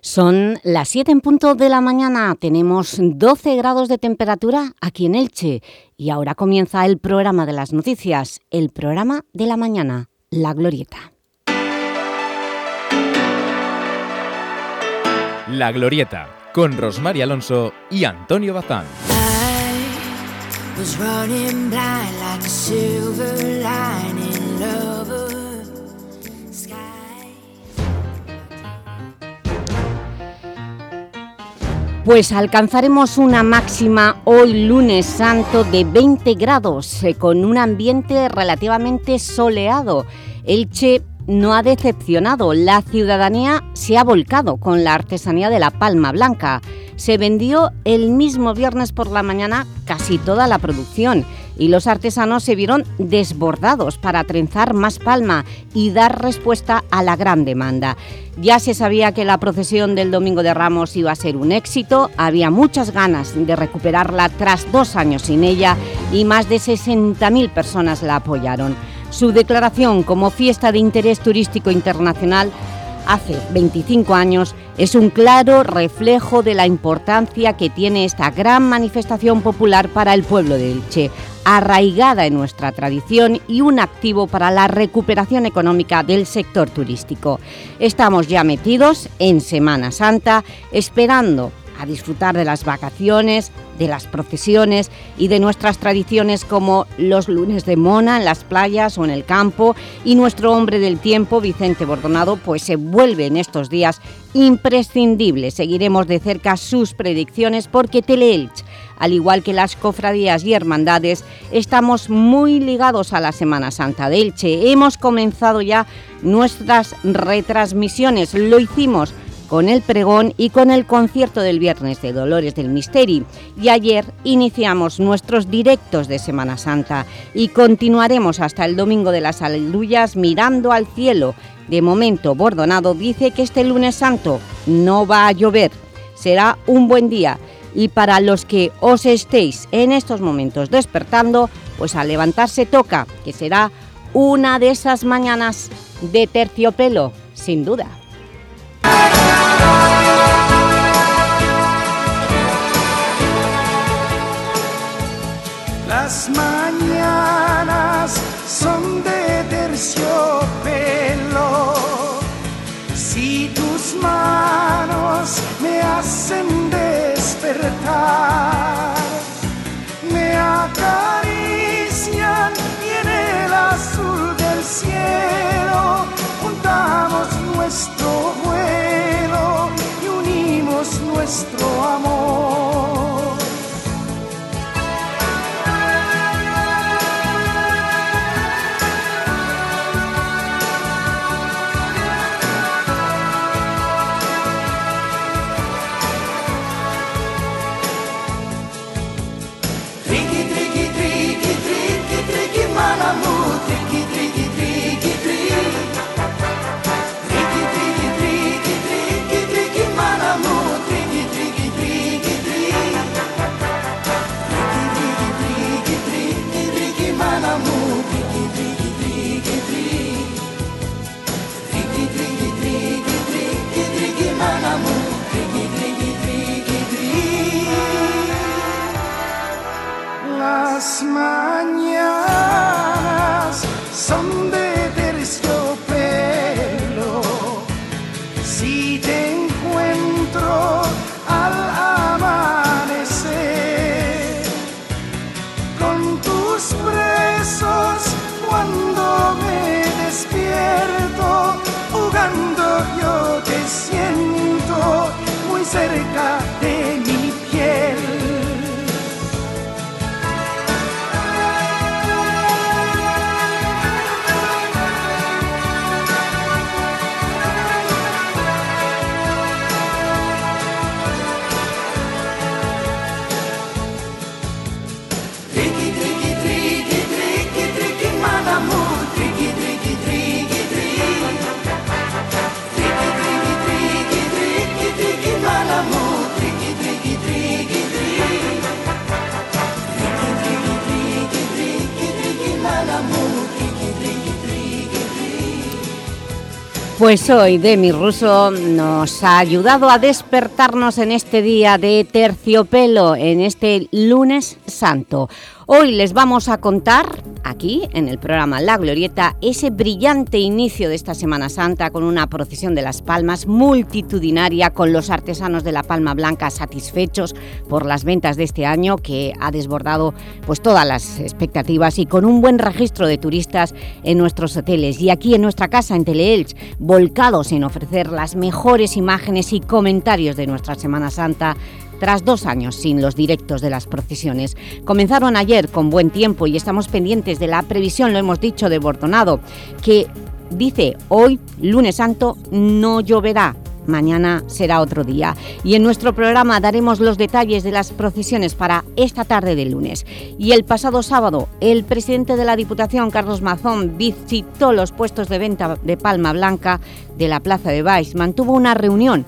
Son las 7 en punto de la mañana, tenemos 12 grados de temperatura aquí en Elche y ahora comienza el programa de las noticias, el programa de la mañana, La Glorieta. La Glorieta, con Rosmar Alonso y Antonio Bazán. Pues alcanzaremos una máxima hoy lunes santo de 20 grados, eh, con un ambiente relativamente soleado. Elche no ha decepcionado, la ciudadanía se ha volcado con la artesanía de la palma blanca. Se vendió el mismo viernes por la mañana casi toda la producción y los artesanos se vieron desbordados para trenzar más palma y dar respuesta a la gran demanda. Ya se sabía que la procesión del Domingo de Ramos iba a ser un éxito, había muchas ganas de recuperarla tras dos años sin ella y más de 60.000 personas la apoyaron. Su declaración como fiesta de interés turístico internacional hace 25 años es un claro reflejo de la importancia que tiene esta gran manifestación popular para el pueblo de Elche, arraigada en nuestra tradición y un activo para la recuperación económica del sector turístico. Estamos ya metidos en Semana Santa, esperando a disfrutar de las vacaciones, de las procesiones y de nuestras tradiciones como los lunes de mona en las playas o en el campo y nuestro hombre del tiempo, Vicente Bordonado, pues se vuelve en estos días imprescindible. Seguiremos de cerca sus predicciones porque Teleelch, al igual que las cofradías y hermandades, estamos muy ligados a la Semana Santa de Elche. Hemos comenzado ya nuestras retransmisiones, lo hicimos con el pregón y con el concierto del viernes de Dolores del Misteri. Y ayer iniciamos nuestros directos de Semana Santa y continuaremos hasta el Domingo de las Aleluyas mirando al cielo. De momento, Bordonado dice que este lunes santo no va a llover, será un buen día y para los que os estéis en estos momentos despertando, pues a levantarse toca, que será una de esas mañanas de terciopelo, sin duda. Las mañanas son de terciopelo. Si manos me hacen despertar, me acarician y en el azul del cielo juntamos nuestro vuelo y unimos nuestro amor. just my Pues hoy Demi Russo nos ha ayudado a despertarnos en este día de terciopelo, en este lunes santo. Hoy les vamos a contar, aquí en el programa La Glorieta, ese brillante inicio de esta Semana Santa con una procesión de las palmas multitudinaria con los artesanos de la Palma Blanca satisfechos por las ventas de este año que ha desbordado pues, todas las expectativas y con un buen registro de turistas en nuestros hoteles. Y aquí en nuestra casa en Teleelch, volcados en ofrecer las mejores imágenes y comentarios de nuestra Semana Santa tras dos años sin los directos de las procesiones. Comenzaron ayer con buen tiempo y estamos pendientes de la previsión, lo hemos dicho, de Bordonado, que dice hoy, lunes santo, no lloverá, mañana será otro día. Y en nuestro programa daremos los detalles de las procesiones para esta tarde del lunes. Y el pasado sábado, el presidente de la Diputación, Carlos Mazón, visitó los puestos de venta de Palma Blanca de la Plaza de Baix. Mantuvo una reunión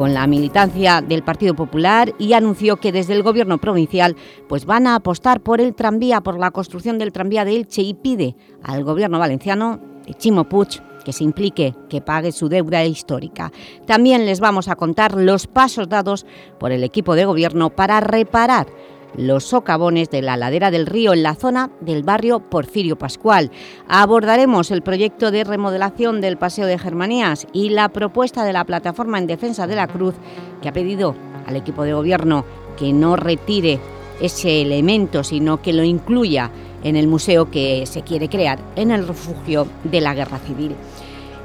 con la militancia del Partido Popular y anunció que desde el Gobierno provincial pues van a apostar por el tranvía, por la construcción del tranvía de Elche y pide al Gobierno valenciano, de Chimo Puig, que se implique, que pague su deuda histórica. También les vamos a contar los pasos dados por el equipo de Gobierno para reparar los socavones de la ladera del río en la zona del barrio Porfirio Pascual. Abordaremos el proyecto de remodelación del Paseo de Germanías y la propuesta de la Plataforma en Defensa de la Cruz que ha pedido al equipo de gobierno que no retire ese elemento, sino que lo incluya en el museo que se quiere crear en el refugio de la Guerra Civil.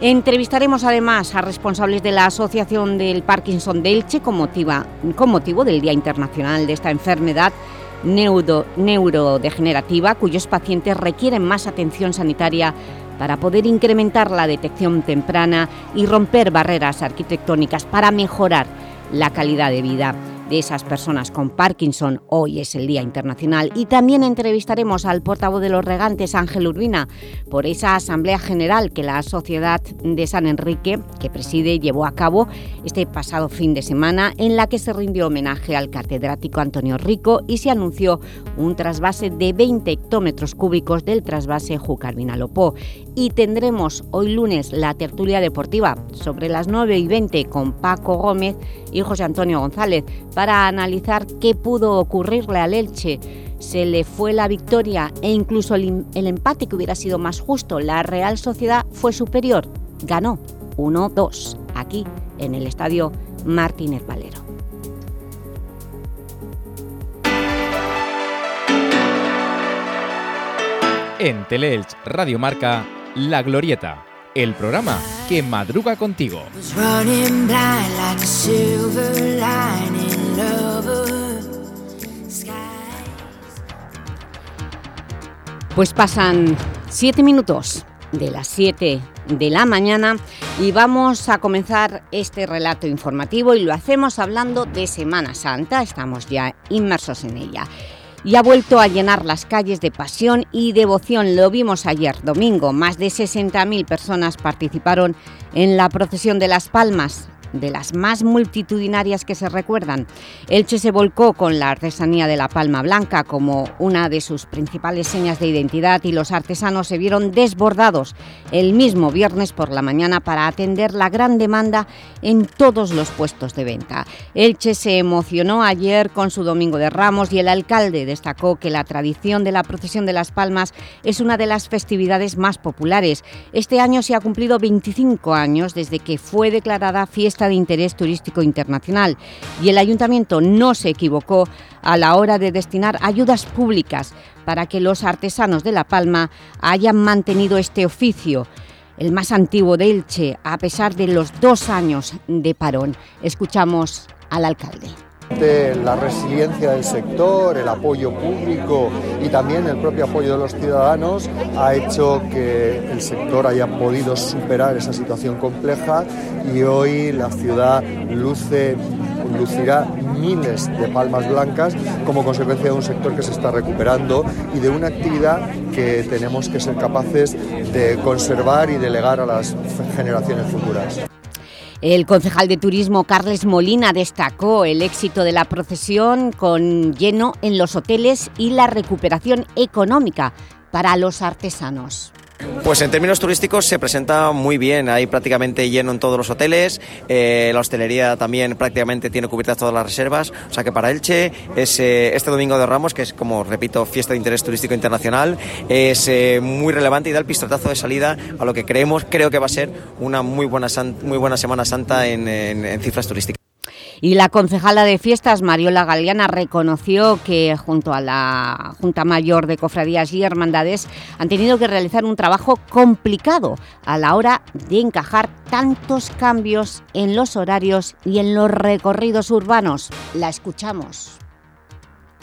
Entrevistaremos además a responsables de la Asociación del Parkinson de Elche con, motivo del Día Internacional de esta enfermedad neurodegenerativa, cuyos pacientes requieren más atención sanitaria para poder incrementar la detección temprana y romper barreras arquitectónicas para mejorar la calidad de vida de esas personas con Parkinson. Hoy es el Día Internacional y también entrevistaremos al portavoz de los regantes, Ángel Urbina, por esa Asamblea General que la Sociedad de San Enrique, que preside, llevó a cabo este pasado fin de semana, en la que se rindió homenaje al catedrático Antonio Rico y se anunció un trasvase de 20 hectómetros cúbicos del trasvase Júcar Vinalopó. Y tendremos hoy lunes la tertulia deportiva sobre las 9 y 20 con Paco Gómez y José Antonio González para analizar qué pudo ocurrirle al Elche. Se le fue la victoria e incluso el, empate que hubiera sido más justo. La Real Sociedad fue superior, ganó 1-2 aquí en el Estadio Martínez Valero. En Teleelch Radio Marca, La Glorieta, el programa que madruga contigo. Pues pasan siete minutos de las siete de la mañana y vamos a comenzar este relato informativo y lo hacemos hablando de Semana Santa, estamos ya inmersos en ella y ha vuelto a llenar las calles de pasión y devoción. Lo vimos ayer, domingo. Más de 60.000 personas participaron en la procesión de Las Palmas, de las más multitudinarias que se recuerdan. Elche se volcó con la artesanía de la palma blanca como una de sus principales señas de identidad y los artesanos se vieron desbordados el mismo viernes por la mañana para atender la gran demanda en todos los puestos de venta. Elche se emocionó ayer con su Domingo de Ramos y el alcalde destacó que la tradición de la procesión de las palmas es una de las festividades más populares. Este año se ha cumplido 25 años desde que fue declarada fiesta de interés turístico internacional y el Ayuntamiento no se equivocó a la hora de destinar ayudas públicas para que los artesanos de La Palma hayan mantenido este oficio, el más antiguo de Elche, a pesar de los dos años de parón. Escuchamos al alcalde. La resiliencia del sector, el apoyo público y también el propio apoyo de los ciudadanos ha hecho que el sector haya podido superar esa situación compleja y hoy la ciudad luce lucirá miles de palmas blancas como consecuencia de un sector que se está recuperando y de una actividad que tenemos que ser capaces de conservar y delegar a las generaciones futuras. El concejal de turismo Carles Molina destacó el éxito de la procesión con lleno en los hoteles y la recuperación económica para los artesanos. Pues en términos turísticos se presenta muy bien, hay prácticamente lleno en todos los hoteles, eh, la hostelería también prácticamente tiene cubiertas todas las reservas, o sea que para Elche es, eh, este domingo de Ramos, que es como repito, fiesta de interés turístico internacional, es eh, muy relevante y da el pistoletazo de salida a lo que creemos, creo que va a ser una muy buena, muy buena Semana Santa en cifras turísticas. Y la concejala de fiestas, Mariola Galeana, reconoció que junto a la Junta Mayor de Cofradías y Hermandades han tenido que realizar un trabajo complicado a la hora de encajar tantos cambios en los horarios y en los recorridos urbanos. La escuchamos.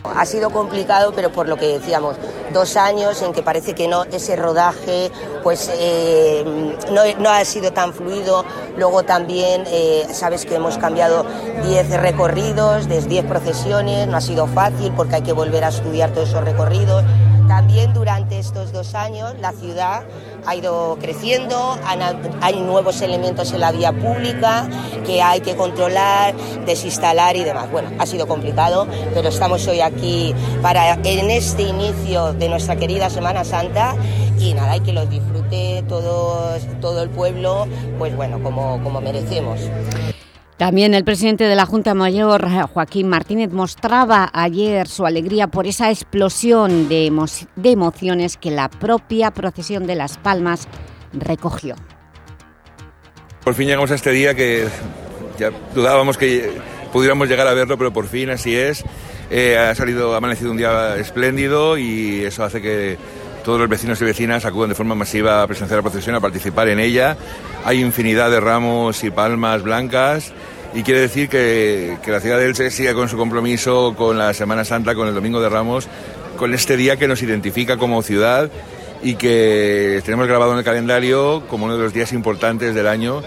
Ha sido complicado, pero por lo que decíamos, dos años en que parece que no ese rodaje pues eh, no, ha sido tan fluido. Luego también eh, sabes que hemos cambiado 10 recorridos, de 10 procesiones, no ha sido fácil porque hay que volver a estudiar todos esos recorridos. También durante estos dos años la ciudad ha ido creciendo, hay nuevos elementos en la vía pública que hay que controlar, desinstalar y demás. Bueno, ha sido complicado, pero estamos hoy aquí para en este inicio de nuestra querida Semana Santa y nada, hay que los disfrute todos, todo el pueblo, pues bueno, como, como merecemos. También el presidente de la Junta Mayor, Joaquín Martínez, mostraba ayer su alegría por esa explosión de, emociones que la propia procesión de Las Palmas recogió. Por fin llegamos a este día que ya dudábamos que pudiéramos llegar a verlo, pero por fin así es. Eh, ha salido, ha amanecido un día espléndido y eso hace que todos los vecinos y vecinas acudan de forma masiva a presenciar la procesión, a participar en ella. Hay infinidad de ramos y palmas blancas y quiere decir que, la ciudad de Elche siga con su compromiso con la Semana Santa, con el Domingo de Ramos, con este día que nos identifica como ciudad y que tenemos grabado en el calendario como uno de los días importantes del año.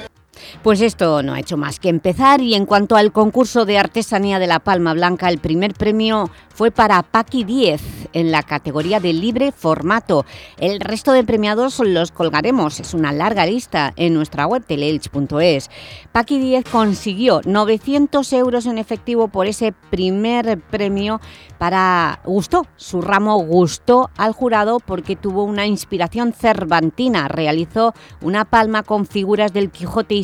Pues esto no ha hecho más que empezar y en cuanto al concurso de artesanía de la Palma Blanca, el primer premio fue para Paqui 10 en la categoría de libre formato. El resto de premiados los colgaremos, es una larga lista en nuestra web teleelch.es. Paqui 10 consiguió 900 euros en efectivo por ese primer premio para... Gustó, su ramo gustó al jurado porque tuvo una inspiración cervantina. Realizó una palma con figuras del Quijote y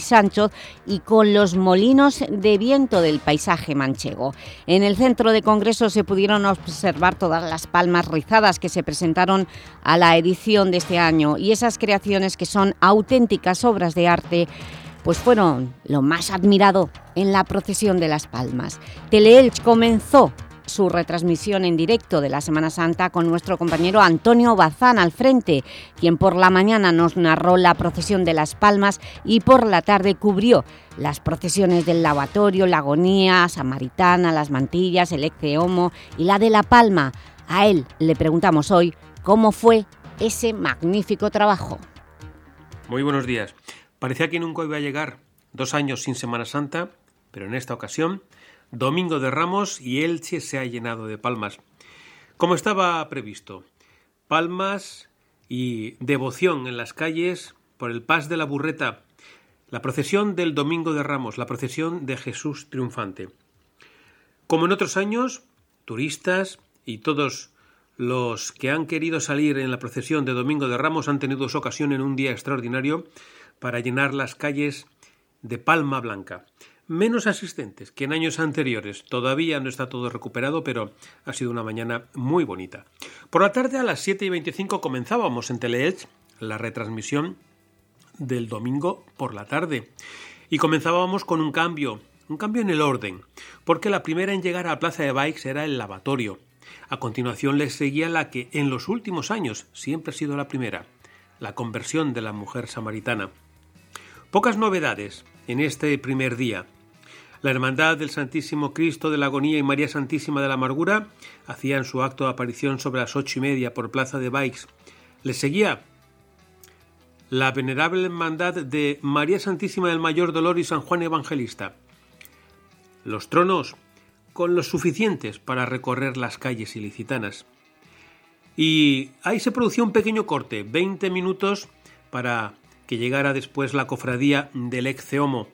Y con los molinos de viento del paisaje manchego. En el centro de congreso se pudieron pudieron observar todas las palmas rizadas que se presentaron a la edición de este año y esas creaciones que son auténticas obras de arte pues fueron lo más admirado en la procesión de las palmas. Teleelch comenzó su retransmisión en directo de la Semana Santa con nuestro compañero Antonio Bazán al frente, quien por la mañana nos narró la procesión de Las Palmas y por la tarde cubrió las procesiones del Lavatorio, la Agonía, Samaritana, Las Mantillas, el Homo y la de La Palma. A él le preguntamos hoy cómo fue ese magnífico trabajo. Muy buenos días. Parecía que nunca iba a llegar dos años sin Semana Santa, pero en esta ocasión Domingo de Ramos y Elche se ha llenado de palmas. Como estaba previsto, palmas y devoción en las calles por el Paz de la Burreta, la procesión del Domingo de Ramos, la procesión de Jesús triunfante. Como en otros años, turistas y todos los que han querido salir en la procesión de Domingo de Ramos han tenido su ocasión en un día extraordinario para llenar las calles de palma blanca menos asistentes que en años anteriores. Todavía no está todo recuperado, pero ha sido una mañana muy bonita. Por la tarde a las 7 y 25 comenzábamos en Teleedge la retransmisión del domingo por la tarde. Y comenzábamos con un cambio, un cambio en el orden, porque la primera en llegar a la plaza de Bikes era el lavatorio. A continuación le seguía la que en los últimos años siempre ha sido la primera, la conversión de la mujer samaritana. Pocas novedades en este primer día, la Hermandad del Santísimo Cristo de la Agonía y María Santísima de la Amargura hacían su acto de aparición sobre las ocho y media por Plaza de Baix. Les seguía la Venerable Hermandad de María Santísima del Mayor Dolor y San Juan Evangelista. Los tronos con los suficientes para recorrer las calles ilicitanas. Y ahí se produció un pequeño corte, 20 minutos para que llegara después la cofradía del Exceomo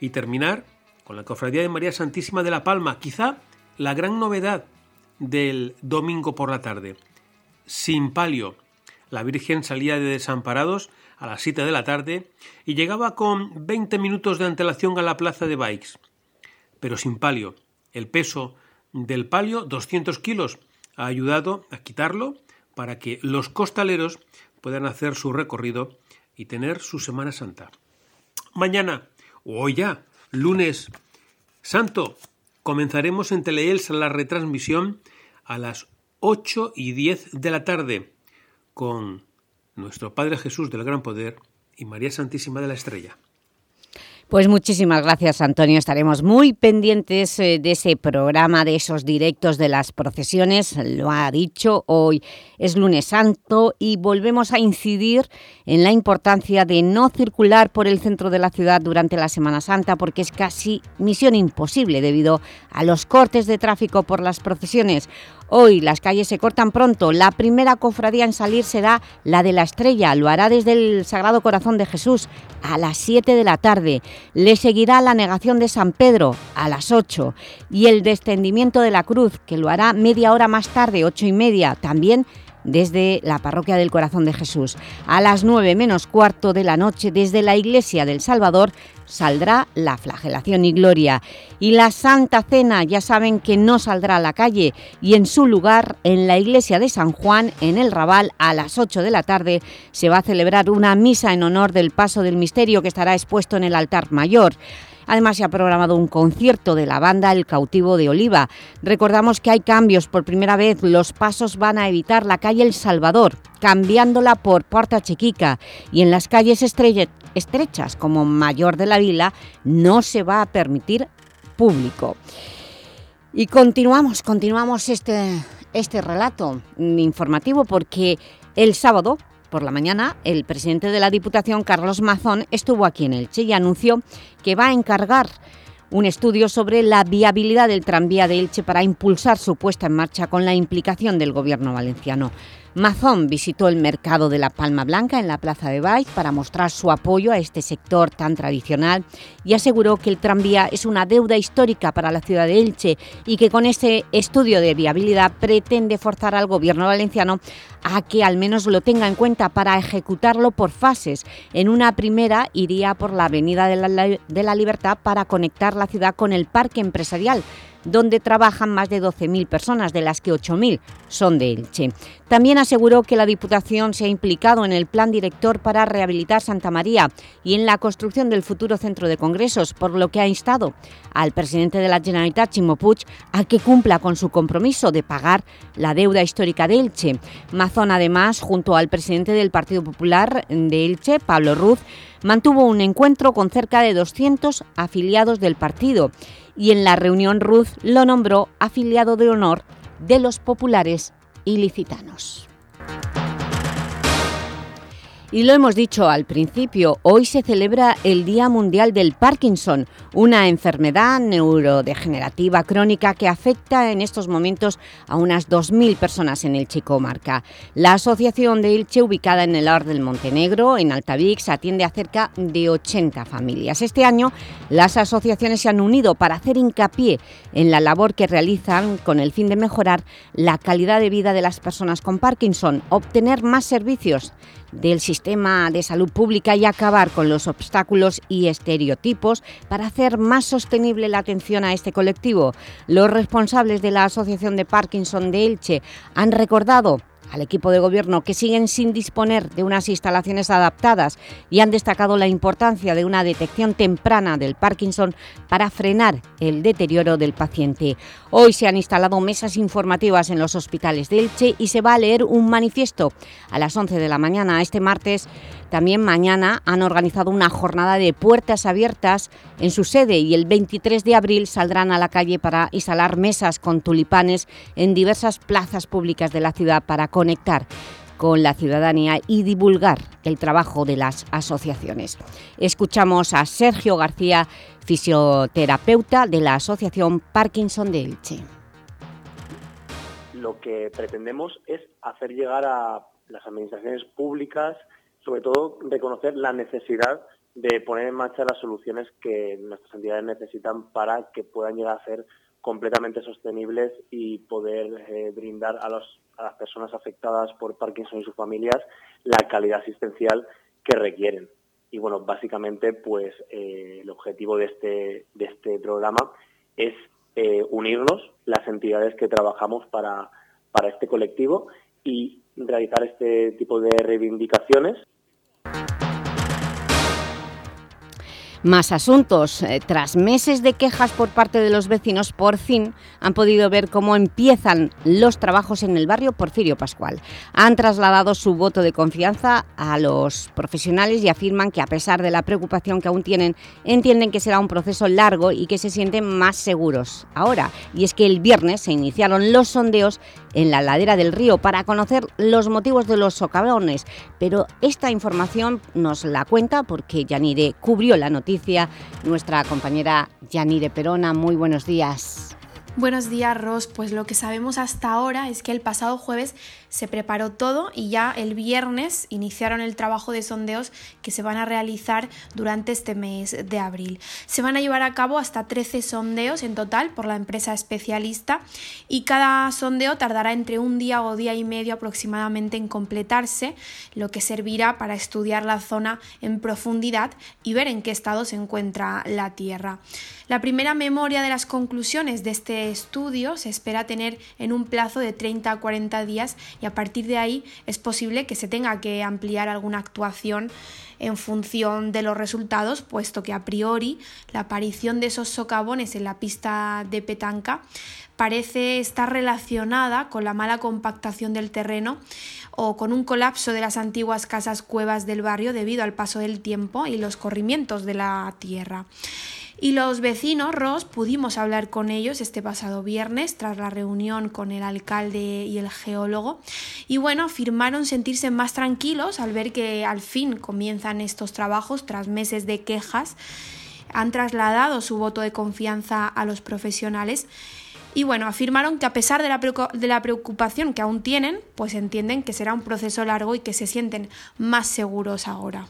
y terminar con la Cofradía de María Santísima de la Palma, quizá la gran novedad del domingo por la tarde. Sin palio, la Virgen salía de Desamparados a las 7 de la tarde y llegaba con 20 minutos de antelación a la plaza de Bikes, pero sin palio. El peso del palio, 200 kilos, ha ayudado a quitarlo para que los costaleros puedan hacer su recorrido y tener su Semana Santa. Mañana, o hoy ya, lunes santo, comenzaremos en Teleelsa la retransmisión a las 8 y 10 de la tarde con nuestro Padre Jesús del Gran Poder y María Santísima de la Estrella. Pues muchísimas gracias, Antonio. Estaremos muy pendientes eh, de ese programa, de esos directos de las procesiones. Lo ha dicho, hoy es lunes santo y volvemos a incidir en la importancia de no circular por el centro de la ciudad durante la Semana Santa porque es casi misión imposible debido a los cortes de tráfico por las procesiones. Hoy las calles se cortan pronto. La primera cofradía en salir será la de la Estrella. Lo hará desde el Sagrado Corazón de Jesús a las 7 de la tarde. Le seguirá la negación de San Pedro a las 8 y el descendimiento de la cruz, que lo hará media hora más tarde, 8 y media, también desde la Parroquia del Corazón de Jesús. A las 9 menos cuarto de la noche, desde la Iglesia del Salvador, saldrá la flagelación y gloria. Y la Santa Cena ya saben que no saldrá a la calle y en su lugar, en la iglesia de San Juan, en el Raval, a las 8 de la tarde, se va a celebrar una misa en honor del Paso del Misterio que estará expuesto en el altar mayor. Además, se ha programado un concierto de la banda El Cautivo de Oliva. Recordamos que hay cambios. Por primera vez, los pasos van a evitar la calle El Salvador, cambiándola por Puerta Chiquica. Y en las calles estrechas, como Mayor de la Vila, no se va a permitir público. Y continuamos, continuamos este, este relato informativo porque el sábado por la mañana, el presidente de la Diputación, Carlos Mazón, estuvo aquí en Elche y anunció que va a encargar un estudio sobre la viabilidad del tranvía de Elche para impulsar su puesta en marcha con la implicación del Gobierno valenciano. Mazón visitó el mercado de la Palma Blanca en la Plaza de Baix para mostrar su apoyo a este sector tan tradicional y aseguró que el tranvía es una deuda histórica para la ciudad de Elche y que con este estudio de viabilidad pretende forzar al Gobierno valenciano a que al menos lo tenga en cuenta para ejecutarlo por fases. En una primera iría por la Avenida de la, de la Libertad para conectar la ciudad con el parque empresarial donde trabajan más de 12.000 personas, de las que 8.000 son de Elche. También aseguró que la Diputación se ha implicado en el plan director para rehabilitar Santa María y en la construcción del futuro centro de congresos, por lo que ha instado al presidente de la Generalitat, Chimo Puig, a que cumpla con su compromiso de pagar la deuda histórica de Elche. Mazón, además, junto al presidente del Partido Popular de Elche, Pablo Ruz, mantuvo un encuentro con cerca de 200 afiliados del partido y en la reunión Ruz lo nombró afiliado de honor de los populares ilicitanos. Y lo hemos dicho al principio, hoy se celebra el Día Mundial del Parkinson, una enfermedad neurodegenerativa crónica que afecta en estos momentos a unas 2.000 personas en Elche Comarca. La asociación de Elche, ubicada en el Ar del Montenegro, en Altavix, atiende a cerca de 80 familias. Este año, las asociaciones se han unido para hacer hincapié en la labor que realizan con el fin de mejorar la calidad de vida de las personas con Parkinson, obtener más servicios del sistema de salud pública y acabar con los obstáculos y estereotipos para hacer más sostenible la atención a este colectivo. Los responsables de la Asociación de Parkinson de Elche han recordado al equipo de gobierno que siguen sin disponer de unas instalaciones adaptadas y han destacado la importancia de una detección temprana del Parkinson para frenar el deterioro del paciente. Hoy se han instalado mesas informativas en los hospitales de Elche y se va a leer un manifiesto a las 11 de la mañana. Este martes, también mañana, han organizado una jornada de puertas abiertas en su sede y el 23 de abril saldrán a la calle para instalar mesas con tulipanes en diversas plazas públicas de la ciudad para conectar con la ciudadanía y divulgar el trabajo de las asociaciones. Escuchamos a Sergio García, fisioterapeuta de la Asociación Parkinson de Elche. Lo que pretendemos es hacer llegar a las administraciones públicas sobre todo reconocer la necesidad de poner en marcha las soluciones que nuestras entidades necesitan para que puedan llegar a ser completamente sostenibles y poder eh, brindar a, a las personas afectadas por Parkinson y sus familias la calidad asistencial que requieren. Y bueno, básicamente, pues eh, el objetivo de este, de este programa es eh, unirnos las entidades que trabajamos para, para este colectivo y realizar este tipo de reivindicaciones Más asuntos. Eh, tras meses de quejas por parte de los vecinos, por fin han podido ver cómo empiezan los trabajos en el barrio Porfirio Pascual. Han trasladado su voto de confianza a los profesionales y afirman que a pesar de la preocupación que aún tienen, entienden que será un proceso largo y que se sienten más seguros ahora. Y es que el viernes se iniciaron los sondeos en la ladera del río para conocer los motivos de los socavones, pero esta información nos la cuenta porque Yanire cubrió la noticia, nuestra compañera Yanire Perona. Muy buenos días. Buenos días, Ros. Pues lo que sabemos hasta ahora es que el pasado jueves se preparó todo y ya el viernes iniciaron el trabajo de sondeos que se van a realizar durante este mes de abril. Se van a llevar a cabo hasta 13 sondeos en total por la empresa especialista y cada sondeo tardará entre un día o día y medio aproximadamente en completarse, lo que servirá para estudiar la zona en profundidad y ver en qué estado se encuentra la Tierra. La primera memoria de las conclusiones de este estudio se espera tener en un plazo de 30 a 40 días y a partir de ahí es posible que se tenga que ampliar alguna actuación en función de los resultados, puesto que a priori la aparición de esos socavones en la pista de petanca parece estar relacionada con la mala compactación del terreno o con un colapso de las antiguas casas cuevas del barrio debido al paso del tiempo y los corrimientos de la tierra. Y los vecinos, Ross, pudimos hablar con ellos este pasado viernes tras la reunión con el alcalde y el geólogo. Y bueno, afirmaron sentirse más tranquilos al ver que al fin comienzan estos trabajos tras meses de quejas. Han trasladado su voto de confianza a los profesionales y bueno, afirmaron que a pesar de la, preocupación que aún tienen, pues entienden que será un proceso largo y que se sienten más seguros ahora.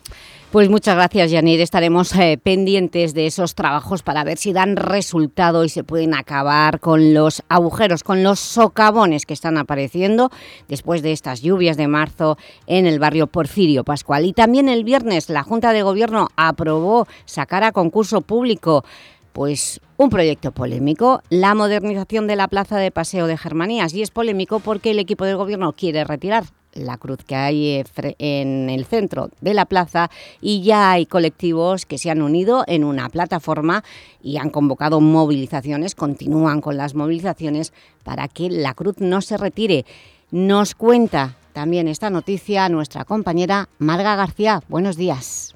Pues muchas gracias, Yanir. Estaremos eh, pendientes de esos trabajos para ver si dan resultado y se pueden acabar con los agujeros, con los socavones que están apareciendo después de estas lluvias de marzo en el barrio Porfirio Pascual. Y también el viernes la Junta de Gobierno aprobó sacar a concurso público pues un proyecto polémico, la modernización de la plaza de paseo de Germanías. Y es polémico porque el equipo del gobierno quiere retirar la cruz que hay eh, en el centro de la plaza y ya hay colectivos que se han unido en una plataforma y han convocado movilizaciones, continúan con las movilizaciones para que la cruz no se retire. Nos cuenta también esta noticia nuestra compañera Marga García. Buenos días.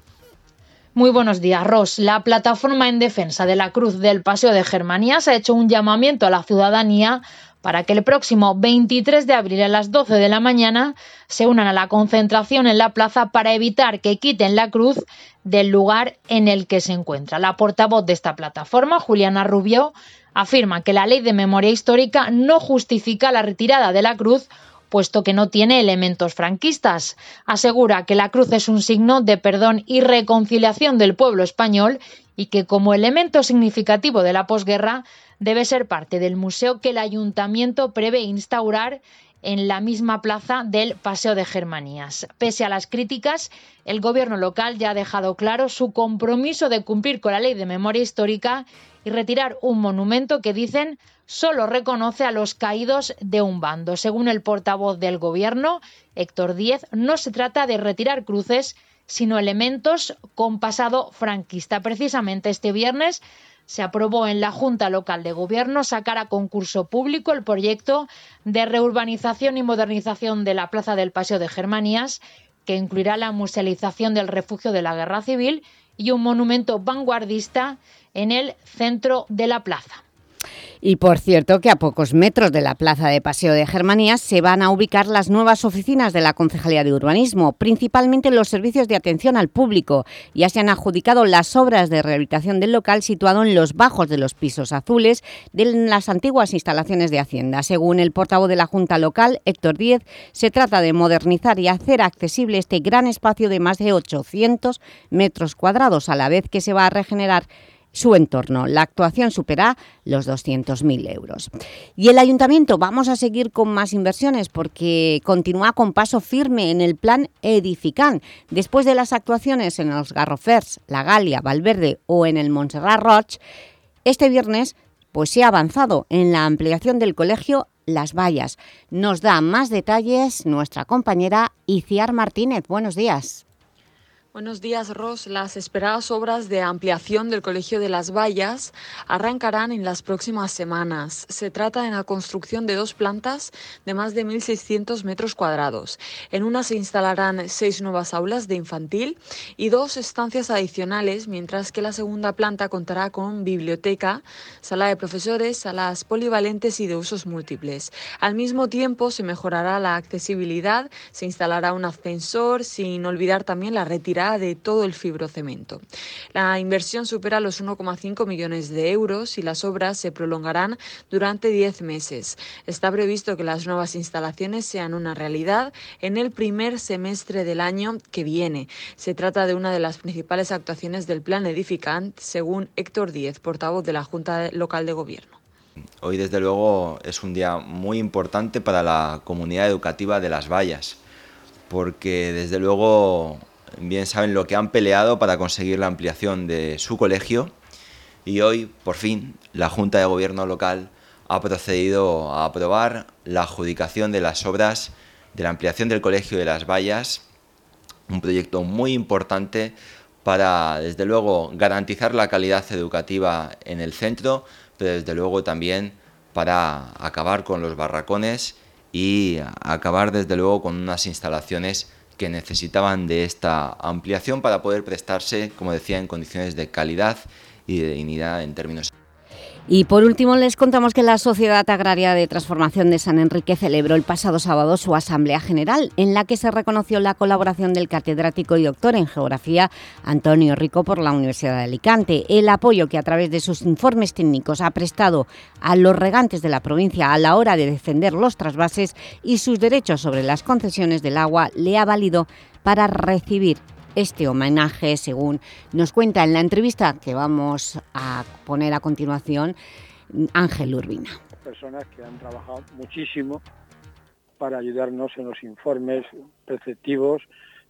Muy buenos días, Ros. La plataforma en defensa de la Cruz del Paseo de Germanías ha hecho un llamamiento a la ciudadanía para que el próximo 23 de abril a las 12 de la mañana se unan a la concentración en la plaza para evitar que quiten la cruz del lugar en el que se encuentra. La portavoz de esta plataforma, Juliana Rubio, afirma que la ley de memoria histórica no justifica la retirada de la cruz puesto que no tiene elementos franquistas. Asegura que la cruz es un signo de perdón y reconciliación del pueblo español y que como elemento significativo de la posguerra debe ser parte del museo que el ayuntamiento prevé instaurar en la misma plaza del Paseo de Germanías. Pese a las críticas, el gobierno local ya ha dejado claro su compromiso de cumplir con la ley de memoria histórica y retirar un monumento que dicen solo reconoce a los caídos de un bando. Según el portavoz del Gobierno, Héctor Díez, no se trata de retirar cruces, sino elementos con pasado franquista. Precisamente este viernes se aprobó en la Junta Local de Gobierno sacar a concurso público el proyecto de reurbanización y modernización de la Plaza del Paseo de Germanías, que incluirá la musealización del refugio de la Guerra Civil y un monumento vanguardista en el centro de la plaza. Y por cierto que a pocos metros de la plaza de Paseo de Germanías se van a ubicar las nuevas oficinas de la Concejalía de Urbanismo, principalmente los servicios de atención al público. Ya se han adjudicado las obras de rehabilitación del local situado en los bajos de los pisos azules de las antiguas instalaciones de Hacienda. Según el portavoz de la Junta Local, Héctor Díez, se trata de modernizar y hacer accesible este gran espacio de más de 800 metros cuadrados, a la vez que se va a regenerar su entorno. La actuación supera los 200.000 euros. Y el Ayuntamiento, vamos a seguir con más inversiones porque continúa con paso firme en el plan Edifican. Después de las actuaciones en los Garrofers, La Galia, Valverde o en el Montserrat Roch, este viernes pues se ha avanzado en la ampliación del colegio Las Vallas. Nos da más detalles nuestra compañera Iciar Martínez. Buenos días. Buenos días, Ros. Las esperadas obras de ampliación del Colegio de las Vallas arrancarán en las próximas semanas. Se trata de la construcción de dos plantas de más de 1.600 metros cuadrados. En una se instalarán seis nuevas aulas de infantil y dos estancias adicionales, mientras que la segunda planta contará con biblioteca, sala de profesores, salas polivalentes y de usos múltiples. Al mismo tiempo se mejorará la accesibilidad, se instalará un ascensor, sin olvidar también la retirada de todo el fibrocemento. La inversión supera los 1,5 millones de euros y las obras se prolongarán durante 10 meses. Está previsto que las nuevas instalaciones sean una realidad en el primer semestre del año que viene. Se trata de una de las principales actuaciones del Plan Edificant, según Héctor Díez, portavoz de la Junta Local de Gobierno. Hoy, desde luego, es un día muy importante para la comunidad educativa de Las Vallas, porque desde luego bien saben lo que han peleado para conseguir la ampliación de su colegio. Y hoy, por fin, la Junta de Gobierno local ha procedido a aprobar la adjudicación de las obras de la ampliación del Colegio de las Vallas, un proyecto muy importante para, desde luego, garantizar la calidad educativa en el centro, pero desde luego también para acabar con los barracones y acabar, desde luego, con unas instalaciones que necesitaban de esta ampliación para poder prestarse, como decía, en condiciones de calidad y de dignidad en términos y por último les contamos que la Sociedad Agraria de Transformación de San Enrique celebró el pasado sábado su Asamblea General, en la que se reconoció la colaboración del catedrático y doctor en Geografía Antonio Rico por la Universidad de Alicante, el apoyo que a través de sus informes técnicos ha prestado a los regantes de la provincia a la hora de defender los trasvases y sus derechos sobre las concesiones del agua le ha valido para recibir este homenaje, según nos cuenta en la entrevista que vamos a poner a continuación Ángel Urbina. Personas que han trabajado muchísimo para ayudarnos en los informes preceptivos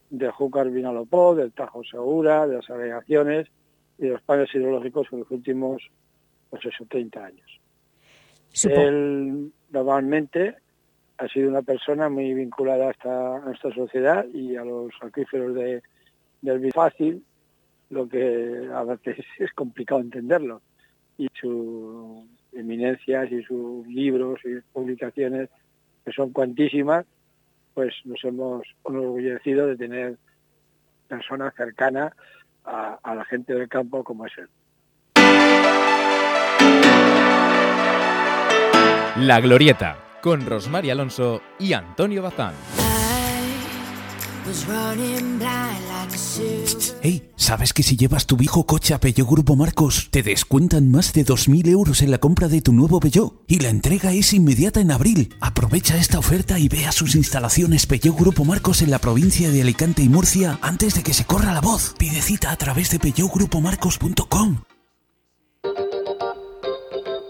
de Júcar Vinalopó, del Tajo Segura, de las agregaciones y de los planes hidrológicos en los últimos pues 30 años. Él normalmente ha sido una persona muy vinculada a, esta, a nuestra sociedad y a los acuíferos de, del fácil, lo que a veces es complicado entenderlo. Y sus eminencias y sus libros y publicaciones, que son cuantísimas, pues nos hemos enorgullecido de tener personas cercanas a, la gente del campo como es él. La Glorieta, con Rosmary Alonso y Antonio Bazán. Hey, ¿sabes que si llevas tu viejo coche a Peugeot Grupo Marcos, te descuentan más de 2.000 euros en la compra de tu nuevo Peugeot? Y la entrega es inmediata en abril. Aprovecha esta oferta y ve a sus instalaciones Peugeot Grupo Marcos en la provincia de Alicante y Murcia antes de que se corra la voz. Pide cita a través de peugeotgrupomarcos.com.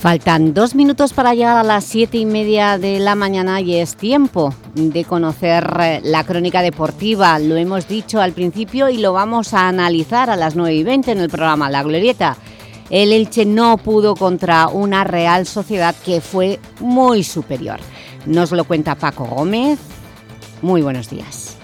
Faltan dos minutos para llegar a las siete y media de la mañana y es tiempo de conocer eh, la crónica deportiva. Lo hemos dicho al principio y lo vamos a analizar a las nueve y veinte en el programa La Glorieta. El Elche no pudo contra una Real Sociedad que fue muy superior. Nos lo cuenta Paco Gómez. Muy buenos días.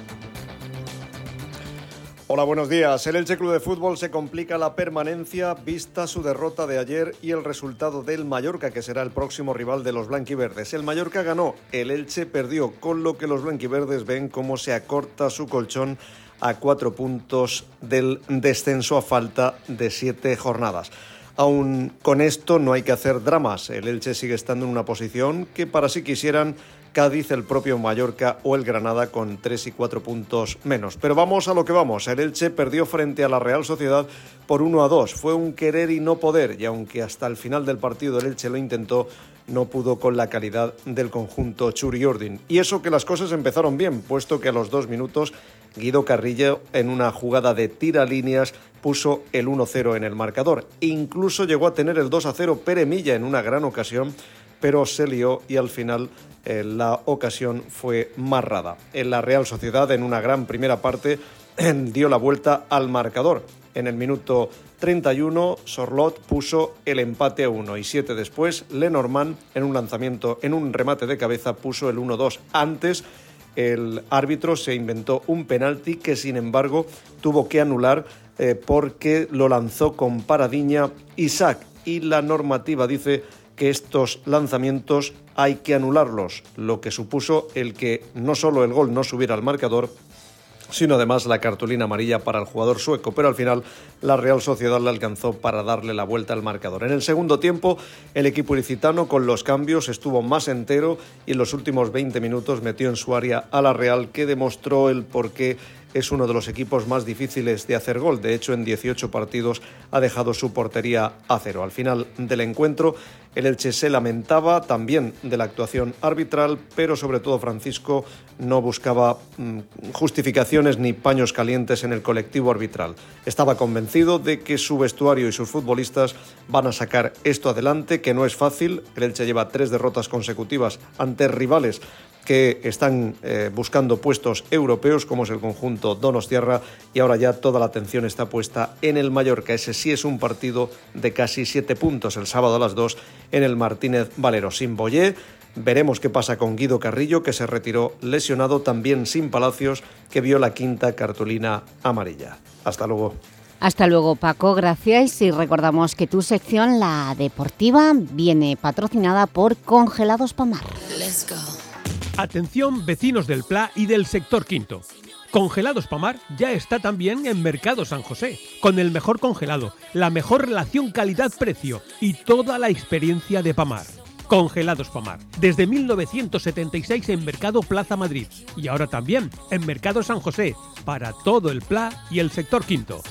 Hola, buenos días. El Elche Club de Fútbol se complica la permanencia vista su derrota de ayer y el resultado del Mallorca, que será el próximo rival de los blanquiverdes. El Mallorca ganó, el Elche perdió, con lo que los blanquiverdes ven cómo se acorta su colchón a cuatro puntos del descenso a falta de siete jornadas. Aún con esto no hay que hacer dramas. El Elche sigue estando en una posición que para si quisieran Cádiz, el propio Mallorca o el Granada con tres y cuatro puntos menos. Pero vamos a lo que vamos. El Elche perdió frente a la Real Sociedad por 1 a 2. Fue un querer y no poder y aunque hasta el final del partido el Elche lo intentó, no pudo con la calidad del conjunto Churi Y eso que las cosas empezaron bien, puesto que a los dos minutos Guido Carrillo en una jugada de tira líneas puso el 1-0 en el marcador. Incluso llegó a tener el 2-0 Pere Milla en una gran ocasión, pero se lió y al final eh, la ocasión fue marrada. En la Real Sociedad, en una gran primera parte, dio la vuelta al marcador. En el minuto 31, Sorlot puso el empate a 1 y siete después, Lenormand, en un lanzamiento, en un remate de cabeza, puso el 1-2. Antes, el árbitro se inventó un penalti que, sin embargo, tuvo que anular eh, porque lo lanzó con paradiña Isaac y la normativa dice que estos lanzamientos hay que anularlos, lo que supuso el que no solo el gol no subiera al marcador, sino además la cartulina amarilla para el jugador sueco, pero al final la Real Sociedad le alcanzó para darle la vuelta al marcador. En el segundo tiempo, el equipo ilicitano con los cambios estuvo más entero y en los últimos 20 minutos metió en su área a la Real que demostró el porqué es uno de los equipos más difíciles de hacer gol. De hecho, en 18 partidos ha dejado su portería a cero. Al final del encuentro, el Elche se lamentaba también de la actuación arbitral, pero sobre todo Francisco no buscaba mm, justificaciones ni paños calientes en el colectivo arbitral. Estaba convencido de que su vestuario y sus futbolistas van a sacar esto adelante, que no es fácil. El Elche lleva tres derrotas consecutivas ante rivales que están eh, buscando puestos europeos, como es el conjunto Donostiarra, y ahora ya toda la atención está puesta en el Mallorca. Ese sí es un partido de casi siete puntos el sábado a las dos en el Martínez Valero. Sin Boyé, veremos qué pasa con Guido Carrillo, que se retiró lesionado, también sin Palacios, que vio la quinta cartulina amarilla. Hasta luego. Hasta luego, Paco. Gracias. Y recordamos que tu sección, la deportiva, viene patrocinada por Congelados Pamar. Atención vecinos del Pla y del sector quinto. Congelados Pamar ya está también en Mercado San José, con el mejor congelado, la mejor relación calidad-precio y toda la experiencia de Pamar. Congelados Pamar, desde 1976 en Mercado Plaza Madrid y ahora también en Mercado San José, para todo el Pla y el sector quinto.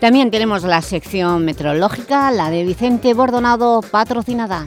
También tenemos la sección meteorológica, la de Vicente Bordonado, patrocinada.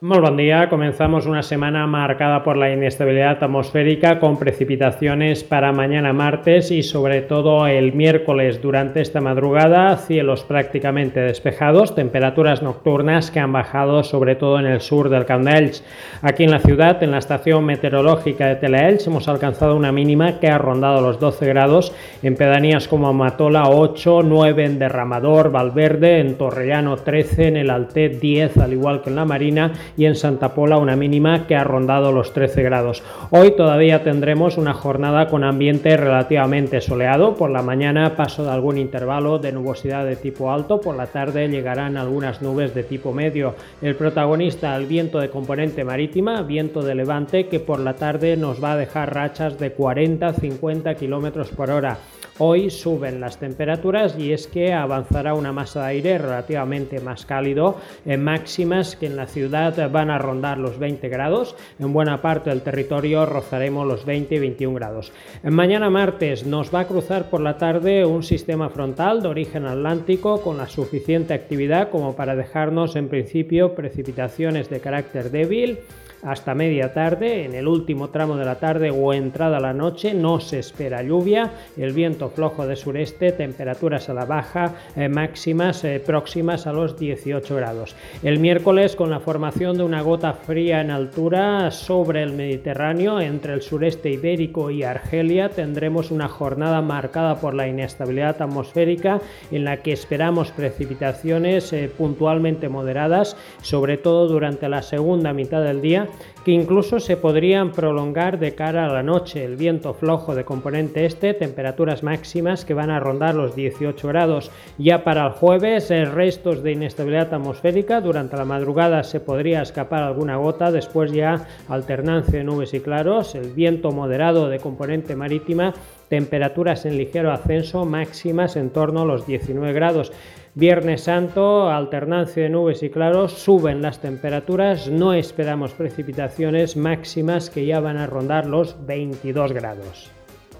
Muy buen día, comenzamos una semana marcada por la inestabilidad atmosférica con precipitaciones para mañana martes y sobre todo el miércoles. Durante esta madrugada, cielos prácticamente despejados, temperaturas nocturnas que han bajado sobre todo en el sur del Candelch. Aquí en la ciudad, en la estación meteorológica de Telaelch, hemos alcanzado una mínima que ha rondado los 12 grados. En pedanías como Matola 8, 9 en Derramador, Valverde, en Torrellano 13, en el Altet 10, al igual que en la Marina y en Santa Pola una mínima que ha rondado los 13 grados. Hoy todavía tendremos una jornada con ambiente relativamente soleado. Por la mañana paso de algún intervalo de nubosidad de tipo alto, por la tarde llegarán algunas nubes de tipo medio. El protagonista, el viento de componente marítima, viento de levante que por la tarde nos va a dejar rachas de 40-50 kilómetros por hora. Hoy suben las temperaturas y es que avanzará una masa de aire relativamente más cálido en máximas que en la ciudad van a rondar los 20 grados. En buena parte del territorio rozaremos los 20 y 21 grados. Mañana martes nos va a cruzar por la tarde un sistema frontal de origen atlántico con la suficiente actividad como para dejarnos en principio precipitaciones de carácter débil hasta media tarde. En el último tramo de la tarde o entrada a la noche no se espera lluvia. El viento flojo de sureste, temperaturas a la baja, eh, máximas eh, próximas a los 18 grados. El miércoles con la formación de una gota fría en altura sobre el Mediterráneo entre el sureste ibérico y Argelia tendremos una jornada marcada por la inestabilidad atmosférica en la que esperamos precipitaciones eh, puntualmente moderadas, sobre todo durante la segunda mitad del día que incluso se podrían prolongar de cara a la noche. El viento flojo de componente este, temperaturas máximas que van a rondar los 18 grados. Ya para el jueves, eh, restos de inestabilidad atmosférica. Durante la madrugada se podría escapar alguna gota, después ya alternancia de nubes y claros. El viento moderado de componente marítima, temperaturas en ligero ascenso, máximas en torno a los 19 grados. Viernes Santo, alternancia de nubes y claros, suben las temperaturas, no esperamos precipitaciones máximas que ya van a rondar los 22 grados.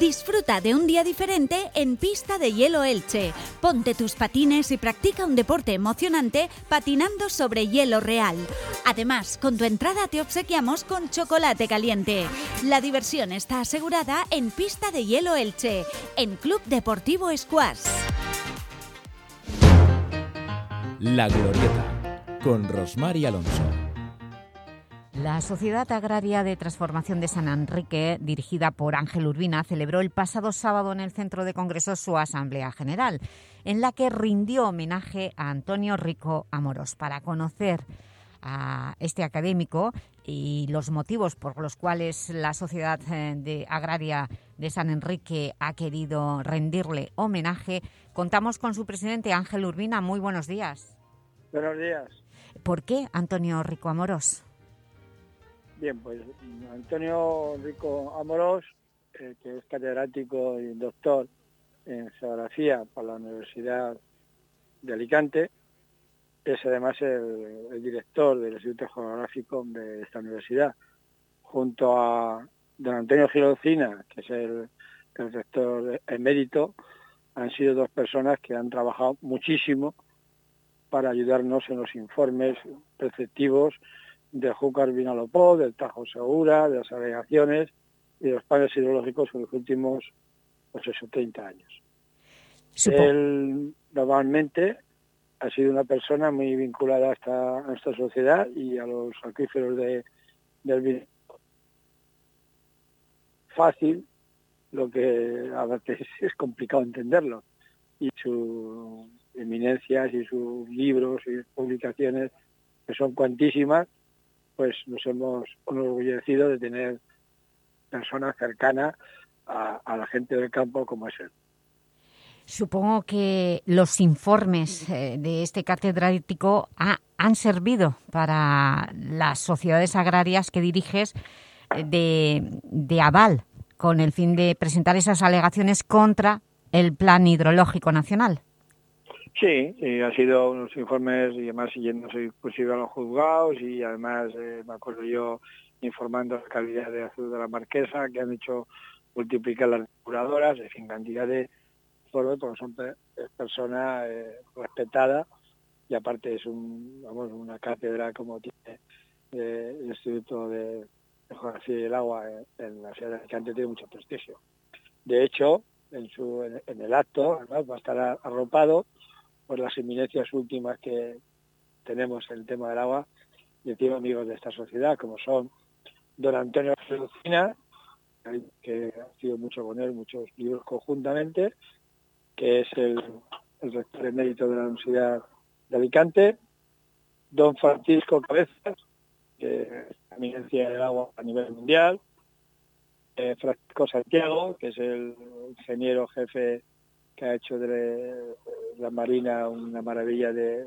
Disfruta de un día diferente en Pista de Hielo Elche. Ponte tus patines y practica un deporte emocionante patinando sobre hielo real. Además, con tu entrada te obsequiamos con chocolate caliente. La diversión está asegurada en Pista de Hielo Elche, en Club Deportivo Squash. La Glorieta, con Rosmar y Alonso. La Sociedad Agraria de Transformación de San Enrique, dirigida por Ángel Urbina, celebró el pasado sábado en el Centro de Congresos su Asamblea General, en la que rindió homenaje a Antonio Rico Amorós. Para conocer a este académico y los motivos por los cuales la Sociedad eh, de Agraria de San Enrique ha querido rendirle homenaje, contamos con su presidente Ángel Urbina. Muy buenos días. Buenos días. ¿Por qué Antonio Rico Amorós? Bien, pues Antonio Rico Amorós, eh, que es catedrático y doctor en geografía por la Universidad de Alicante, es además el, director del Instituto Geográfico de esta universidad, junto a don Antonio Girocina, que es el, el rector emérito, han sido dos personas que han trabajado muchísimo para ayudarnos en los informes preceptivos de Júcar Vinalopó, del Tajo Segura, de las agregaciones y de los planes hidrológicos en los últimos pues 30 años. Él normalmente ha sido una persona muy vinculada a, esta, a sociedad y a los acuíferos de, del vino. Fácil, lo que a veces es complicado entenderlo. Y sus eminencias y sus libros y publicaciones, que son cuantísimas, pues nos hemos enorgullecido de tener personas cercanas a, la gente del campo como es él. Supongo que los informes eh, de este catedrático han servido para las sociedades agrarias que diriges eh, de, de aval con el fin de presentar esas alegaciones contra el Plan Hidrológico Nacional. Sí, y ha sido unos informes y además yéndose inclusive a los juzgados y además eh, me acuerdo yo informando la calidad de azul de la marquesa que han hecho multiplicar las depuradoras, en fin, cantidad de informe porque son personas eh, respetadas y aparte es un, vamos, una cátedra como tiene eh, el Instituto de, Geografía y el Agua en, la ciudad de Alicante tiene mucho prestigio. De hecho, en, su, en, el acto va a estar arropado por las eminencias últimas que tenemos en el tema del agua y tiene amigos de esta sociedad, como son don Antonio Lucina, que ha sido mucho con él, muchos libros conjuntamente, que es el, el rector emérito de la Universidad de Alicante, don Francisco Cabezas, que es eminencia del agua a nivel mundial, eh, Francisco Santiago, que es el ingeniero jefe que ha hecho de la Marina una maravilla de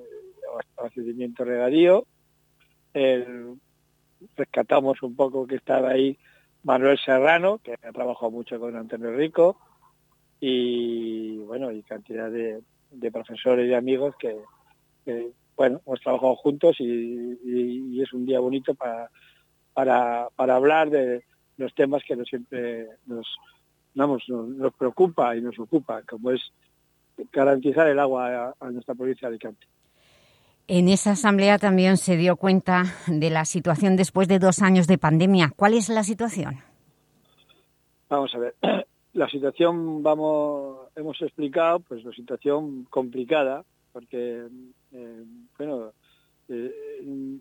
abastecimiento regadío. rescatamos un poco que estaba ahí Manuel Serrano, que ha trabajado mucho con Antonio Rico, y bueno, y cantidad de, profesores y amigos que, bueno, hemos trabajado juntos y, es un día bonito para, para, hablar de los temas que nos siempre nos, vamos, nos, preocupa y nos ocupa, como es garantizar el agua a, nuestra provincia de Alicante. En esa asamblea también se dio cuenta de la situación después de dos años de pandemia. ¿Cuál es la situación? Vamos a ver. La situación, vamos, hemos explicado, pues la situación complicada, porque, eh, bueno, eh,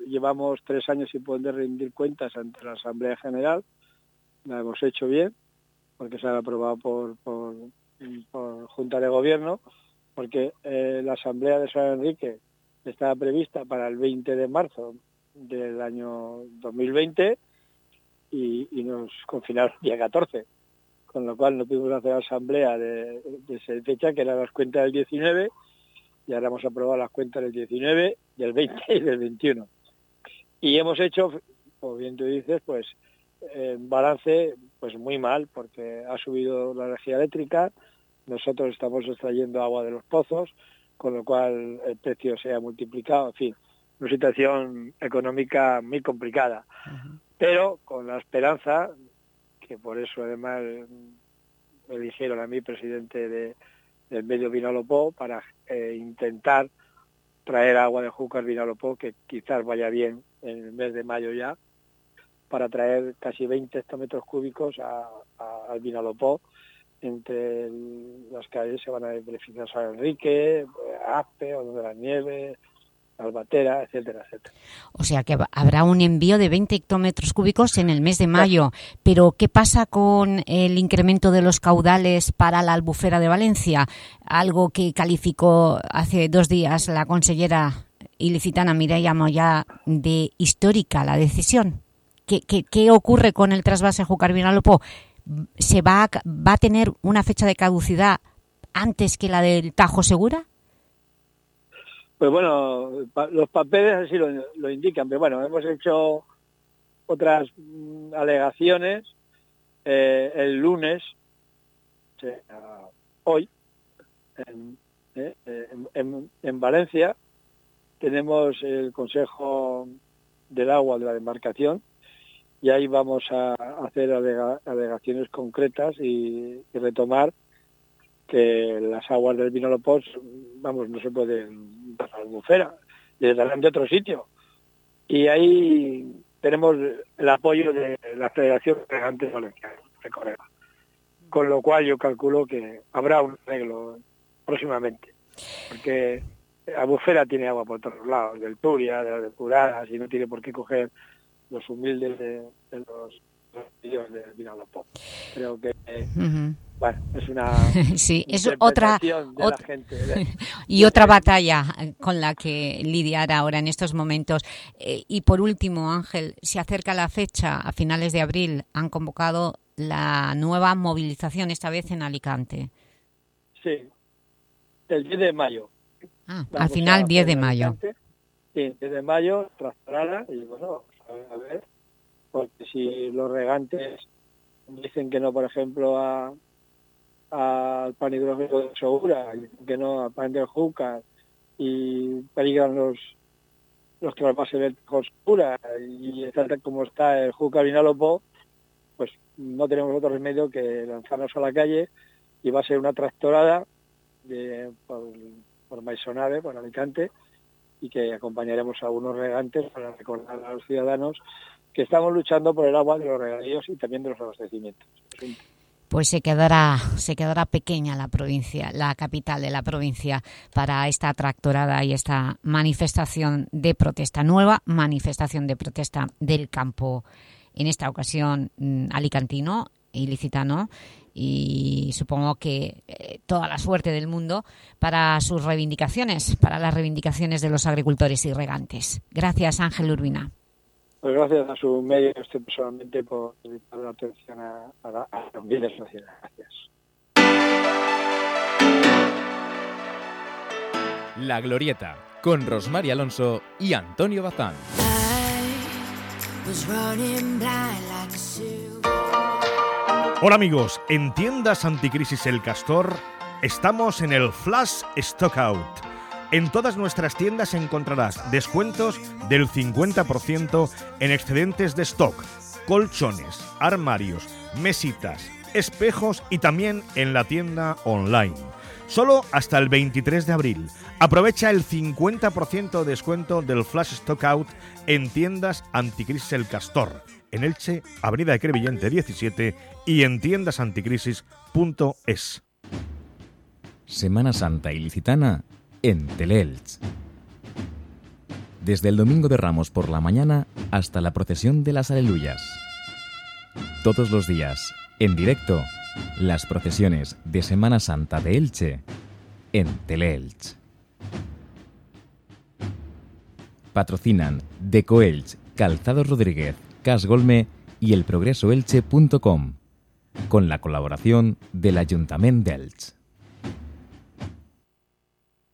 llevamos tres años sin poder rendir cuentas ante la Asamblea General. La hemos hecho bien, porque se ha aprobado por, por, Junta de Gobierno, porque eh, la Asamblea de San Enrique estaba prevista para el 20 de marzo del año 2020 y, nos confinaron el día 14, con lo cual no pudimos hacer asamblea de, esa fecha, que eran las cuentas del 19, y ahora hemos aprobado las cuentas del 19, del 20 y del 21. Y hemos hecho, como bien tú dices, pues eh, balance pues muy mal, porque ha subido la energía eléctrica, nosotros estamos extrayendo agua de los pozos, con lo cual el precio se ha multiplicado, en fin, una situación económica muy complicada. Pero con la esperanza, que por eso además me eligieron a mí presidente de, del medio Vinalopó para eh, intentar traer agua de Júcar Vinalopó, que quizás vaya bien en el mes de mayo ya, para traer casi 20 hectómetros cúbicos al Vinalopó entre las calles se van a beneficiar San Enrique, Aspe, Odo de la Nieve, Albatera, etcétera, etcétera. O sea que habrá un envío de 20 hectómetros cúbicos en el mes de mayo. Pero, ¿qué pasa con el incremento de los caudales para la albufera de Valencia? Algo que calificó hace dos días la consellera ilicitana Mireia Moya de histórica la decisión. ¿Qué, ocurre con el trasvase Júcar-Vinalopó? se va a, va a tener una fecha de caducidad antes que la del Tajo Segura? Pues bueno, los papeles así lo, indican, pero bueno, hemos hecho otras mm, alegaciones eh, el lunes, hoy, eh, en, en, Valencia, tenemos el Consejo del Agua de la Demarcación, y ahí vamos a hacer alegaciones concretas y, retomar que las aguas del Vinalopó, vamos, no se pueden pasar a albufera, les darán de otro sitio. Y ahí tenemos el apoyo de la Federación Regante Valenciana, Correa. Con lo cual yo calculo que habrá un arreglo próximamente, porque Albufera tiene agua por todos lados, del Turia, de las depuradas, y no tiene por qué coger los humildes de, los vídeos de Vinalopó. Creo que bueno, es una sí, es otra, y otra batalla con la que lidiar ahora en estos momentos. Eh, y por último, Ángel, se acerca la fecha, a finales de abril, han convocado la nueva movilización, esta vez en Alicante. Sí, el 10 de mayo. Ah, al final 10 de mayo. Sí, 10 de mayo, trastornada, y bueno, porque si los regantes dicen que no, por ejemplo, a al pan hidrogénico de Segura, que no al pan de Júcar, y peligran los los que ser el Segura, y está como está el Júcar Vinalopó, pues no tenemos otro remedio que lanzarnos a la calle y va a ser una tractorada por, por Maisonave, por Alicante, y que acompañaremos a unos regantes para recordar a los ciudadanos que estamos luchando por el agua de los regadíos y también de los abastecimientos. Pues se quedará, se quedará pequeña la provincia, la capital de la provincia, para esta tractorada y esta manifestación de protesta, nueva manifestación de protesta del campo, en esta ocasión mm, alicantino, ilicitano, y supongo que eh, toda la suerte del mundo para sus reivindicaciones, para las reivindicaciones de los agricultores y regantes. Gracias, Ángel Urbina. Pues gracias a su medio, usted personalmente, por dedicar la atención a, a, a los bienes sociales. Gracias. La Glorieta, con Rosmar Alonso y Antonio Bazán. Hola amigos, en tiendas Anticrisis El Castor estamos en el Flash Stockout. En todas nuestras tiendas encontrarás descuentos del 50% en excedentes de stock, colchones, armarios, mesitas, espejos y también en la tienda online. Solo hasta el 23 de abril. Aprovecha el 50% de descuento del Flash Stockout en tiendas Anticrisis El Castor en Elche, Avenida de Crevillente 17 y en tiendasanticrisis.es. Semana Santa Ilicitana en Teleelch. Desde el Domingo de Ramos por la mañana hasta la procesión de las Aleluyas. Todos los días, en directo, las procesiones de Semana Santa de Elche en Teleelch. Patrocinan Decoelch, Calzados Rodríguez, Casgolme y elprogresoelche.com, con la colaboración del Ayuntamiento de Elche.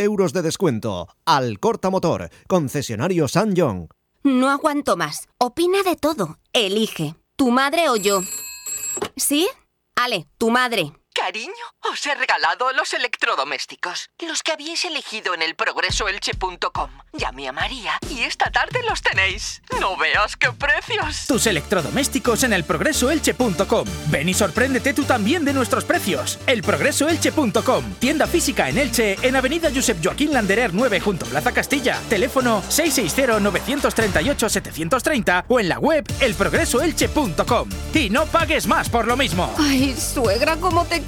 euros de descuento. Al Corta Motor, concesionario San John. No aguanto más. Opina de todo. Elige. ¿Tu madre o yo? ¿Sí? Ale, tu madre. Cariño, os he regalado los electrodomésticos, los que habíais elegido en el progresoelche.com. Llamé a María y esta tarde los tenéis. No veas qué precios. Tus electrodomésticos en elprogresoelche.com. Ven y sorpréndete tú también de nuestros precios. Elprogresoelche.com. Tienda física en Elche, en Avenida Josep Joaquín Landerer 9 junto a Plaza Castilla. Teléfono 660-938-730 o en la web elprogresoelche.com. Y no pagues más por lo mismo. Ay, suegra, cómo te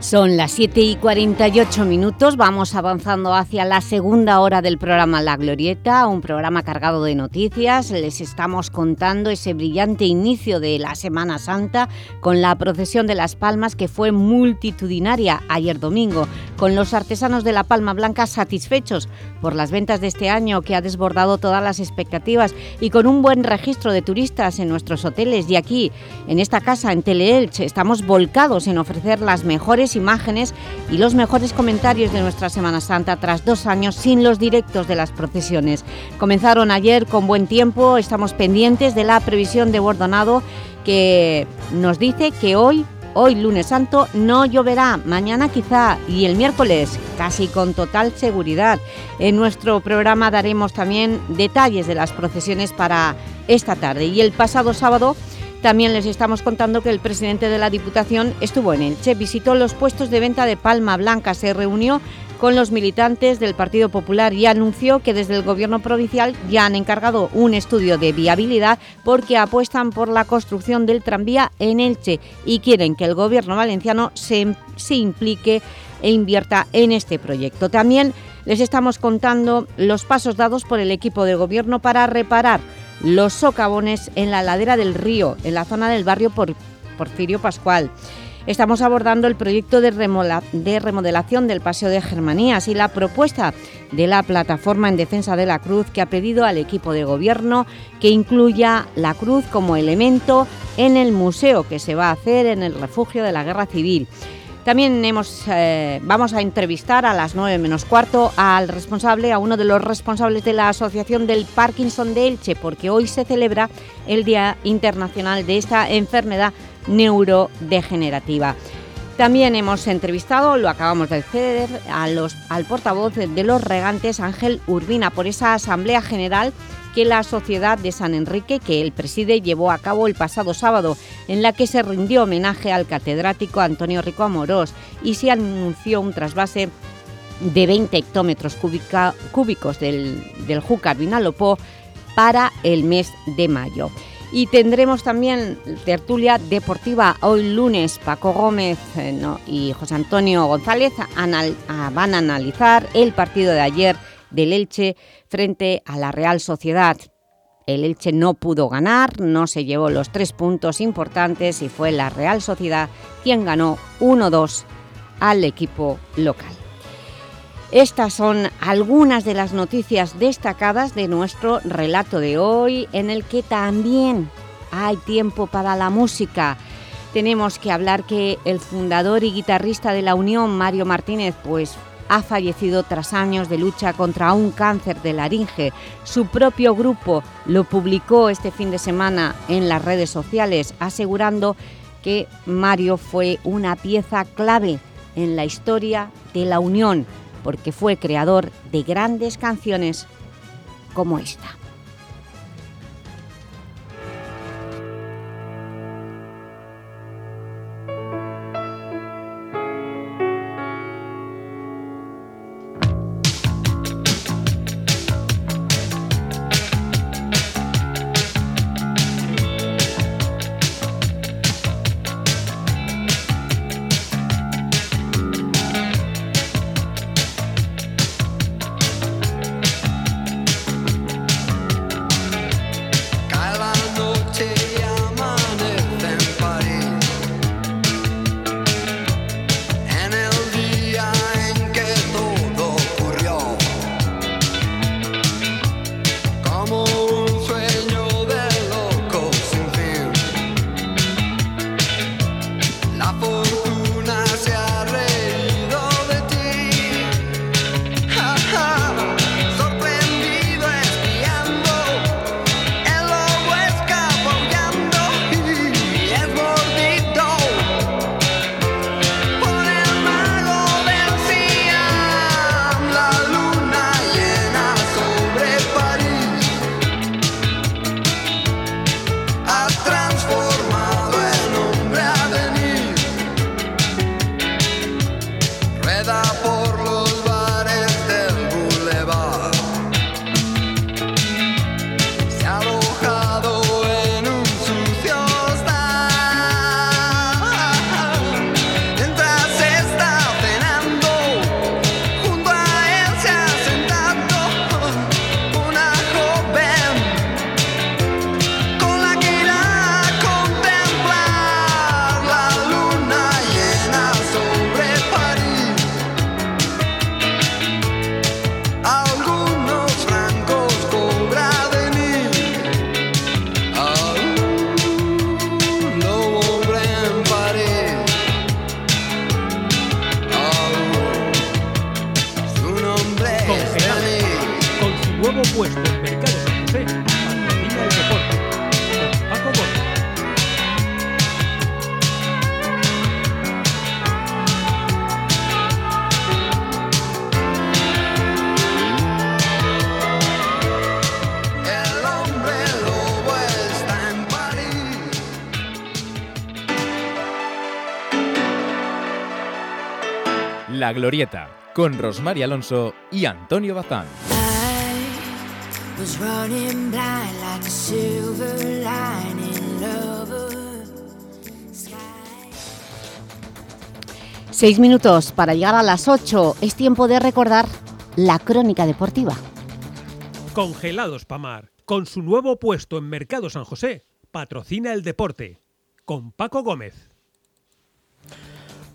Son las 7 y 48 minutos, vamos avanzando hacia la segunda hora del programa La Glorieta, un programa cargado de noticias. Les estamos contando ese brillante inicio de la Semana Santa con la procesión de las palmas que fue multitudinaria ayer domingo, con los artesanos de la Palma Blanca satisfechos por las ventas de este año que ha desbordado todas las expectativas y con un buen registro de turistas en nuestros hoteles y aquí, en esta casa, en Teleelch, estamos volcados en ofrecer las mejores imágenes y los mejores comentarios de nuestra Semana Santa tras dos años sin los directos de las procesiones. Comenzaron ayer con buen tiempo, estamos pendientes de la previsión de Bordonado que nos dice que hoy Hoy, lunes santo, no lloverá, mañana quizá y el miércoles casi con total seguridad. En nuestro programa daremos también detalles de las procesiones para esta tarde. Y el pasado sábado también les estamos contando que el presidente de la Diputación estuvo en Elche, visitó los puestos de venta de Palma Blanca, se reunió con los militantes del Partido Popular y anunció que desde el Gobierno provincial ya han encargado un estudio de viabilidad porque apuestan por la construcción del tranvía en Elche y quieren que el Gobierno valenciano se, se implique e invierta en este proyecto. También les estamos contando los pasos dados por el equipo de Gobierno para reparar los socavones en la ladera del río, en la zona del barrio Porfirio Pascual. Estamos abordando el proyecto de, remodelación del Paseo de Germanías y la propuesta de la Plataforma en Defensa de la Cruz que ha pedido al equipo de gobierno que incluya la cruz como elemento en el museo que se va a hacer en el refugio de la Guerra Civil. También hemos, eh, vamos a entrevistar a las 9 menos cuarto al responsable, a uno de los responsables de la Asociación del Parkinson de Elche, porque hoy se celebra el Día Internacional de esta enfermedad neurodegenerativa. También hemos entrevistado, lo acabamos de hacer, al portavoz de los regantes, Ángel Urbina, por esa Asamblea General que la Sociedad de San Enrique, que él preside, llevó a cabo el pasado sábado, en la que se rindió homenaje al catedrático Antonio Rico Amorós y se anunció un trasvase de 20 hectómetros cúbicos del, Júcar Vinalopó para el mes de mayo. Y tendremos también tertulia deportiva hoy lunes. Paco Gómez eh, y José Antonio González van a analizar el partido de ayer del Elche frente a la Real Sociedad. El Elche no pudo ganar, no se llevó los tres puntos importantes y fue la Real Sociedad quien ganó 1-2 al equipo local. Estas son algunas de las noticias destacadas de nuestro relato de hoy, en el que también hay tiempo para la música. Tenemos que hablar que el fundador y guitarrista de La Unión, Mario Martínez, pues ha fallecido tras años de lucha contra un cáncer de laringe. Su propio grupo lo publicó este fin de semana en las redes sociales, asegurando que Mario fue una pieza clave en la historia de la Unión, porque fue creador de grandes canciones como esta. La Glorieta, con Rosmar Alonso y Antonio Bazán. Seis minutos para llegar a las ocho. Es tiempo de recordar la crónica deportiva. Congelados Pamar, con su nuevo puesto en Mercado San José, patrocina el deporte. Con Paco Gómez.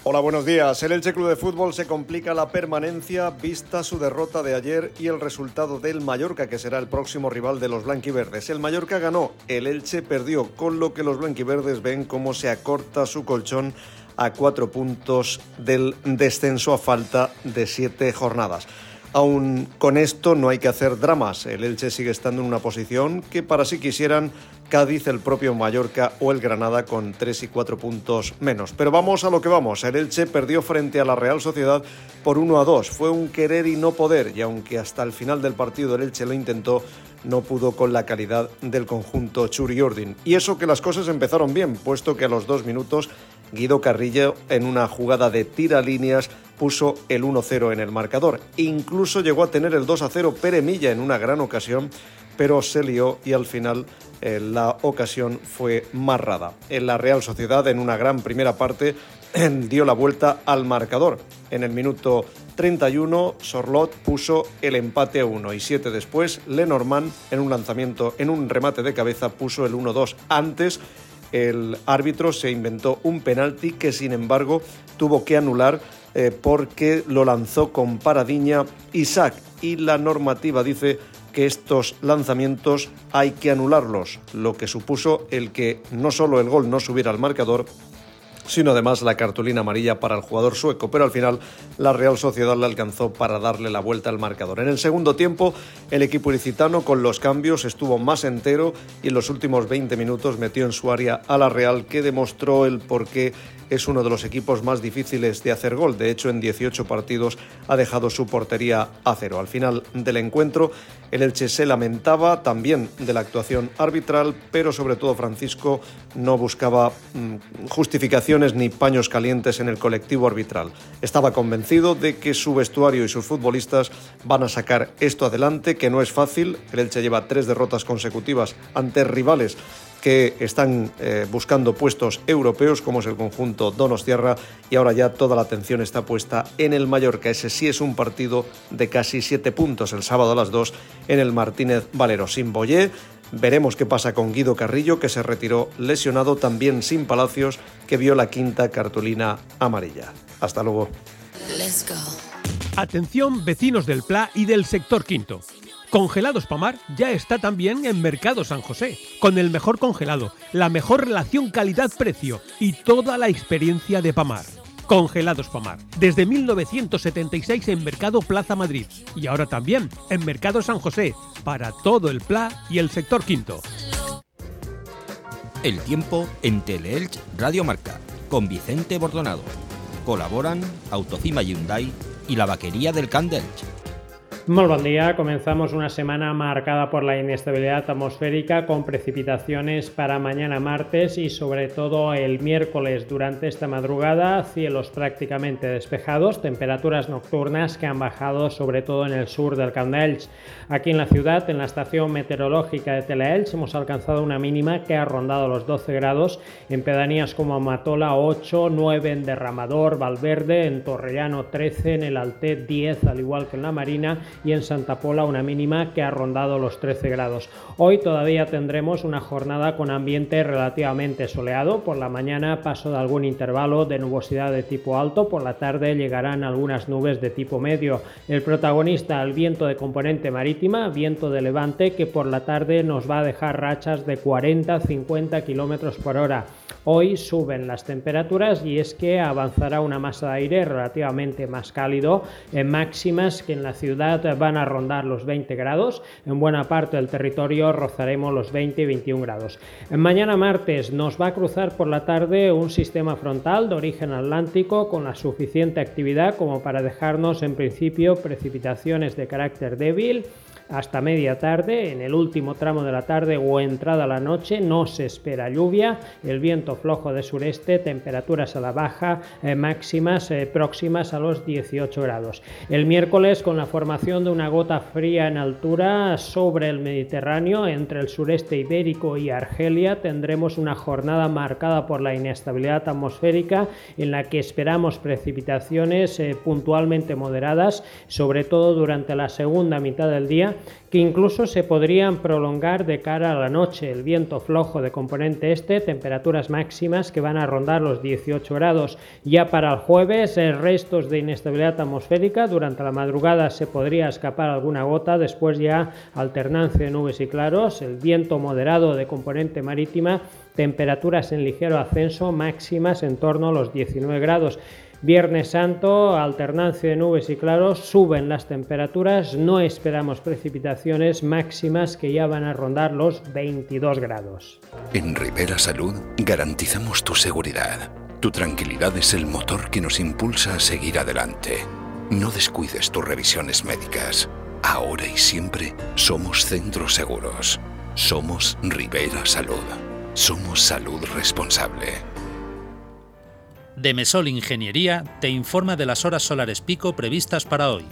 Hola, buenos días. El Elche Club de Fútbol se complica la permanencia vista su derrota de ayer y el resultado del Mallorca, que será el próximo rival de los blanquiverdes. El Mallorca ganó, el Elche perdió, con lo que los blanquiverdes ven cómo se acorta su colchón a cuatro puntos del descenso a falta de siete jornadas. Aún con esto no hay que hacer dramas. El Elche sigue estando en una posición que para si quisieran Cádiz, el propio Mallorca o el Granada con tres y cuatro puntos menos. Pero vamos a lo que vamos. El Elche perdió frente a la Real Sociedad por 1 a 2. Fue un querer y no poder y aunque hasta el final del partido el Elche lo intentó, no pudo con la calidad del conjunto Churi Ordin. Y eso que las cosas empezaron bien, puesto que a los dos minutos Guido Carrillo en una jugada de tira líneas puso el 1-0 en el marcador. Incluso llegó a tener el 2-0 Pere Milla en una gran ocasión, pero se lió y al final eh, la ocasión fue marrada. En la Real Sociedad, en una gran primera parte, dio la vuelta al marcador. En el minuto 31, Sorlot puso el empate a 1 y siete después, Lenormand en un lanzamiento, en un remate de cabeza, puso el 1-2. Antes, el árbitro se inventó un penalti que, sin embargo, tuvo que anular eh, porque lo lanzó con paradiña Isaac y la normativa dice que estos lanzamientos hay que anularlos, lo que supuso el que no solo el gol no subiera al marcador, sino además la cartulina amarilla para el jugador sueco, pero al final la Real Sociedad le alcanzó para darle la vuelta al marcador. En el segundo tiempo, el equipo ilicitano con los cambios estuvo más entero y en los últimos 20 minutos metió en su área a la Real, que demostró el por qué es uno de los equipos más difíciles de hacer gol. De hecho, en 18 partidos ha dejado su portería a cero. Al final del encuentro, el Elche se lamentaba también de la actuación arbitral, pero sobre todo Francisco no buscaba mm, ni paños calientes en el colectivo arbitral. Estaba convencido de que su vestuario y sus futbolistas van a sacar esto adelante, que no es fácil. El Elche lleva tres derrotas consecutivas ante rivales que están eh, buscando puestos europeos, como es el conjunto Donostiarra, y ahora ya toda la atención está puesta en el Mallorca. Ese sí es un partido de casi siete puntos el sábado a las dos en el Martínez Valero. Sin veremos qué pasa con Guido Carrillo, que se retiró lesionado, también sin Palacios, que vio la quinta cartulina amarilla. Hasta luego. Let's go. Atención vecinos del Pla y del sector quinto. Congelados Pamar ya está también en Mercado San José, con el mejor congelado, la mejor relación calidad-precio y toda la experiencia de Pamar. Congelados Pamar, desde 1976 en Mercado Plaza Madrid y ahora también en Mercado San José, para todo el Pla y el sector quinto. El tiempo en Teleelch Radio Marca, con Vicente Bordonado. Colaboran Autocima Hyundai y la Vaquería del Candelch. Muy buen día, comenzamos una semana marcada por la inestabilidad atmosférica con precipitaciones para mañana martes y sobre todo el miércoles durante esta madrugada, cielos prácticamente despejados, temperaturas nocturnas que han bajado sobre todo en el sur del Candelch. Aquí en la ciudad, en la estación meteorológica de Telaelch, hemos alcanzado una mínima que ha rondado los 12 grados, en pedanías como Amatola 8, 9 en Derramador, Valverde, en Torrellano 13, en el Altet 10, al igual que en la Marina, y en Santa Pola una mínima que ha rondado los 13 grados. Hoy todavía tendremos una jornada con ambiente relativamente soleado. Por la mañana paso de algún intervalo de nubosidad de tipo alto, por la tarde llegarán algunas nubes de tipo medio. El protagonista, el viento de componente marítima, viento de levante que por la tarde nos va a dejar rachas de 40-50 kilómetros por hora. Hoy suben las temperaturas y es que avanzará una masa de aire relativamente más cálido en máximas que en la ciudad van a rondar los 20 grados. En buena parte del territorio rozaremos los 20 y 21 grados. Mañana martes nos va a cruzar por la tarde un sistema frontal de origen atlántico con la suficiente actividad como para dejarnos en principio precipitaciones de carácter débil hasta media tarde. En el último tramo de la tarde o entrada a la noche no se espera lluvia. El viento flojo de sureste, temperaturas a la baja, eh, máximas eh, próximas a los 18 grados. El miércoles con la formación de una gota fría en altura sobre el Mediterráneo entre el sureste ibérico y Argelia tendremos una jornada marcada por la inestabilidad atmosférica en la que esperamos precipitaciones eh, puntualmente moderadas, sobre todo durante la segunda mitad del día que incluso se podrían prolongar de cara a la noche. El viento flojo de componente este, temperaturas máximas que van a rondar los 18 grados. Ya para el jueves, eh, restos de inestabilidad atmosférica. Durante la madrugada se podría escapar alguna gota, después ya alternancia de nubes y claros. El viento moderado de componente marítima, temperaturas en ligero ascenso, máximas en torno a los 19 grados. Viernes Santo, alternancia de nubes y claros, suben las temperaturas, no esperamos precipitaciones máximas que ya van a rondar los 22 grados. En Rivera Salud garantizamos tu seguridad. Tu tranquilidad es el motor que nos impulsa a seguir adelante. No descuides tus revisiones médicas. Ahora y siempre somos centros seguros. Somos Rivera Salud. Somos salud responsable. Demesol Ingeniería te informa de las horas solares pico previstas para hoy.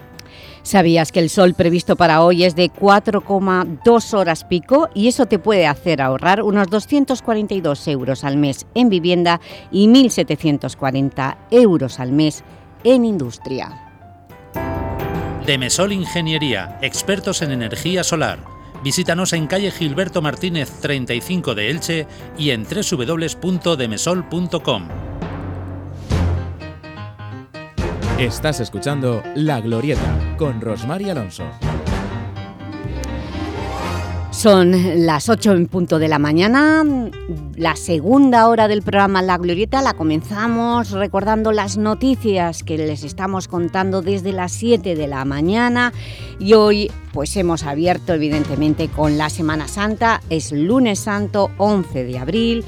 ¿Sabías que el sol previsto para hoy es de 4,2 horas pico y eso te puede hacer ahorrar unos 242 euros al mes en vivienda y 1.740 euros al mes en industria? Demesol Ingeniería, expertos en energía solar. Visítanos en calle Gilberto Martínez 35 de Elche y en www.demesol.com. Estás escuchando La Glorieta con Rosmar y Alonso. Son las 8 en punto de la mañana, la segunda hora del programa La Glorieta. La comenzamos recordando las noticias que les estamos contando desde las 7 de la mañana. Y hoy pues hemos abierto evidentemente con la Semana Santa, es lunes santo 11 de abril.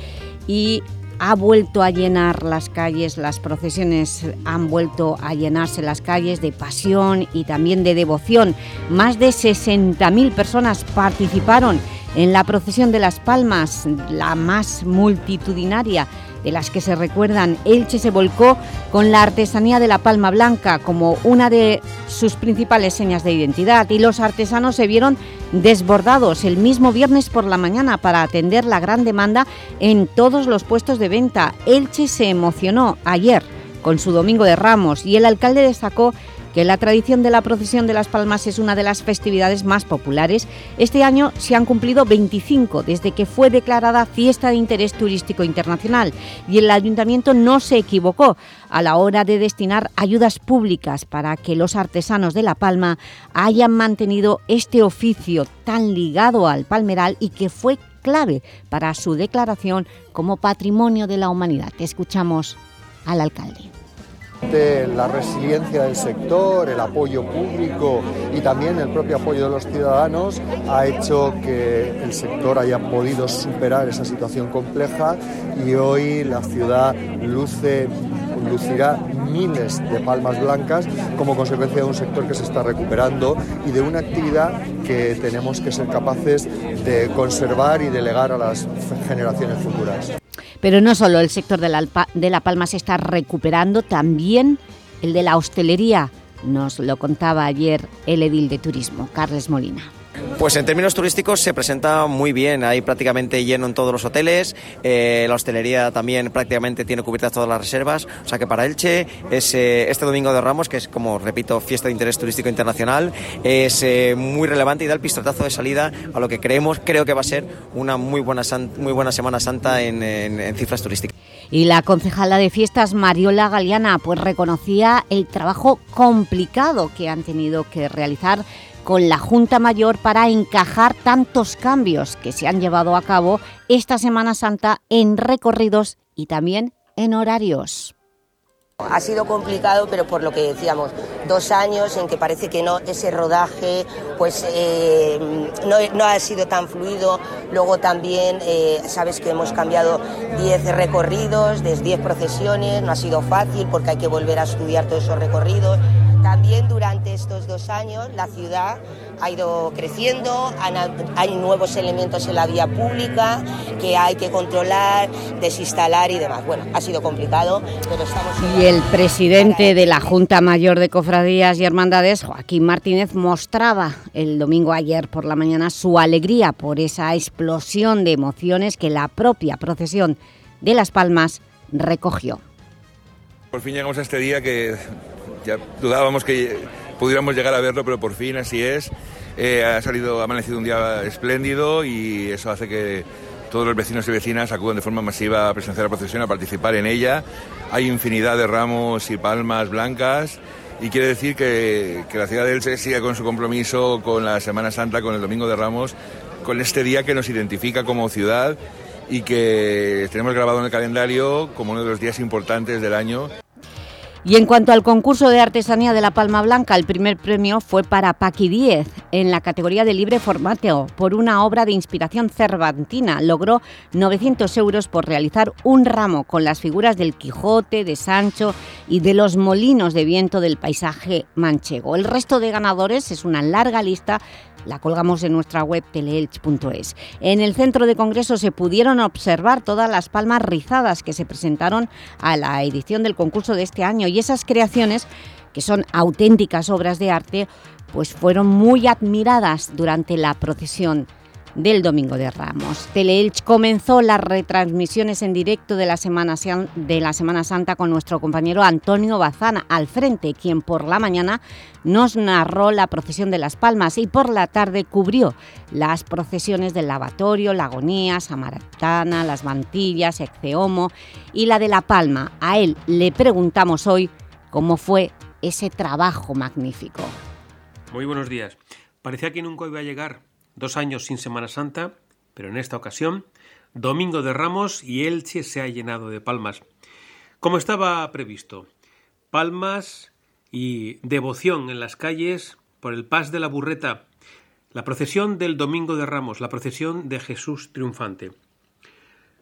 Y ha vuelto a llenar las calles, las procesiones han vuelto a llenarse las calles de pasión y también de devoción. Más de 60.000 personas participaron en la procesión de Las Palmas, la más multitudinaria de las que se recuerdan. Elche se volcó con la artesanía de la palma blanca como una de sus principales señas de identidad y los artesanos se vieron desbordados el mismo viernes por la mañana para atender la gran demanda en todos los puestos de venta. Elche se emocionó ayer con su Domingo de Ramos y el alcalde destacó que la tradición de la procesión de las palmas es una de las festividades más populares. Este año se han cumplido 25 desde que fue declarada Fiesta de Interés Turístico Internacional y el Ayuntamiento no se equivocó a la hora de destinar ayudas públicas para que los artesanos de La Palma hayan mantenido este oficio tan ligado al palmeral y que fue clave para su declaración como Patrimonio de la Humanidad. Escuchamos al alcalde la resiliencia del sector, el apoyo público y también el propio apoyo de los ciudadanos ha hecho que el sector haya podido superar esa situación compleja y hoy la ciudad luce lucirá miles de palmas blancas como consecuencia de un sector que se está recuperando y de una actividad que tenemos que ser capaces de conservar y delegar a las generaciones futuras. Pero no solo el sector de la, de la Palma se está recuperando, también el de la hostelería. Nos lo contaba ayer el edil de turismo, Carles Molina. Pues en términos turísticos se presenta muy bien, hay prácticamente lleno en todos los hoteles, eh, la hostelería también prácticamente tiene cubiertas todas las reservas, o sea que para Elche es, eh, este Domingo de Ramos, que es como repito, fiesta de interés turístico internacional, es eh, muy relevante y da el pistoletazo de salida a lo que creemos, creo que va a ser una muy buena, muy buena Semana Santa en, en, en cifras turísticas. Y la concejala de fiestas, Mariola Galeana, pues reconocía el trabajo complicado que han tenido que realizar con la Junta Mayor para encajar tantos cambios que se han llevado a cabo esta Semana Santa en recorridos y también en horarios. Ha sido complicado, pero por lo que decíamos, dos años en que parece que no ese rodaje pues eh, no, ha sido tan fluido. Luego también eh, sabes que hemos cambiado 10 recorridos, de 10 procesiones, no ha sido fácil porque hay que volver a estudiar todos esos recorridos. También durante estos dos años la ciudad ha ido creciendo, hay nuevos elementos en la vía pública que hay que controlar, desinstalar y demás. Bueno, ha sido complicado, pero estamos... Y el presidente de la Junta Mayor de Cofradías y Hermandades, Joaquín Martínez, mostraba el domingo ayer por la mañana su alegría por esa explosión de emociones que la propia procesión de Las Palmas recogió. Por fin llegamos a este día que ya dudábamos que pudiéramos llegar a verlo, pero por fin así es. Eh, ha salido, ha amanecido un día espléndido y eso hace que todos los vecinos y vecinas acudan de forma masiva a presenciar la procesión, a participar en ella. Hay infinidad de ramos y palmas blancas y quiere decir que, que la ciudad de Elche sigue con su compromiso con la Semana Santa, con el Domingo de Ramos, con este día que nos identifica como ciudad y que tenemos grabado en el calendario como uno de los días importantes del año. Y en cuanto al concurso de artesanía de la Palma Blanca, el primer premio fue para Paqui 10 en la categoría de libre formato por una obra de inspiración cervantina. Logró 900 euros por realizar un ramo con las figuras del Quijote, de Sancho y de los molinos de viento del paisaje manchego. El resto de ganadores es una larga lista la colgamos en nuestra web teleelch.es. En el centro de congreso se pudieron observar todas las palmas rizadas que se presentaron a la edición del concurso de este año y esas creaciones, que son auténticas obras de arte, pues fueron muy admiradas durante la procesión del Domingo de Ramos. Teleelch comenzó las retransmisiones en directo de la, Semana, de la Semana Santa con nuestro compañero Antonio Bazana al frente, quien por la mañana nos narró la procesión de Las Palmas y por la tarde cubrió las procesiones del Lavatorio, la Agonía, Samaritana, Las Mantillas, Exceomo y la de La Palma. A él le preguntamos hoy cómo fue ese trabajo magnífico. Muy buenos días. Parecía que nunca iba a llegar dos años sin Semana Santa, pero en esta ocasión, Domingo de Ramos y Elche se ha llenado de palmas. Como estaba previsto, palmas y devoción en las calles por el Pas de la Burreta, la procesión del Domingo de Ramos, la procesión de Jesús triunfante.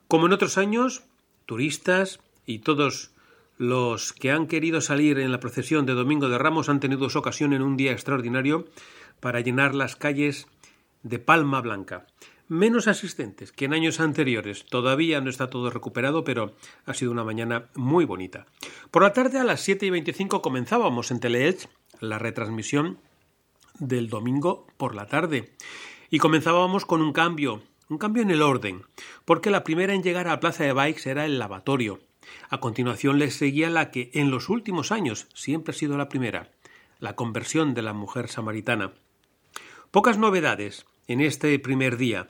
Como en otros años, turistas y todos los que han querido salir en la procesión de Domingo de Ramos han tenido su ocasión en un día extraordinario para llenar las calles de Palma Blanca. Menos asistentes que en años anteriores. Todavía no está todo recuperado, pero ha sido una mañana muy bonita. Por la tarde a las 7 y 25 comenzábamos en Teleelch la retransmisión del domingo por la tarde. Y comenzábamos con un cambio, un cambio en el orden, porque la primera en llegar a la plaza de Bikes era el lavatorio. A continuación le seguía la que en los últimos años siempre ha sido la primera, la conversión de la mujer samaritana. Pocas novedades, en este primer día.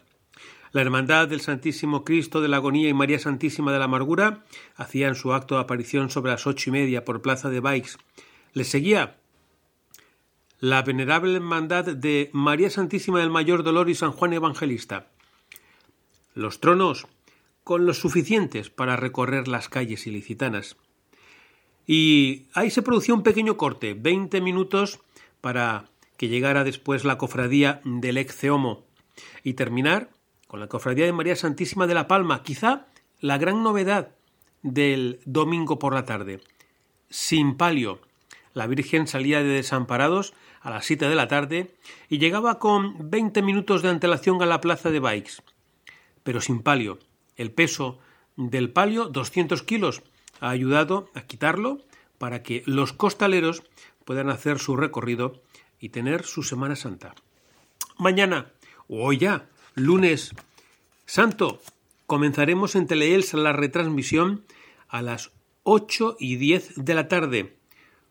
La Hermandad del Santísimo Cristo de la Agonía y María Santísima de la Amargura hacían su acto de aparición sobre las ocho y media por Plaza de Baix. Le seguía la Venerable Hermandad de María Santísima del Mayor Dolor y San Juan Evangelista. Los tronos con los suficientes para recorrer las calles ilicitanas. Y ahí se produció un pequeño corte, 20 minutos para que llegara después la cofradía del Exceomo y terminar con la cofradía de María Santísima de la Palma, quizá la gran novedad del domingo por la tarde. Sin palio. La Virgen salía de Desamparados a las 7 de la tarde y llegaba con 20 minutos de antelación a la plaza de Baix. Pero sin palio. El peso del palio, 200 kilos, ha ayudado a quitarlo para que los costaleros puedan hacer su recorrido y tener su Semana Santa. Mañana, o hoy ya, lunes santo, comenzaremos en Teleels la retransmisión a las 8 y 10 de la tarde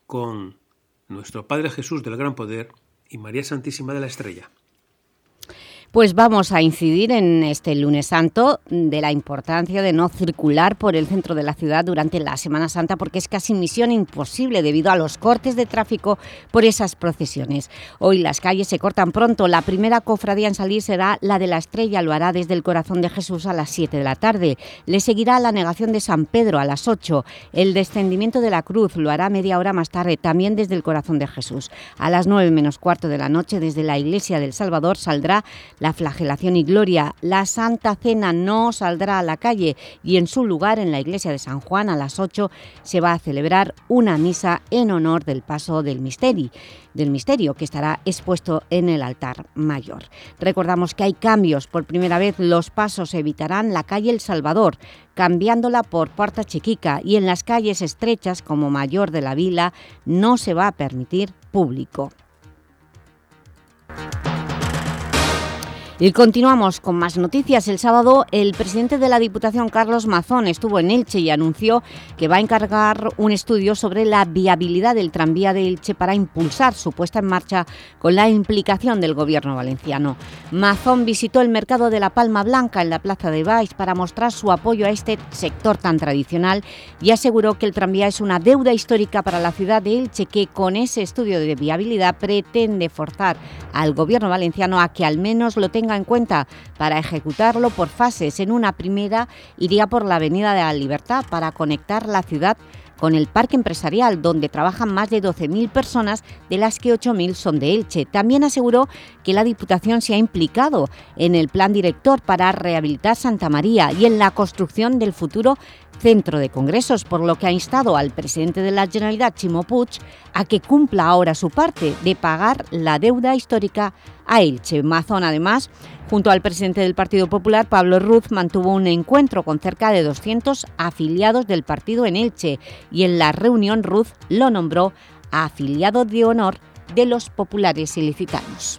con nuestro Padre Jesús del Gran Poder y María Santísima de la Estrella. Pues vamos a incidir en este lunes santo de la importancia de no circular por el centro de la ciudad durante la Semana Santa porque es casi misión imposible debido a los cortes de tráfico por esas procesiones. Hoy las calles se cortan pronto. La primera cofradía en salir será la de la Estrella, lo hará desde el Corazón de Jesús a las 7 de la tarde. Le seguirá la negación de San Pedro a las 8. El descendimiento de la Cruz lo hará media hora más tarde, también desde el Corazón de Jesús. A las 9 menos cuarto de la noche, desde la Iglesia del Salvador, saldrá la flagelación y gloria. La Santa Cena no saldrá a la calle y en su lugar, en la iglesia de San Juan, a las 8, se va a celebrar una misa en honor del paso del misterio, del misterio que estará expuesto en el altar mayor. Recordamos que hay cambios. Por primera vez los pasos evitarán la calle El Salvador, cambiándola por Puerta Chiquica y en las calles estrechas como Mayor de la Vila no se va a permitir público. Y continuamos con más noticias. El sábado el presidente de la Diputación, Carlos Mazón, estuvo en Elche y anunció que va a encargar un estudio sobre la viabilidad del tranvía de Elche para impulsar su puesta en marcha con la implicación del Gobierno valenciano. Mazón visitó el mercado de la Palma Blanca en la Plaza de Baix para mostrar su apoyo a este sector tan tradicional y aseguró que el tranvía es una deuda histórica para la ciudad de Elche que con ese estudio de viabilidad pretende forzar al Gobierno valenciano a que al menos lo tenga en cuenta para ejecutarlo por fases. En una primera iría por la Avenida de la Libertad para conectar la ciudad el parque empresarial, donde trabajan más de 12.000 personas, de las que 8.000 son de Elche. También aseguró que la Diputación se ha implicado en el plan director para rehabilitar Santa María y en la construcción del futuro centro de congresos, por lo que ha instado al presidente de la Generalitat, Chimo Puig, a que cumpla ahora su parte de pagar la deuda histórica a Elche. Mazón, además, junto al presidente del Partido Popular, Pablo Ruz, mantuvo un encuentro con cerca de 200 afiliados del partido en Elche y en la reunión Ruz lo nombró afiliado de honor de los populares ilicitanos.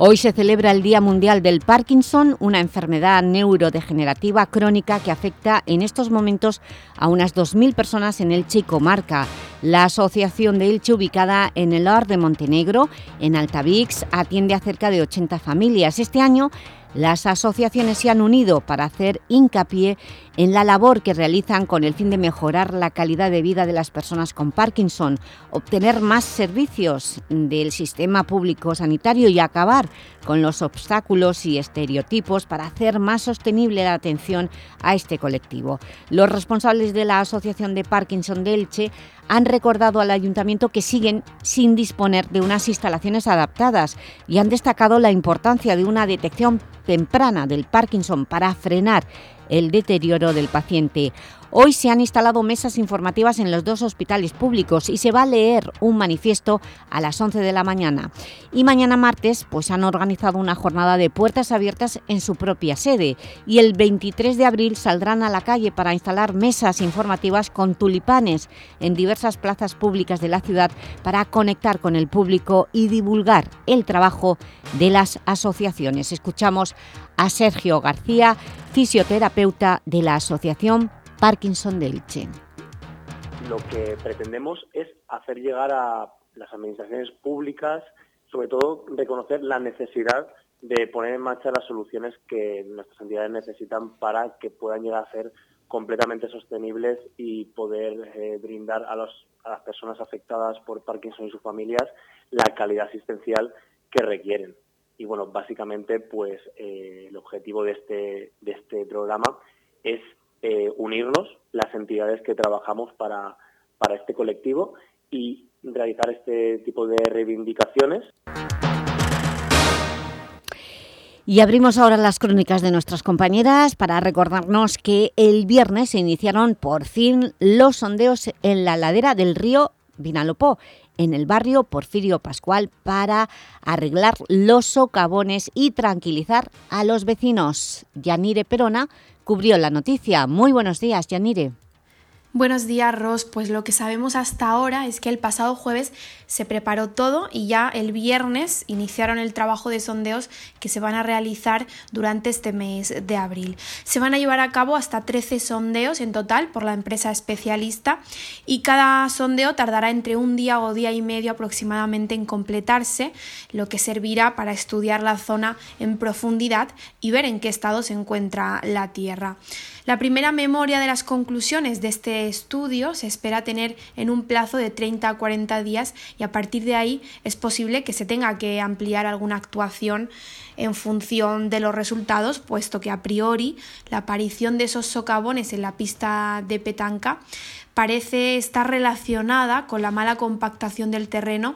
Hoy se celebra el Día Mundial del Parkinson, una enfermedad neurodegenerativa crónica que afecta en estos momentos a unas 2.000 personas en Elche y comarca. La asociación de Elche, ubicada en el Or de Montenegro, en Altavix, atiende a cerca de 80 familias. Este año las asociaciones se han unido para hacer hincapié en la labor que realizan con el fin de mejorar la calidad de vida de las personas con Parkinson, obtener más servicios del sistema público sanitario y acabar con los obstáculos y estereotipos para hacer más sostenible la atención a este colectivo. Los responsables de la Asociación de Parkinson de Elche han recordado al Ayuntamiento que siguen sin disponer de unas instalaciones adaptadas y han destacado la importancia de una detección temprana del Parkinson para frenar el deterioro del paciente. Hoy se han instalado mesas informativas en los dos hospitales públicos y se va a leer un manifiesto a las 11 de la mañana. Y mañana martes pues, han organizado una jornada de puertas abiertas en su propia sede y el 23 de abril saldrán a la calle para instalar mesas informativas con tulipanes en diversas plazas públicas de la ciudad para conectar con el público y divulgar el trabajo de las asociaciones. Escuchamos a Sergio García, fisioterapeuta de la Asociación Parkinson de Elche. Lo que pretendemos es hacer llegar a las administraciones públicas, sobre todo reconocer la necesidad de poner en marcha las soluciones que nuestras entidades necesitan para que puedan llegar a ser completamente sostenibles y poder eh, brindar a, los, a las personas afectadas por Parkinson y sus familias la calidad asistencial que requieren. Y bueno, básicamente, pues eh, el objetivo de este, de este programa es eh, unirnos las entidades que trabajamos para, para este colectivo y realizar este tipo de reivindicaciones. Y abrimos ahora las crónicas de nuestras compañeras para recordarnos que el viernes se iniciaron por fin los sondeos en la ladera del río Vinalopó, en el barrio Porfirio Pascual, para arreglar los socavones y tranquilizar a los vecinos. Yanire Perona cubrió la noticia. Muy buenos días, Yanire. Buenos días, Ros. Pues lo que sabemos hasta ahora es que el pasado jueves se preparó todo y ya el viernes iniciaron el trabajo de sondeos que se van a realizar durante este mes de abril. Se van a llevar a cabo hasta 13 sondeos en total por la empresa especialista y cada sondeo tardará entre un día o día y medio aproximadamente en completarse, lo que servirá para estudiar la zona en profundidad y ver en qué estado se encuentra la Tierra. La primera memoria de las conclusiones de este estudio se espera tener en un plazo de 30 a 40 días y a partir de ahí es posible que se tenga que ampliar alguna actuación en función de los resultados, puesto que a priori la aparición de esos socavones en la pista de petanca parece estar relacionada con la mala compactación del terreno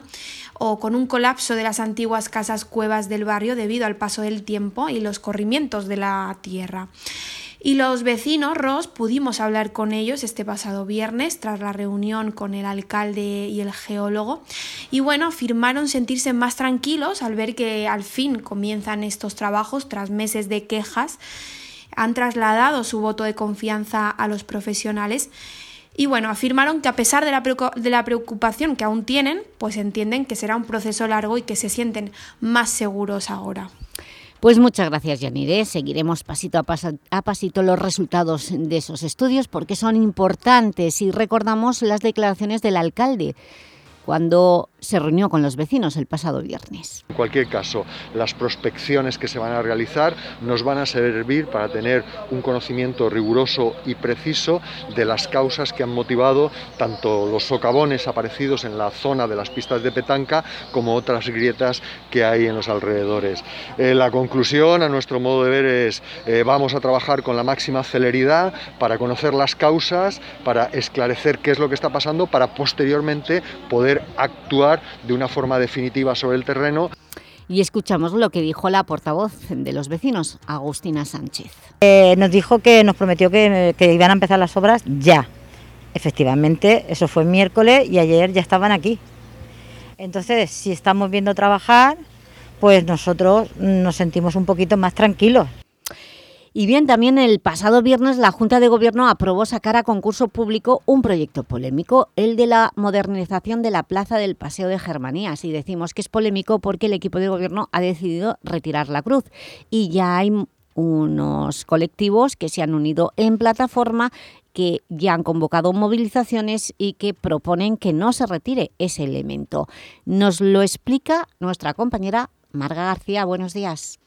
o con un colapso de las antiguas casas cuevas del barrio debido al paso del tiempo y los corrimientos de la tierra. Y los vecinos, Ross, pudimos hablar con ellos este pasado viernes tras la reunión con el alcalde y el geólogo. Y bueno, afirmaron sentirse más tranquilos al ver que al fin comienzan estos trabajos tras meses de quejas. Han trasladado su voto de confianza a los profesionales. Y bueno, afirmaron que a pesar de la, preocupación que aún tienen, pues entienden que será un proceso largo y que se sienten más seguros ahora. Pues muchas gracias, Yanire. Seguiremos pasito a, a, pasito los resultados de esos estudios porque son importantes y recordamos las declaraciones del alcalde cuando se reunió con los vecinos el pasado viernes. En cualquier caso, las prospecciones que se van a realizar nos van a servir para tener un conocimiento riguroso y preciso de las causas que han motivado tanto los socavones aparecidos en la zona de las pistas de petanca como otras grietas que hay en los alrededores. Eh, la conclusión, a nuestro modo de ver, es eh, vamos a trabajar con la máxima celeridad para conocer las causas, para esclarecer qué es lo que está pasando, para posteriormente poder actuar de una forma definitiva sobre el terreno. Y escuchamos lo que dijo la portavoz de los vecinos, Agustina Sánchez. Eh, nos dijo que nos prometió que, que iban a empezar las obras ya. Efectivamente, eso fue miércoles y ayer ya estaban aquí. Entonces, si estamos viendo trabajar, pues nosotros nos sentimos un poquito más tranquilos. Y bien, también el pasado viernes la Junta de Gobierno aprobó sacar a concurso público un proyecto polémico, el de la modernización de la Plaza del Paseo de Germanías. Y decimos que es polémico porque el equipo de Gobierno ha decidido retirar la cruz. Y ya hay unos colectivos que se han unido en plataforma que ya han convocado movilizaciones y que proponen que no se retire ese elemento. Nos lo explica nuestra compañera Marga García. Buenos días.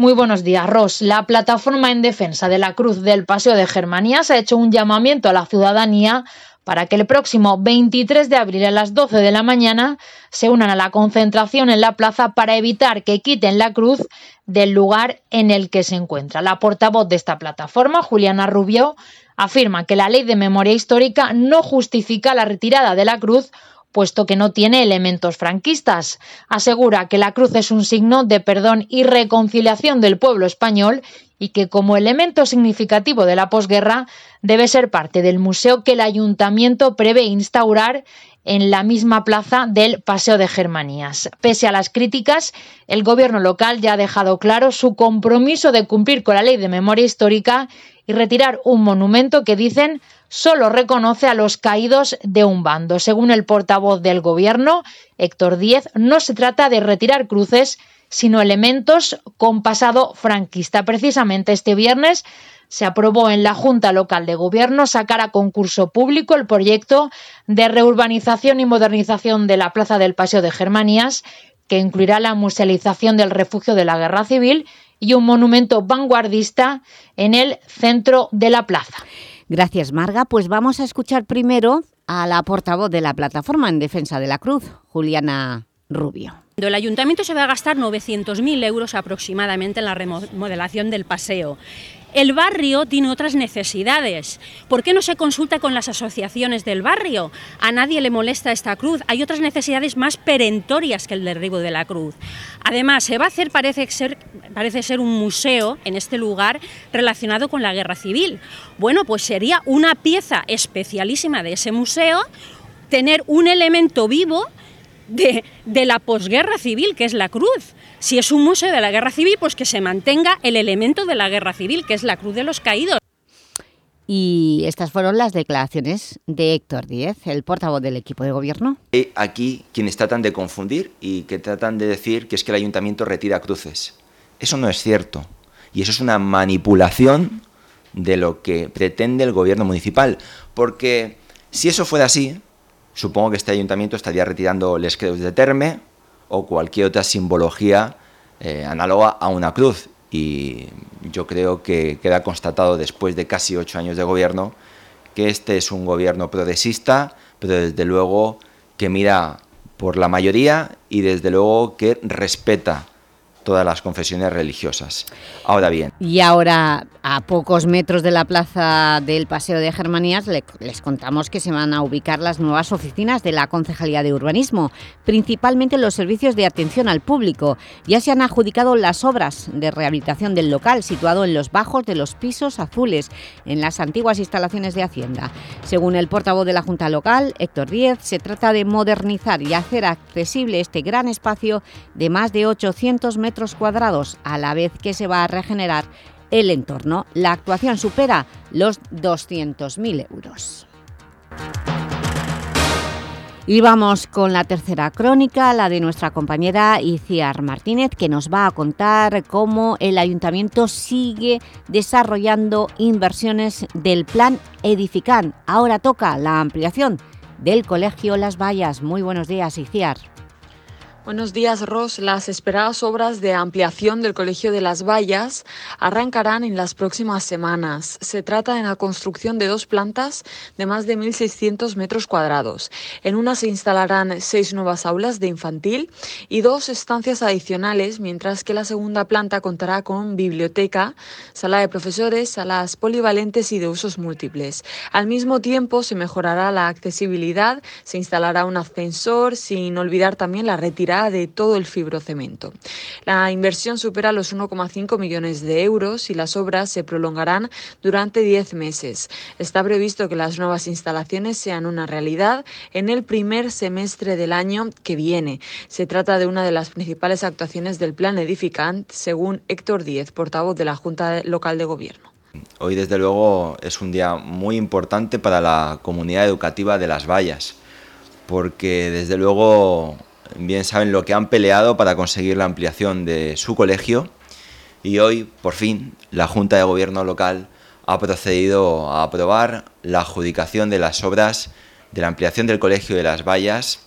Muy buenos días, Ross. La plataforma en defensa de la Cruz del Paseo de Germanías ha hecho un llamamiento a la ciudadanía para que el próximo 23 de abril a las 12 de la mañana se unan a la concentración en la plaza para evitar que quiten la cruz del lugar en el que se encuentra. La portavoz de esta plataforma, Juliana Rubio, afirma que la ley de memoria histórica no justifica la retirada de la cruz puesto que no tiene elementos franquistas. Asegura que la cruz es un signo de perdón y reconciliación del pueblo español y que como elemento significativo de la posguerra debe ser parte del museo que el ayuntamiento prevé instaurar en la misma plaza del Paseo de Germanías. Pese a las críticas, el gobierno local ya ha dejado claro su compromiso de cumplir con la ley de memoria histórica y retirar un monumento que dicen solo reconoce a los caídos de un bando. Según el portavoz del Gobierno, Héctor Díez, no se trata de retirar cruces, sino elementos con pasado franquista. Precisamente este viernes se aprobó en la Junta Local de Gobierno sacar a concurso público el proyecto de reurbanización y modernización de la Plaza del Paseo de Germanías, que incluirá la musealización del refugio de la Guerra Civil y un monumento vanguardista en el centro de la plaza. Gracias, Marga. Pues vamos a escuchar primero a la portavoz de la Plataforma en Defensa de la Cruz, Juliana Rubio. El ayuntamiento se va a gastar 900.000 euros aproximadamente en la remodelación del paseo. El barrio tiene otras necesidades. ¿Por qué no se consulta con las asociaciones del barrio? A nadie le molesta esta cruz. Hay otras necesidades más perentorias que el derribo de la cruz. Además, se va a hacer, parece ser, parece ser un museo en este lugar relacionado con la guerra civil. Bueno, pues sería una pieza especialísima de ese museo tener un elemento vivo de, de la posguerra civil, que es la cruz. Si es un museo de la guerra civil, pues que se mantenga el elemento de la guerra civil, que es la cruz de los caídos. Y estas fueron las declaraciones de Héctor Díez, el portavoz del equipo de gobierno. Hay aquí quienes tratan de confundir y que tratan de decir que es que el ayuntamiento retira cruces. Eso no es cierto. Y eso es una manipulación de lo que pretende el gobierno municipal. Porque si eso fuera así, supongo que este ayuntamiento estaría retirando les de Terme o cualquier otra simbología eh, análoga a una cruz. Y yo creo que queda constatado después de casi ocho años de gobierno que este es un gobierno progresista, pero desde luego que mira por la mayoría y desde luego que respeta todas las confesiones religiosas. Ahora bien. Y ahora, a pocos metros de la plaza del Paseo de Germanías, le- les contamos que se van a ubicar las nuevas oficinas de la Concejalía de Urbanismo, principalmente los servicios de atención al público. Ya se han adjudicado las obras de rehabilitación del local, situado en los bajos de los pisos azules, en las antiguas instalaciones de Hacienda. Según el portavoz de la Junta Local, Héctor Díez, se trata de modernizar y hacer accesible este gran espacio de más de 800 metros cuadrados, a la vez que se va a regenerar el entorno. La actuación supera los 200.000 euros. Y vamos con la tercera crónica, la de nuestra compañera Iciar Martínez, que nos va a contar cómo el Ayuntamiento sigue desarrollando inversiones del Plan Edifican. Ahora toca la ampliación del Colegio Las Vallas. Muy buenos días, Iciar. Buenos días, Ros. Las esperadas obras de ampliación del Colegio de las Vallas arrancarán en las próximas semanas. Se trata de la construcción de dos plantas de más de 1.600 metros cuadrados. En una se instalarán seis nuevas aulas de infantil y dos estancias adicionales, mientras que la segunda planta contará con biblioteca, sala de profesores, salas polivalentes y de usos múltiples. Al mismo tiempo se mejorará la accesibilidad, se instalará un ascensor, sin olvidar también la retirada de todo el fibrocemento. La inversión supera los 1,5 millones de euros y las obras se prolongarán durante 10 meses. Está previsto que las nuevas instalaciones sean una realidad en el primer semestre del año que viene. Se trata de una de las principales actuaciones del plan edificante, según Héctor Díez, portavoz de la Junta Local de Gobierno. Hoy desde luego es un día muy importante para la comunidad educativa de Las Vallas, porque desde luego bien saben lo que han peleado para conseguir la ampliación de su colegio. Y hoy por fin la Junta de Gobierno local ha procedido a aprobar la adjudicación de las obras de la ampliación del Colegio de las Vallas,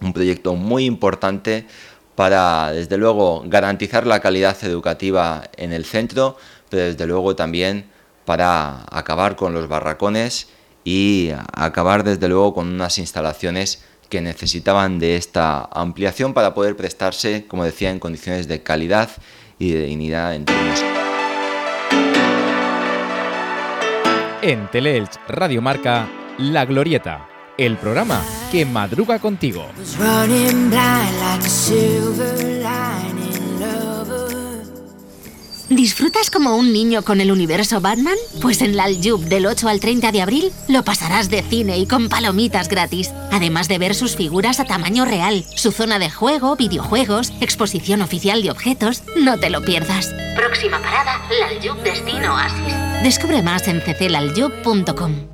un proyecto muy importante para, desde luego, garantizar la calidad educativa en el centro, pero desde luego también para acabar con los barracones y acabar, desde luego, con unas instalaciones que necesitaban de esta ampliación para poder prestarse, como decía, en condiciones de calidad y de dignidad en términos En Teleelch Radio Marca, La Glorieta, el programa que madruga contigo. ¿Disfrutas como un niño con el universo Batman? Pues en la Aljub del 8 al 30 de abril lo pasarás de cine y con palomitas gratis. Además de ver sus figuras a tamaño real, su zona de juego, videojuegos, exposición oficial de objetos, no te lo pierdas. Próxima parada, la Aljub Destino Oasis. Descubre más en cclaljub.com.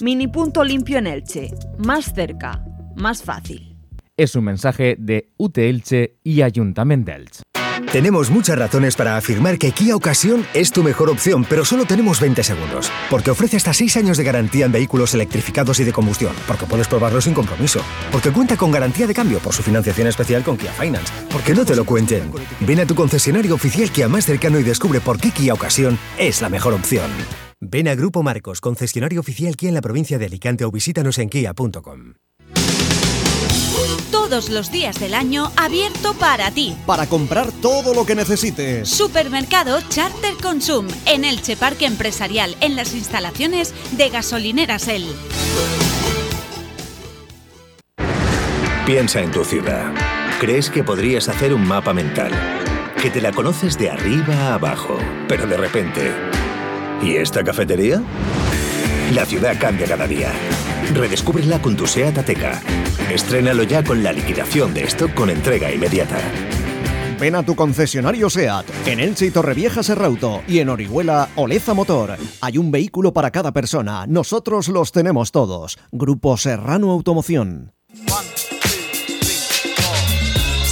Mini punto limpio en Elche. Más cerca, más fácil. Es un mensaje de UT Elche y Ayuntamiento de Elche. Tenemos muchas razones para afirmar que Kia Ocasión es tu mejor opción, pero solo tenemos 20 segundos. Porque ofrece hasta 6 años de garantía en vehículos electrificados y de combustión, porque puedes probarlo sin compromiso, porque cuenta con garantía de cambio por su financiación especial con Kia Finance, porque no te lo cuenten. Ven a tu concesionario oficial Kia más cercano y descubre por qué Kia Ocasión es la mejor opción. Ven a Grupo Marcos, concesionario oficial Kia en la provincia de Alicante o visítanos en kia.com. Todos los días del año abierto para ti. Para comprar todo lo que necesites. Supermercado Charter Consum en Elche Parque Empresarial en las instalaciones de Gasolineras El. Piensa en tu ciudad. ¿Crees que podrías hacer un mapa mental? Que te la conoces de arriba a abajo, pero de repente... ¿Y esta cafetería? La ciudad cambia cada día. Redescúbrela con tu SEAT Ateca. Estrénalo ya con la liquidación de stock con entrega inmediata. Ven a tu concesionario SEAT, en Elche y Torrevieja Serrauto y en Orihuela Oleza Motor. Hay un vehículo para cada persona, nosotros los tenemos todos. Grupo Serrano Automoción.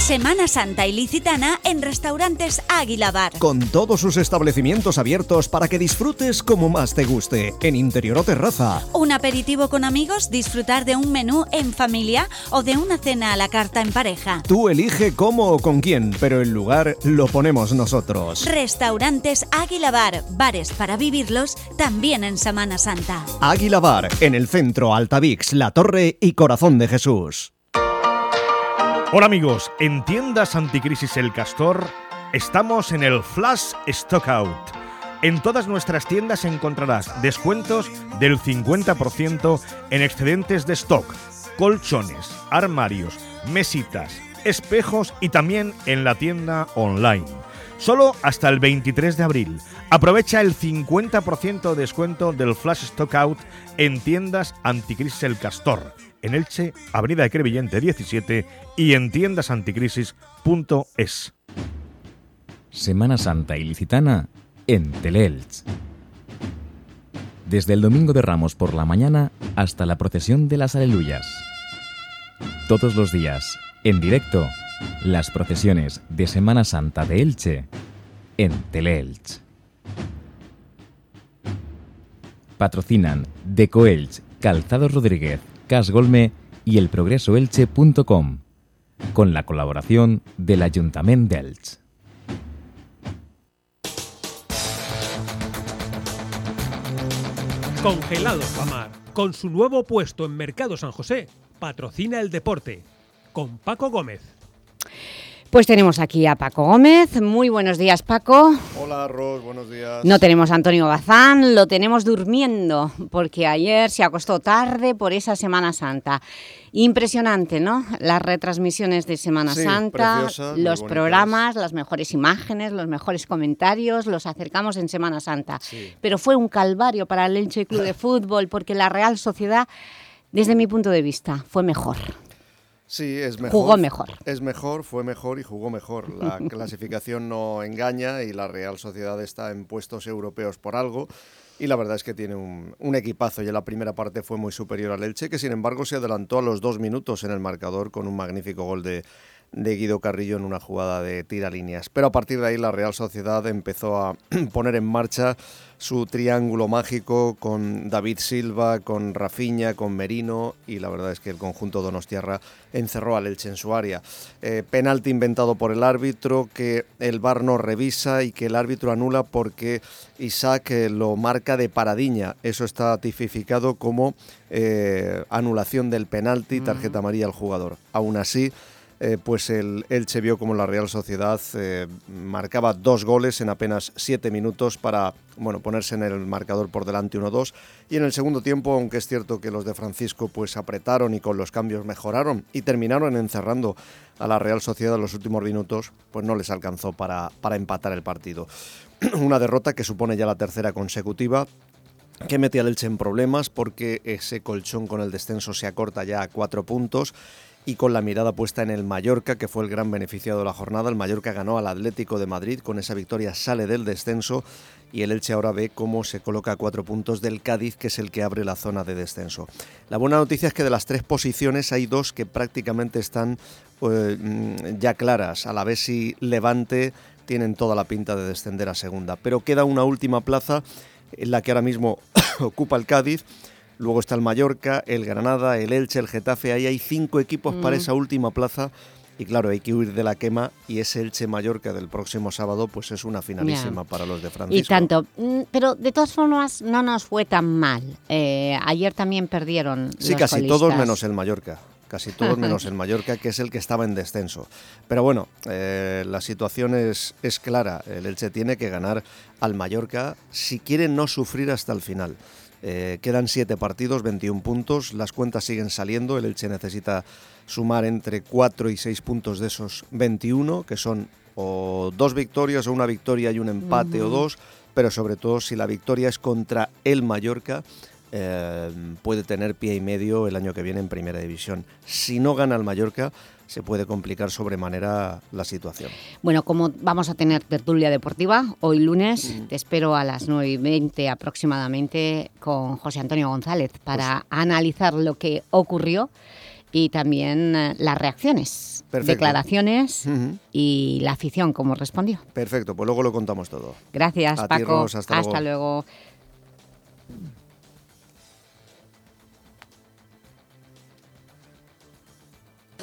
Semana Santa ilicitana en restaurantes Águila Bar. Con todos sus establecimientos abiertos para que disfrutes como más te guste, en interior o terraza. Un aperitivo con amigos, disfrutar de un menú en familia o de una cena a la carta en pareja. Tú elige cómo o con quién, pero el lugar lo ponemos nosotros. Restaurantes Águila Bar, bares para vivirlos también en Semana Santa. Águila Bar, en el centro Altavix, La Torre y Corazón de Jesús. Hola amigos, en tiendas Anticrisis El Castor estamos en el Flash Stockout. En todas nuestras tiendas encontrarás descuentos del 50% en excedentes de stock, colchones, armarios, mesitas, espejos y también en la tienda online. Solo hasta el 23 de abril. Aprovecha el 50% de descuento del Flash Stockout en tiendas Anticrisis El Castor en Elche, Avenida de Crevillente 17 y en tiendasanticrisis.es. Semana Santa ilicitana en Teleelch. Desde el Domingo de Ramos por la mañana hasta la procesión de las Aleluyas. Todos los días, en directo, las procesiones de Semana Santa de Elche en Teleelch. Patrocinan Decoelch, Calzados Rodríguez, Casgolme y elprogresoelche.com, con la colaboración del Ayuntamiento de Elche. Congelados Pamar, con su nuevo puesto en Mercado San José, patrocina el deporte. Con Paco Gómez. Pues tenemos aquí a Paco Gómez. Muy buenos días, Paco. Hola, Ros, buenos días. No tenemos a Antonio Bazán, lo tenemos durmiendo, porque ayer se acostó tarde por esa Semana Santa. Impresionante, ¿no? Las retransmisiones de Semana Sí, Santa, los programas, las mejores imágenes, los mejores comentarios, los acercamos en Semana Santa. Pero fue un calvario para el Elche Club de Fútbol, porque la Real Sociedad, desde mi punto de vista, fue mejor. Sí, es mejor. Jugó mejor. Es mejor, fue mejor y jugó mejor. La clasificación no engaña y la Real Sociedad está en puestos europeos por algo. Y la verdad es que tiene un, un equipazo y en la primera parte fue muy superior al Elche, que sin embargo se adelantó a los dos minutos en el marcador con un magnífico gol de, de Guido Carrillo en una jugada de tira líneas. Pero a partir de ahí la Real Sociedad empezó a poner en marcha su triángulo mágico con David Silva, con Rafiña, con Merino y la verdad es que el conjunto donostiarra encerró al Elche en su área. Eh, penalti inventado por el árbitro que el VAR no revisa y que el árbitro anula porque Isaac eh, lo marca de paradiña. Eso está tipificado como eh, anulación del penalti, tarjeta amarilla al jugador. Aún así, eh, pues el Elche vio como la Real Sociedad eh, marcaba dos goles en apenas siete minutos para bueno, ponerse en el marcador por delante 1-2 y en el segundo tiempo, aunque es cierto que los de Francisco pues apretaron y con los cambios mejoraron y terminaron encerrando a la Real Sociedad en los últimos minutos, pues no les alcanzó para, para empatar el partido. Una derrota que supone ya la tercera consecutiva que mete al Elche en problemas porque ese colchón con el descenso se acorta ya a cuatro puntos y con la mirada puesta en el Mallorca, que fue el gran beneficiado de la jornada. El Mallorca ganó al Atlético de Madrid, con esa victoria sale del descenso y el Elche ahora ve cómo se coloca a cuatro puntos del Cádiz, que es el que abre la zona de descenso. La buena noticia es que de las tres posiciones hay dos que prácticamente están eh, ya claras. A la vez si Levante tienen toda la pinta de descender a segunda. Pero queda una última plaza en la que ahora mismo ocupa el Cádiz Luego está el Mallorca, el Granada, el Elche, el Getafe. Ahí hay cinco equipos para Mm. esa última plaza. Y claro, hay que huir de la quema y ese Elche Mallorca del próximo sábado pues es una finalísima para los de Y Francisco. tanto, Mm, pero de todas formas no nos fue tan mal. Eh, ayer también perdieron Sí, los casi todos menos el Mallorca. Casi todos menos el Mallorca, que es el que estaba en descenso. Pero bueno, eh, la situación es, es clara. El Elche tiene que ganar al Mallorca si quiere no sufrir hasta el final. Eh, quedan siete partidos, 21 puntos. Las cuentas siguen saliendo. El Elche necesita sumar entre 4 y 6 puntos de esos 21, que son o dos victorias o una victoria y un empate o dos. Pero sobre todo si la victoria es contra el Mallorca, eh, puede tener pie y medio el año que viene en Primera División. Si no gana el Mallorca, se puede complicar sobremanera la situación. Bueno, como vamos a tener tertulia deportiva hoy lunes, te espero a las 9 y 20 aproximadamente con José Antonio González para analizar lo que ocurrió y también eh, las reacciones, Perfecto. declaraciones y la afición, cómo respondió. Perfecto, pues luego lo contamos todo. Gracias, A ti, Paco. Hasta luego. luego.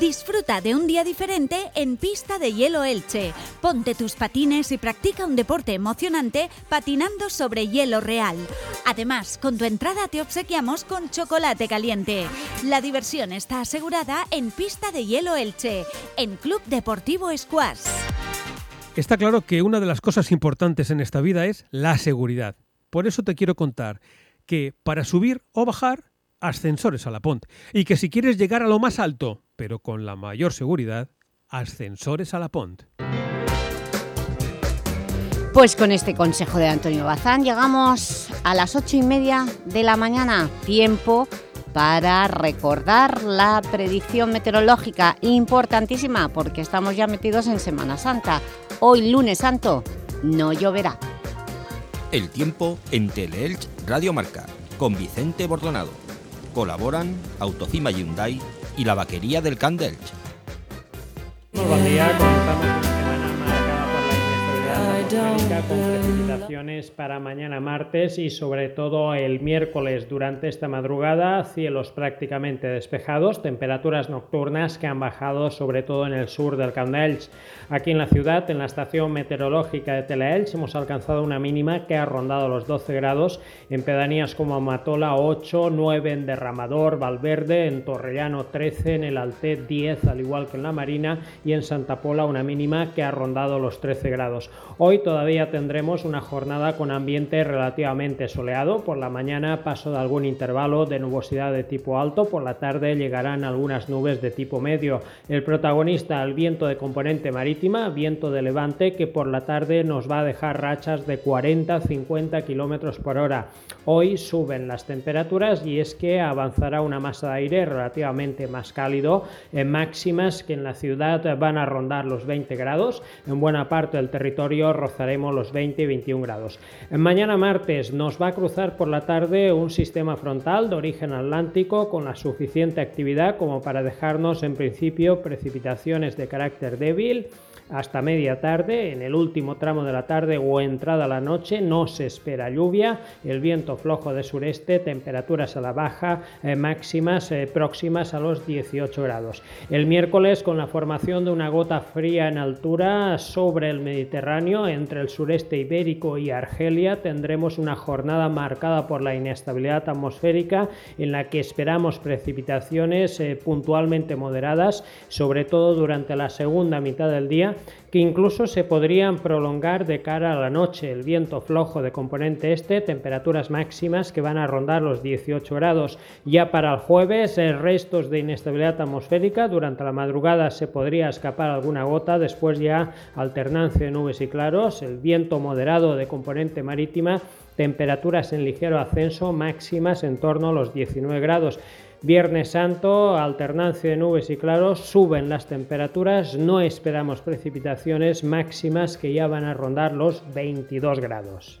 Disfruta de un día diferente en Pista de Hielo Elche. Ponte tus patines y practica un deporte emocionante patinando sobre hielo real. Además, con tu entrada te obsequiamos con chocolate caliente. La diversión está asegurada en Pista de Hielo Elche, en Club Deportivo Squash. Está claro que una de las cosas importantes en esta vida es la seguridad. Por eso te quiero contar que para subir o bajar, ascensores a la Pont. Y que si quieres llegar a lo más alto, pero con la mayor seguridad, ascensores a la Pont. Pues con este consejo de Antonio Bazán llegamos a las ocho y media de la mañana. Tiempo para recordar la predicción meteorológica importantísima porque estamos ya metidos en Semana Santa. Hoy, lunes santo, no lloverá. El tiempo en Teleelch Radio Marca, con Vicente Bordonado. Colaboran Autocima Hyundai y la Vaquería del. Muy con precipitaciones para mañana martes y sobre todo el miércoles durante esta madrugada, cielos prácticamente despejados, temperaturas nocturnas que han bajado sobre todo en el sur del Camp. Aquí en la ciudad, en la estación meteorológica de Teleelch, hemos alcanzado una mínima que ha rondado los 12 grados en pedanías como Amatola 8, 9 en Derramador, Valverde, en Torrellano 13, en el Altet 10, al igual que en la Marina, y en Santa Pola una mínima que ha rondado los 13 grados. Hoy todavía tendremos una jornada con ambiente relativamente soleado. Por la mañana paso de algún intervalo de nubosidad de tipo alto, por la tarde llegarán algunas nubes de tipo medio. El protagonista, el viento de componente marítima, viento de levante, que por la tarde nos va a dejar rachas de 40-50 kilómetros por hora. Hoy suben las temperaturas y es que avanzará una masa de aire relativamente más cálido, en máximas que en la ciudad van a rondar los 20 grados. En buena parte del territorio rozaremos los 20 y 21 grados. Mañana martes nos va a cruzar por la tarde un sistema frontal de origen atlántico con la suficiente actividad como para dejarnos en principio precipitaciones de carácter débil hasta media tarde, en el último tramo de la tarde o entrada la noche no se espera lluvia, el viento flojo de sureste, temperaturas a la baja, eh, máximas eh, próximas a los 18 grados. El miércoles con la formación de una gota fría en altura sobre el Mediterráneo entre el sureste ibérico y Argelia tendremos una jornada marcada por la inestabilidad atmosférica en la que esperamos precipitaciones eh, puntualmente moderadas, sobre todo durante la segunda mitad del día que incluso se podrían prolongar de cara a la noche. El viento flojo de componente este, temperaturas máximas que van a rondar los 18 grados. Ya para el jueves, eh, restos de inestabilidad atmosférica. Durante la madrugada se podría escapar alguna gota, después ya alternancia de nubes y claros. El viento moderado de componente marítima temperaturas en ligero ascenso máximas en torno a los 19 grados. Viernes Santo, alternancia de nubes y claros, suben las temperaturas, no esperamos precipitaciones máximas que ya van a rondar los 22 grados.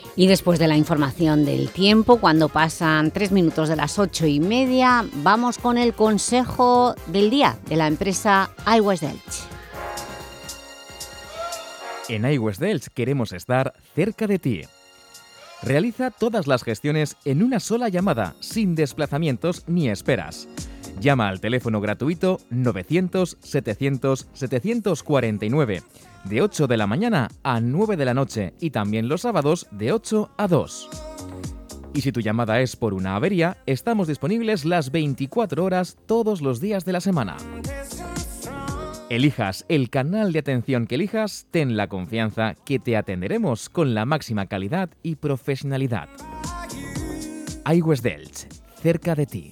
Y después de la información del tiempo, cuando pasan tres minutos de las ocho y media, vamos con el consejo del día de la empresa iWest Delch. En iWest Delch queremos estar cerca de ti. Realiza todas las gestiones en una sola llamada, sin desplazamientos ni esperas. Llama al teléfono gratuito 900-700-749 de 8 de la mañana a 9 de la noche y también los sábados de 8 a 2. Y si tu llamada es por una avería, estamos disponibles las 24 horas todos los días de la semana. Elijas el canal de atención que elijas, ten la confianza que te atenderemos con la máxima calidad y profesionalidad. iWest Delch, cerca de ti.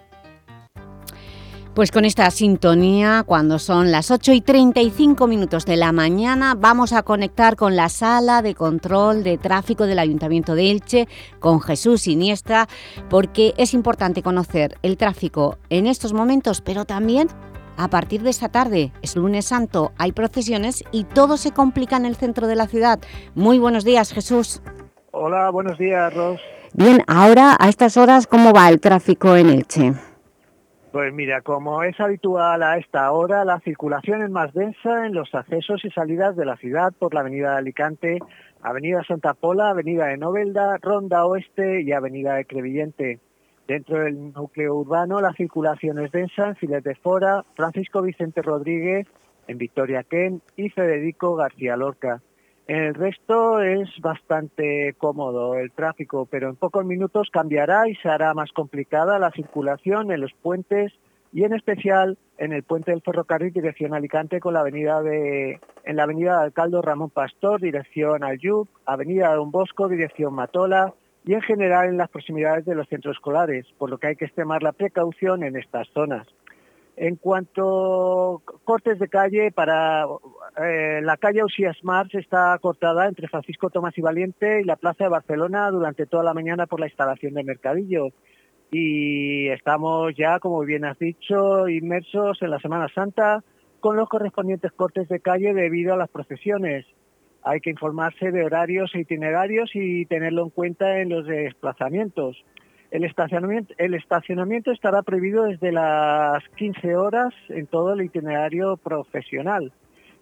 Pues con esta sintonía, cuando son las 8 y 35 minutos de la mañana, vamos a conectar con la Sala de Control de Tráfico del Ayuntamiento de Elche, con Jesús Iniestra, porque es importante conocer el tráfico en estos momentos, pero también a partir de esta tarde, es lunes santo, hay procesiones y todo se complica en el centro de la ciudad. Muy buenos días, Jesús. Hola, buenos días, Ros. Bien, ahora a estas horas, ¿cómo va el tráfico en Elche? Pues mira, como es habitual a esta hora, la circulación es más densa en los accesos y salidas de la ciudad por la avenida de Alicante, avenida Santa Pola, avenida de Novelda, Ronda Oeste y avenida de Crevillente. Dentro del núcleo urbano la circulación es densa en Filet de Fora, Francisco Vicente Rodríguez, en Victoria Ken y Federico García Lorca. El resto es bastante cómodo el tráfico, pero en pocos minutos cambiará y se hará más complicada la circulación en los puentes y en especial en el puente del ferrocarril dirección Alicante con la avenida de en la avenida Alcaldo Ramón Pastor dirección Alyub, avenida Don Bosco dirección Matola y en general en las proximidades de los centros escolares, por lo que hay que extremar la precaución en estas zonas. En cuanto cortes de calle, para eh, la calle Usías Mars está cortada entre Francisco Tomás y Valiente y la Plaza de Barcelona durante toda la mañana por la instalación de mercadillo. Y estamos ya, como bien has dicho, inmersos en la Semana Santa con los correspondientes cortes de calle debido a las procesiones. Hay que informarse de horarios e itinerarios y tenerlo en cuenta en los desplazamientos. El estacionamiento, estará prohibido desde las 15 horas en todo el itinerario profesional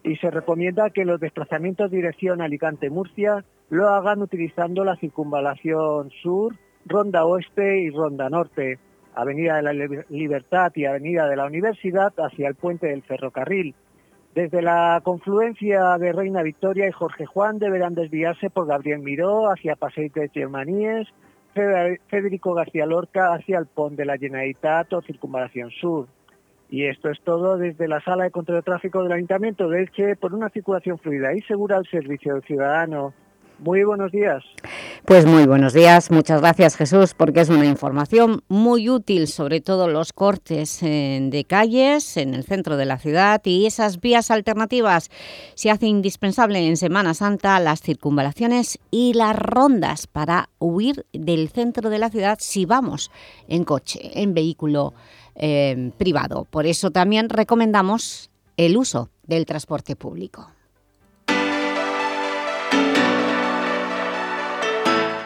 y se recomienda que los desplazamientos dirección Alicante-Murcia lo hagan utilizando la circunvalación sur, Ronda Oeste y Ronda Norte, Avenida de la Libertad y Avenida de la Universidad hacia el puente del ferrocarril. Desde la confluencia de Reina Victoria y Jorge Juan deberán desviarse por Gabriel Miró hacia Paseo de Germaníes, Federico García Lorca hacia el Pont de la Generalitat o Circunvalación Sur. Y esto es todo desde la Sala de Control de Tráfico del Ayuntamiento de Elche por una circulación fluida y segura al servicio del ciudadano. Muy buenos días. Pues muy buenos días, muchas gracias Jesús, porque es una información muy útil, sobre todo los cortes eh, de calles en el centro de la ciudad y esas vías alternativas. Se hace indispensable en Semana Santa las circunvalaciones y las rondas para huir del centro de la ciudad si vamos en coche, en vehículo eh, privado. Por eso también recomendamos el uso del transporte público.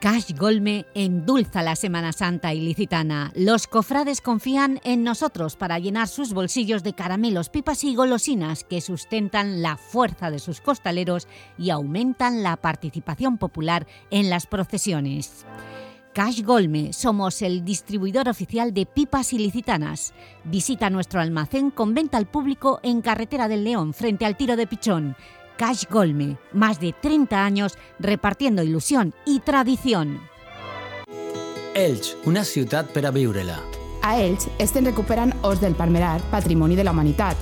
Cash Golme endulza la Semana Santa ilicitana. Los cofrades confían en nosotros para llenar sus bolsillos de caramelos, pipas y golosinas que sustentan la fuerza de sus costaleros y aumentan la participación popular en las procesiones. Cash Golme, somos el distribuidor oficial de pipas ilicitanas. Visita nuestro almacén con venta al público en Carretera del León, frente al Tiro de Pichón. Cash Golme, más de 30 años repartiendo ilusión i tradición. Elx, una ciutat per a viure-la. A Elx estem recuperant Os del Palmerar, Patrimoni de la Humanitat.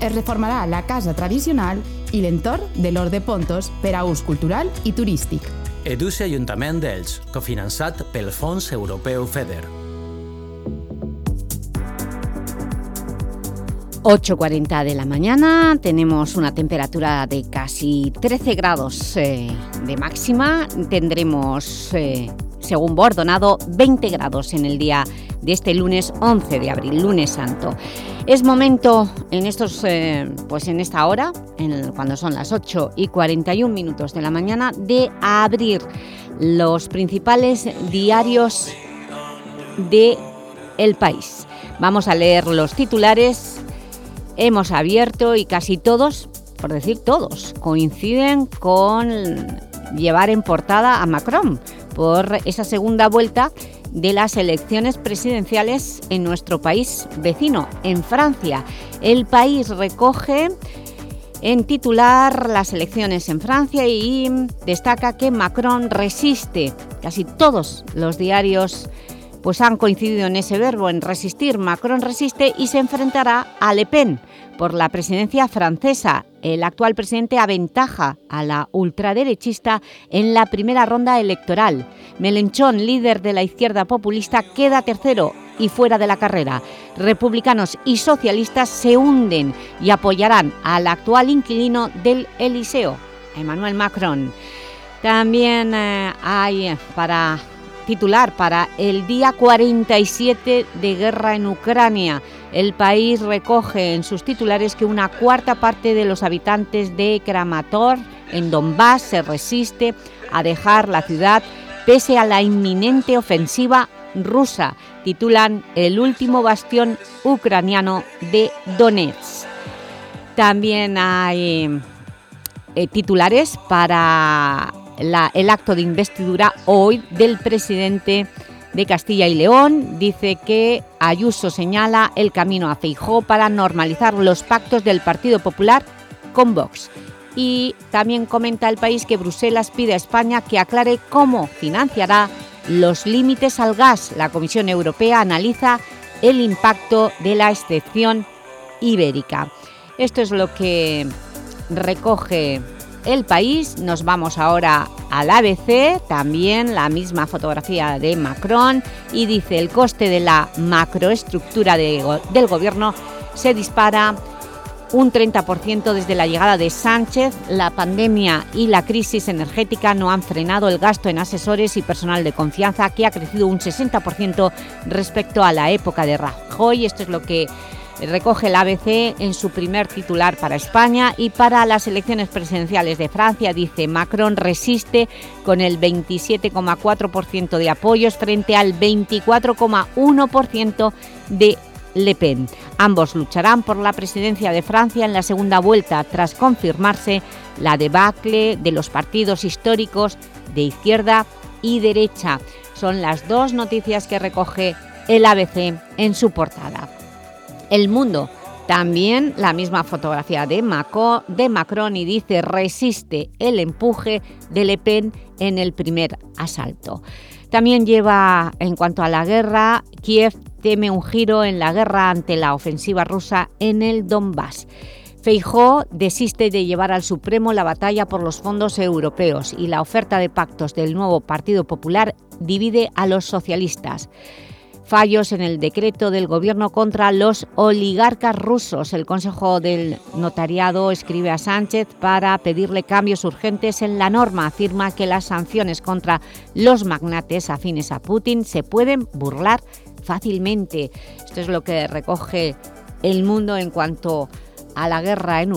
Es reformarà la casa tradicional i l'entorn de l'Hort de Pontos per a ús cultural i turístic. Educe Ajuntament d'Elx, cofinançat pel Fons Europeu FEDER. 8.40 de la mañana, tenemos una temperatura de casi 13 grados eh, de máxima, tendremos, eh, según Bordonado, 20 grados en el día de este lunes 11 de abril, lunes santo. Es momento en, estos, eh, pues en esta hora, cuando son las 8 y 41 minutos de la mañana, de abrir los principales diarios de el país. Vamos a leer los titulares hemos abierto y casi todos, por decir todos, coinciden con llevar en portada a Macron por esa segunda vuelta de las elecciones presidenciales en nuestro país vecino, en Francia. El país recoge en titular las elecciones en Francia y destaca que Macron resiste. Casi todos los diarios pues han coincidido en ese verbo, en resistir. Macron resiste y se enfrentará a Le Pen por la presidencia francesa. El actual presidente aventaja a la ultraderechista en la primera ronda electoral. Melenchón, líder de la izquierda populista, queda tercero y fuera de la carrera. Republicanos y socialistas se hunden y apoyarán al actual inquilino del Eliseo, Emmanuel Macron. También eh, hay para titular para el día 47 de guerra en Ucrania. El país recoge en sus titulares que una cuarta parte de los habitantes de Kramator, en Donbass, se resiste a dejar la ciudad pese a la inminente ofensiva rusa. Titulan El último bastión ucraniano de Donetsk. También hay eh, titulares para el acto de investidura hoy del presidente de Castilla y León. Dice que Ayuso señala el camino a Feijó para normalizar los pactos del Partido Popular con Vox. Y también comenta el país que Bruselas pide a España que aclare cómo financiará los límites al gas. La Comisión Europea analiza el impacto de la excepción ibérica. Esto es lo que recoge el País. Nos vamos ahora al ABC, también la misma fotografía de Macron y dice el coste de la macroestructura del gobierno se dispara un 30% desde la llegada de Sánchez. La pandemia y la crisis energética no han frenado el gasto en asesores y personal de confianza que ha crecido un 60% respecto a la época de Rajoy. Esto es lo que recoge el ABC en su primer titular para España y para las elecciones presidenciales de Francia, dice Macron resiste con el 27,4% de apoyos frente al 24,1% de Le Pen. Ambos lucharán por la presidencia de Francia en la segunda vuelta, tras confirmarse la debacle de los partidos históricos de izquierda y derecha. Son las dos noticias que recoge el ABC en su portada. El Mundo, también la misma fotografía de, de Macron y dice resiste el empuje de Le Pen en el primer asalto. También lleva, en cuanto a la guerra, Kiev teme un giro en la guerra ante la ofensiva rusa en el Donbass. Feijó desiste de llevar al Supremo la batalla por los fondos europeos y la oferta de pactos del nuevo Partido Popular divide a los socialistas fallos en el decreto del Gobierno contra los oligarcas rusos. El Consejo del Notariado escribe a Sánchez para pedirle cambios urgentes en la norma. Afirma que las sanciones contra los magnates afines a Putin se pueden burlar fácilmente. Esto es lo que recoge El Mundo en cuanto a la guerra en,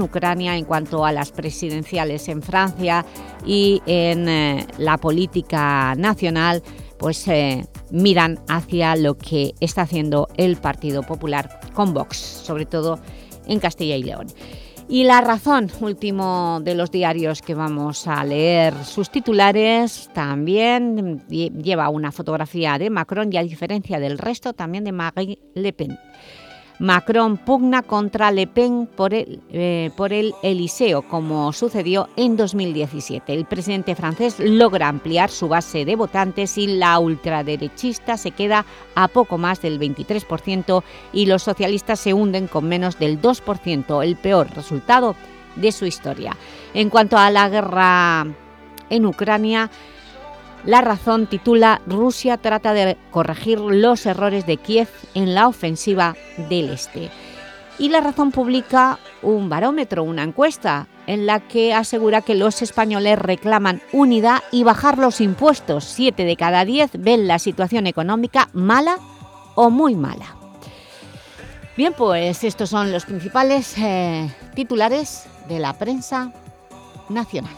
Ucrania, en cuanto a las presidenciales en Francia y en eh, la política nacional, pues eh, miran hacia lo que está haciendo el Partido Popular con Vox, sobre todo en Castilla y León. Y La Razón, último de los diarios que vamos a leer, sus titulares también lleva una fotografía de Macron y a diferencia del resto también de Marie Le Pen. Macron pugna contra Le Pen por el, eh, por el Eliseo, como sucedió en 2017. El presidente francés logra ampliar su base de votantes y la ultraderechista se queda a poco más del 23% y los socialistas se hunden con menos del 2%, el peor resultado de su historia. En cuanto a la guerra en Ucrania, la Razón titula Rusia trata de corregir los errores de Kiev en la ofensiva del Este. Y La Razón publica un barómetro, una encuesta, en la que asegura que los españoles reclaman unidad y bajar los impuestos. Siete de cada diez ven la situación económica mala o muy mala. Bien, pues estos son los principales eh, titulares de la prensa nacional.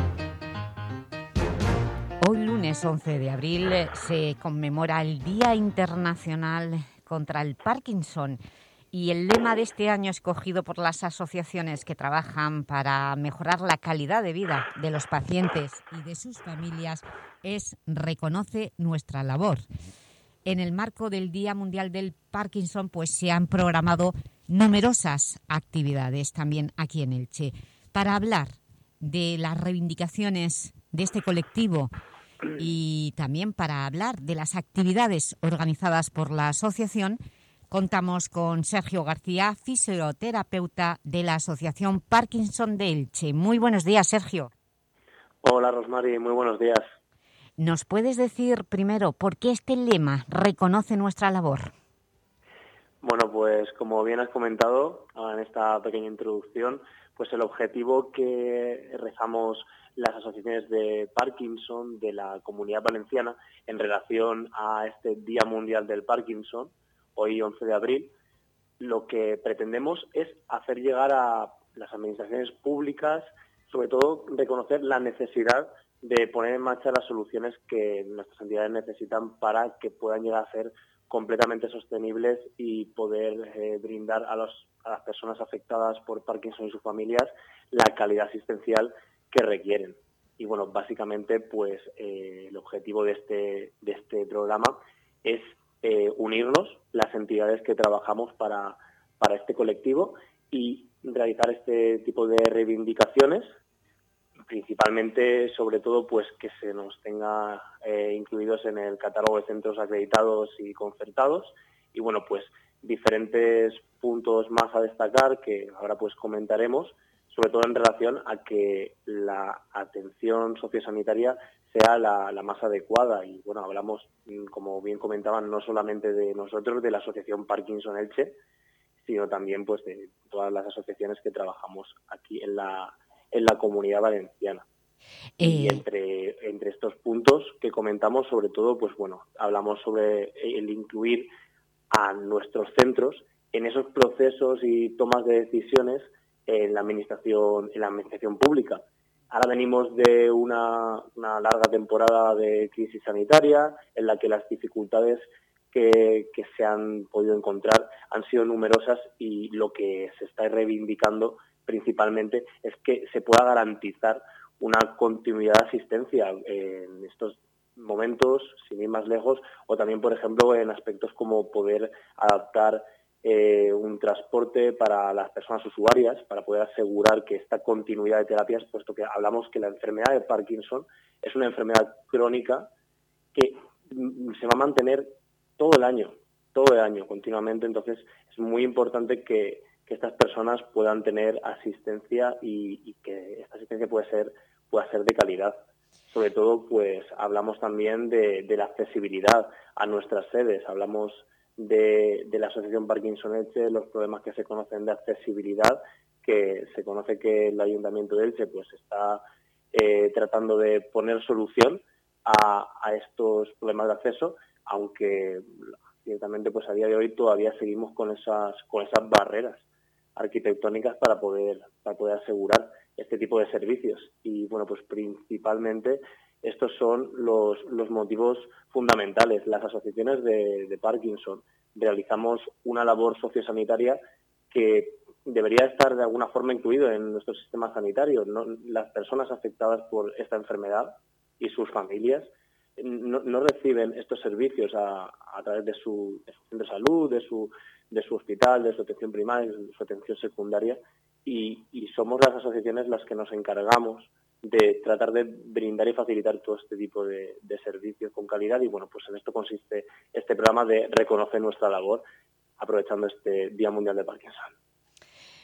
Lunes 11 de abril se conmemora el Día Internacional contra el Parkinson y el lema de este año escogido por las asociaciones que trabajan para mejorar la calidad de vida de los pacientes y de sus familias es Reconoce nuestra labor. En el marco del Día Mundial del Parkinson pues se han programado numerosas actividades también aquí en Elche para hablar de las reivindicaciones de este colectivo y también para hablar de las actividades organizadas por la asociación, contamos con Sergio García, fisioterapeuta de la Asociación Parkinson de Elche. Muy buenos días, Sergio. Hola, Rosmary, muy buenos días. ¿Nos puedes decir primero por qué este lema reconoce nuestra labor? Bueno, pues como bien has comentado en esta pequeña introducción, pues el objetivo que rezamos las asociaciones de Parkinson de la Comunidad Valenciana en relación a este Día Mundial del Parkinson, hoy 11 de abril, lo que pretendemos es hacer llegar a las administraciones públicas, sobre todo reconocer la necesidad de poner en marcha las soluciones que nuestras entidades necesitan para que puedan llegar a ser completamente sostenibles y poder eh, brindar a, los, a las personas afectadas por Parkinson y sus familias la calidad asistencial que requieren. Y bueno, básicamente, pues eh, el objetivo de este, de este programa es eh, unirnos las entidades que trabajamos para, para este colectivo y realizar este tipo de reivindicaciones, principalmente, sobre todo, pues que se nos tenga eh, incluidos en el catálogo de centros acreditados y concertados. Y bueno, pues diferentes puntos más a destacar que ahora pues comentaremos sobre todo en relación a que la atención sociosanitaria sea la, más adecuada. Y bueno, hablamos, mm, como bien comentaban, no solamente de nosotros, de la Asociación Parkinson Elche, sino también pues de todas las asociaciones que trabajamos aquí en la, en la comunidad valenciana. Y eh. entre, entre estos puntos que comentamos, sobre todo, pues bueno, hablamos sobre el incluir a nuestros centros en esos procesos y tomas de decisiones en la administración, en la administración pública. Ahora venimos de una, larga temporada de crisis sanitaria en la que las dificultades que, se han podido encontrar han sido numerosas y lo que se está reivindicando principalmente es que se pueda garantizar una continuidad de asistencia en estos momentos, sin ir más lejos, o también, por ejemplo, en aspectos como poder adaptar eh, un transporte para las personas usuarias para poder asegurar que esta continuidad de terapias, puesto que hablamos que la enfermedad de Parkinson es una enfermedad crónica que mm, se va a mantener todo el año, todo el año continuamente, entonces es muy importante que, estas personas puedan tener asistencia y, que esta asistencia pueda ser, pueda ser de calidad. Sobre todo, pues hablamos también de, de la accesibilidad a nuestras sedes, hablamos de, la Asociación Parkinson Elche, los problemas que se conocen de accesibilidad, que se conoce que el Ayuntamiento de Elche pues está eh, tratando de poner solución a, estos problemas de acceso, aunque ciertamente pues a día de hoy todavía seguimos con esas con esas barreras arquitectónicas para poder para poder asegurar este tipo de servicios. Y bueno pues principalmente estos son los, motivos fundamentales. Las asociaciones de, Parkinson realizamos una labor sociosanitaria que debería estar de alguna forma incluido en nuestro sistema sanitario. Las personas afectadas por esta enfermedad y sus familias no, reciben estos servicios a, través de su, centro de salud, de su, hospital, de su atención primaria, de su atención secundaria, y somos las asociaciones las que nos encargamos de tratar de brindar y facilitar todo este tipo de, servicios con calidad y bueno, pues en esto consiste este programa de reconocer nuestra labor aprovechando este Día Mundial de Parkinson.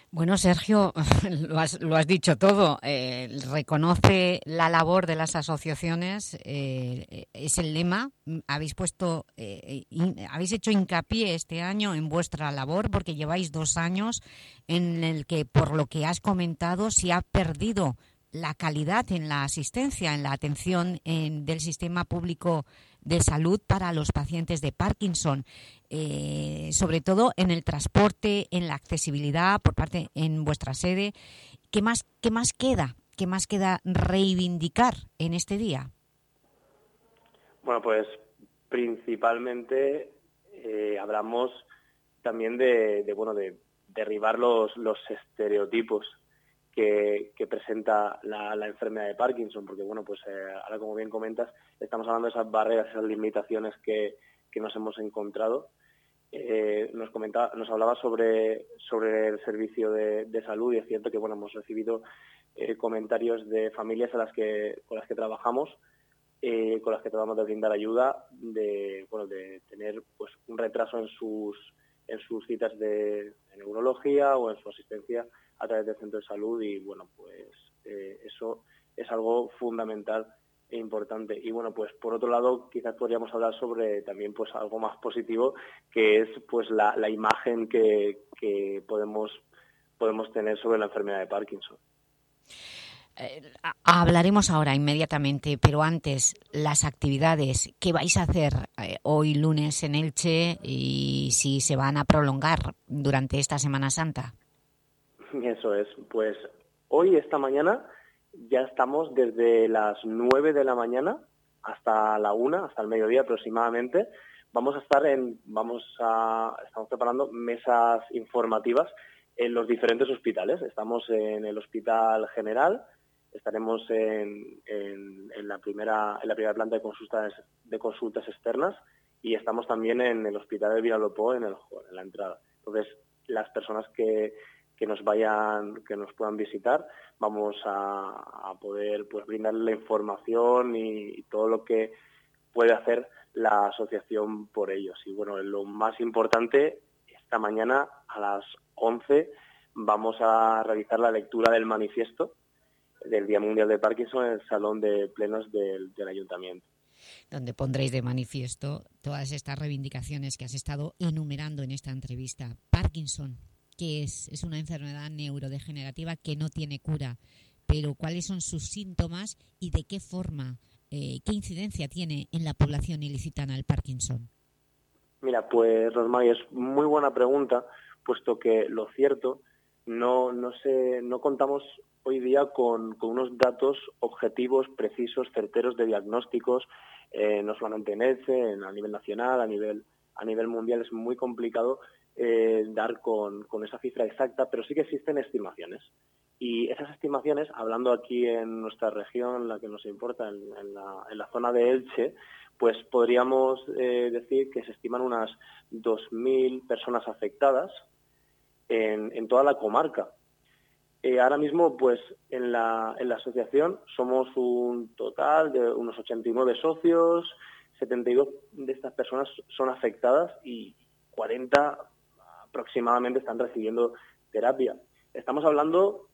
Bueno, Sergio, lo has, dicho todo. Eh, reconoce la labor de las asociaciones, eh, es el lema. Habéis puesto, eh, habéis hecho hincapié este año en vuestra labor porque lleváis dos años en el que, por lo que has comentado, se ha perdido la calidad en la asistencia, en la atención del sistema público de salud para los pacientes de Parkinson, eh, sobre todo en el transporte, en la accesibilidad por parte en vuestra sede. ¿Qué más, qué más queda? ¿Qué más queda reivindicar en este día? Bueno, pues principalmente eh, hablamos también de, de, bueno de derribar los, los estereotipos que, presenta la, enfermedad de Parkinson, porque bueno, pues eh, ahora como bien comentas, estamos hablando de esas barreras, esas limitaciones que, nos hemos encontrado. Eh, nos comentaba, nos hablaba sobre, sobre el servicio de, salud y es cierto que bueno hemos recibido eh, comentarios de familias a las que con las que trabajamos con las que tratamos de brindar ayuda, de, bueno, de tener pues, un retraso en sus, en sus citas de, neurología o en su asistencia a través del centro de salud y bueno, pues eh, eso es algo fundamental e importante. Y bueno, pues por otro lado, quizás podríamos hablar sobre también pues algo más positivo, que es pues la, la imagen que, que podemos, podemos tener sobre la enfermedad de Parkinson. Eh, hablaremos ahora inmediatamente, pero antes, las actividades que vais a hacer eh, hoy lunes en Elche y si se van a prolongar durante esta Semana Santa. Eso es, pues hoy, esta mañana, ya estamos desde las 9 de la mañana hasta la 1, hasta el mediodía aproximadamente. Vamos a estar en, vamos a, estamos preparando mesas informativas en los diferentes hospitales. Estamos en el Hospital General, estaremos en, la, primera, en la primera planta de consultas, de consultas externas y estamos también en el Hospital de Villalopó en, en la entrada. Entonces, las personas que, que nos vayan, que nos puedan visitar, vamos a, poder pues brindarles la información y, todo lo que puede hacer la asociación por ellos. Y bueno, lo más importante, esta mañana a las 11 vamos a realizar la lectura del manifiesto del Día Mundial de Parkinson en el Salón de Plenos del, Ayuntamiento. Donde pondréis de manifiesto todas estas reivindicaciones que has estado enumerando en esta entrevista. Parkinson, que es, es una enfermedad neurodegenerativa que no tiene cura, pero cuáles son sus síntomas y de qué forma, eh, qué incidencia tiene en la población ilicitana el Parkinson. Mira, pues Rosmary, es muy buena pregunta, puesto que lo cierto, no, no, sé, no contamos hoy día con, unos datos objetivos, precisos, certeros de diagnósticos, eh, no solamente en ELCE, a nivel nacional, a nivel, a nivel mundial es muy complicado eh, dar con, esa cifra exacta, pero sí que existen estimaciones. Y esas estimaciones, hablando aquí en nuestra región, la que nos importa, en, la, zona de Elche, pues podríamos eh, decir que se estiman unas 2.000 personas afectadas en, en toda la comarca. Eh, ahora mismo, pues en la, en la asociación somos un total de unos 89 socios, 72 de estas personas son afectadas y 40 aproximadamente están recibiendo terapia. Estamos hablando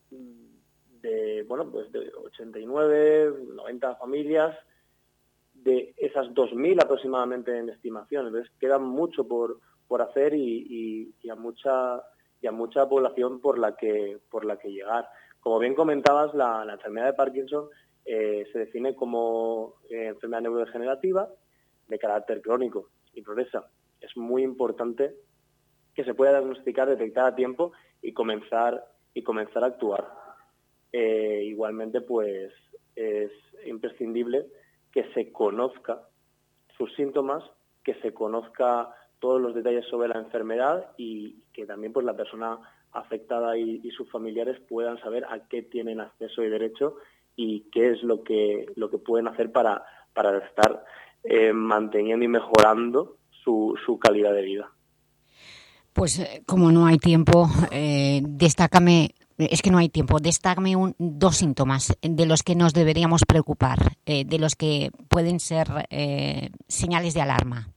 de, bueno, pues de 89, 90 familias, de esas 2.000 aproximadamente en estimación. Entonces queda mucho por, por hacer y, y a mucha y a mucha población por la que, por la que llegar. Como bien comentabas, la, enfermedad de Parkinson eh, se define como eh, enfermedad neurodegenerativa de carácter crónico y progresa. Es muy importante que se pueda diagnosticar, detectar a tiempo y comenzar, y comenzar a actuar. Eh, igualmente, pues es imprescindible que se conozca sus síntomas, que se conozca todos los detalles sobre la enfermedad y que también pues la persona afectada y, sus familiares puedan saber a qué tienen acceso y derecho y qué es lo que lo que pueden hacer para para estar eh, manteniendo y mejorando su, su calidad de vida. Pues eh, como no hay tiempo, eh, destácame, es que no hay tiempo, destácame un, dos síntomas de los que nos deberíamos preocupar, de los que pueden ser señales de alarma.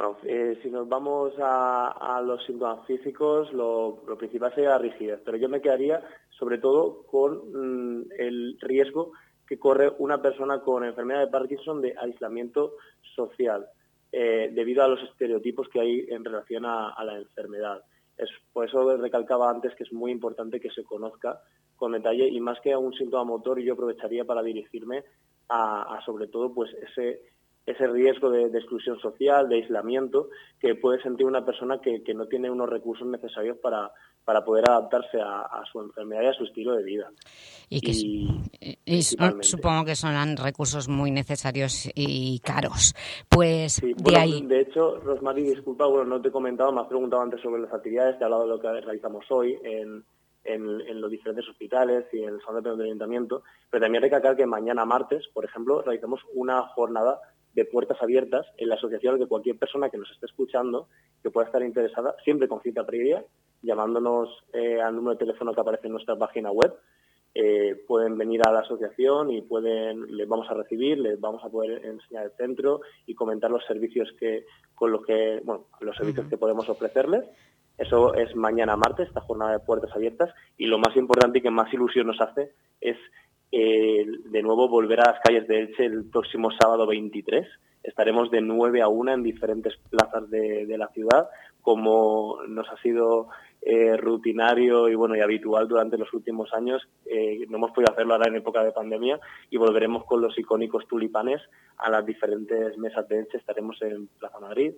Bueno, eh, si nos vamos a, los síntomas físicos, lo, principal sería la rigidez, pero yo me quedaría sobre todo con mm, el riesgo que corre una persona con enfermedad de Parkinson de aislamiento social, eh, debido a los estereotipos que hay en relación a, la enfermedad. Es, por eso recalcaba antes que es muy importante que se conozca con detalle y más que a un síntoma motor, yo aprovecharía para dirigirme a, a sobre todo pues ese ese riesgo de, exclusión social, de aislamiento, que puede sentir una persona que, no tiene unos recursos necesarios para, para poder adaptarse a, su enfermedad y a su estilo de vida. Y que supongo que son recursos muy necesarios y caros. Pues de ahí... De hecho, Rosmary, disculpa, bueno, no te he comentado, me has preguntado antes sobre las actividades, te he hablado de lo que realizamos hoy en, en, los diferentes hospitales y en el salón de ayuntamiento, pero también recalcar que mañana martes, por ejemplo, realizamos una jornada de puertas abiertas en la asociación de cualquier persona que nos esté escuchando que pueda estar interesada, siempre con cita previa, llamándonos eh, al número de teléfono que aparece en nuestra página web eh, pueden venir a la asociación y pueden, les vamos a recibir, les vamos a poder enseñar el centro y comentar los servicios que, con los que, bueno, los servicios que podemos ofrecerles. Eso es mañana martes, esta jornada de puertas abiertas, y lo más importante y que más ilusión nos hace es eh, de nuevo volver a las calles de Elche el próximo sábado 23. Estaremos de 9 a 1 en diferentes plazas de, la ciudad, como nos ha sido eh, rutinario y bueno y habitual durante los últimos años. Eh, no hemos podido hacerlo ahora en época de pandemia y volveremos con los icónicos tulipanes a las diferentes mesas de Elche. Estaremos en Plaza Madrid,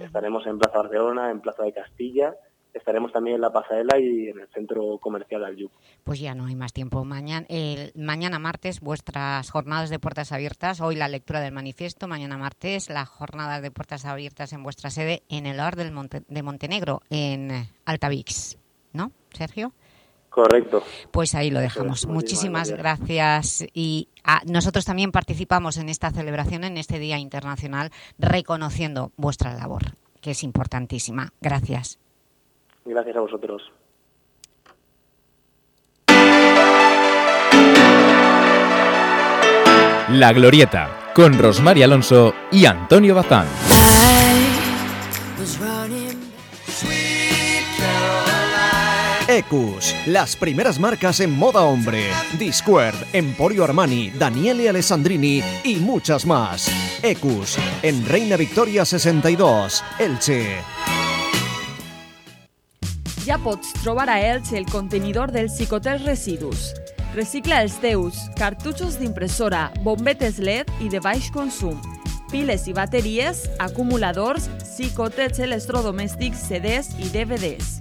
estaremos en Plaza Barcelona, en Plaza de Castilla, estaremos también en la pasarela y en el centro comercial Alyup. Pues ya no hay más tiempo. Mañana, mañana martes vuestras jornadas de puertas abiertas, hoy la lectura del manifiesto, mañana martes las jornadas de puertas abiertas en vuestra sede en el OR del de Montenegro, en Altavix, ¿no, Sergio? Correcto. Pues ahí lo dejamos. Muchísimas, gracias. Y nosotros también participamos en esta celebración, en este Día Internacional, reconociendo vuestra labor, que es importantísima. Gracias. Gracias a vosotros. La Glorieta, con Rosmar Alonso y Antonio Bazán. Ecus, las primeras marcas en moda hombre. Discord, Emporio Armani, Daniele Alessandrini y muchas más. Ecus, en Reina Victoria 62, Elche. Ja pots trobar a Elx el contenidor del Cicotel Residus. Recicla els teus cartutxos d'impressora, bombetes LED i de baix consum, piles i bateries, acumuladors, psicotets electrodomèstics, CDs i DVDs.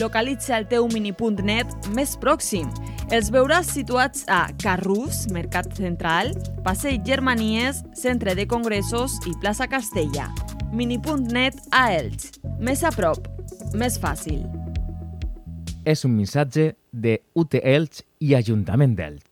Localitza el teu mini.net més pròxim. Els veuràs situats a Carrús, Mercat Central, Passeig Germanies, Centre de Congressos i Plaça Castella. Mini.net a Elx. Més a prop, més fàcil. es un mensaje de UT y Ayuntamiento d'Elx.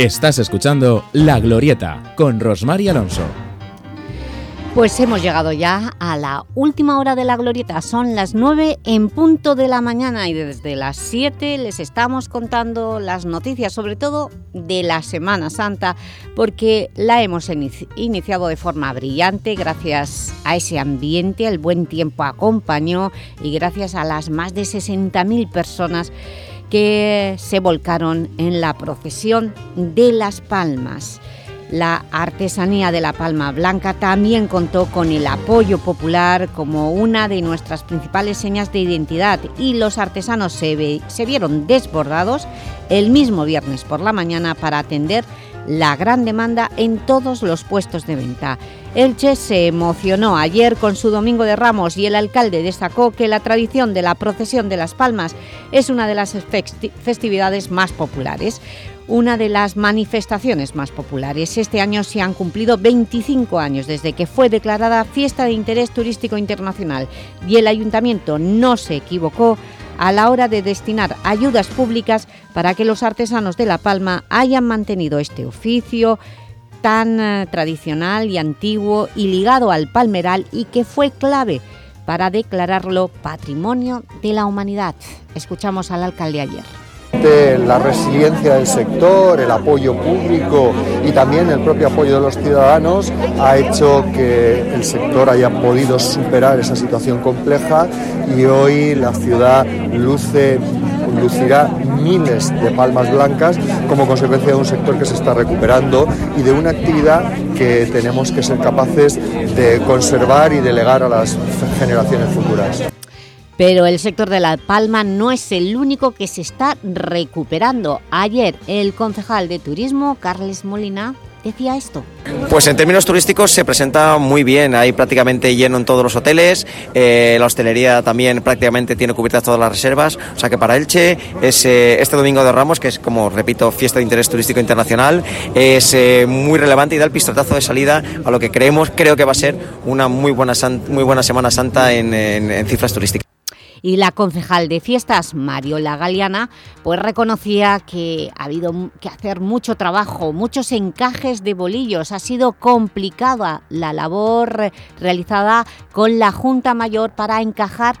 Estás escuchando La Glorieta con Rosmar Alonso. Pues hemos llegado ya a la última hora de La Glorieta. Son las 9 en punto de la mañana y desde las 7 les estamos contando las noticias, sobre todo de la Semana Santa, porque la hemos iniciado de forma brillante gracias a ese ambiente, el buen tiempo acompañó y gracias a las más de 60.000 personas que se volcaron en la procesión de las palmas. La artesanía de la palma blanca también contó con el apoyo popular como una de nuestras principales señas de identidad y los artesanos se, se vieron desbordados el mismo viernes por la mañana para atender la gran demanda en todos los puestos de venta. Elche se emocionó ayer con su Domingo de Ramos y el alcalde destacó que la tradición de la procesión de las Palmas es una de las festividades más populares una de las manifestaciones más populares. Este año se han cumplido 25 años desde que fue declarada Fiesta de Interés Turístico Internacional y el Ayuntamiento no se equivocó a la hora de destinar ayudas públicas para que los artesanos de La Palma hayan mantenido este oficio tan eh, tradicional y antiguo y ligado al palmeral y que fue clave para declararlo Patrimonio de la Humanidad. Escuchamos al alcalde ayer la resiliencia del sector, el apoyo público y también el propio apoyo de los ciudadanos ha hecho que el sector haya podido superar esa situación compleja y hoy la ciudad luce lucirá miles de palmas blancas como consecuencia de un sector que se está recuperando y de una actividad que tenemos que ser capaces de conservar y delegar a las generaciones futuras. Pero el sector de La Palma no es el único que se está recuperando. Ayer el concejal de Turismo, Carles Molina, decía esto. Pues en términos turísticos se presenta muy bien, hay prácticamente lleno en todos los hoteles, eh, la hostelería también prácticamente tiene cubiertas todas las reservas, o sea que para Elche es, este domingo de Ramos, que es como repito, fiesta de interés turístico internacional, es eh, muy relevante y da el pistoletazo de salida a lo que creemos, creo que va a ser una muy buena, muy buena Semana Santa en cifras turísticas y la concejal de fiestas, Mariola Galeana, pues reconocía que ha habido que hacer mucho trabajo, muchos encajes de bolillos, ha sido complicada la labor realizada con la Junta Mayor para encajar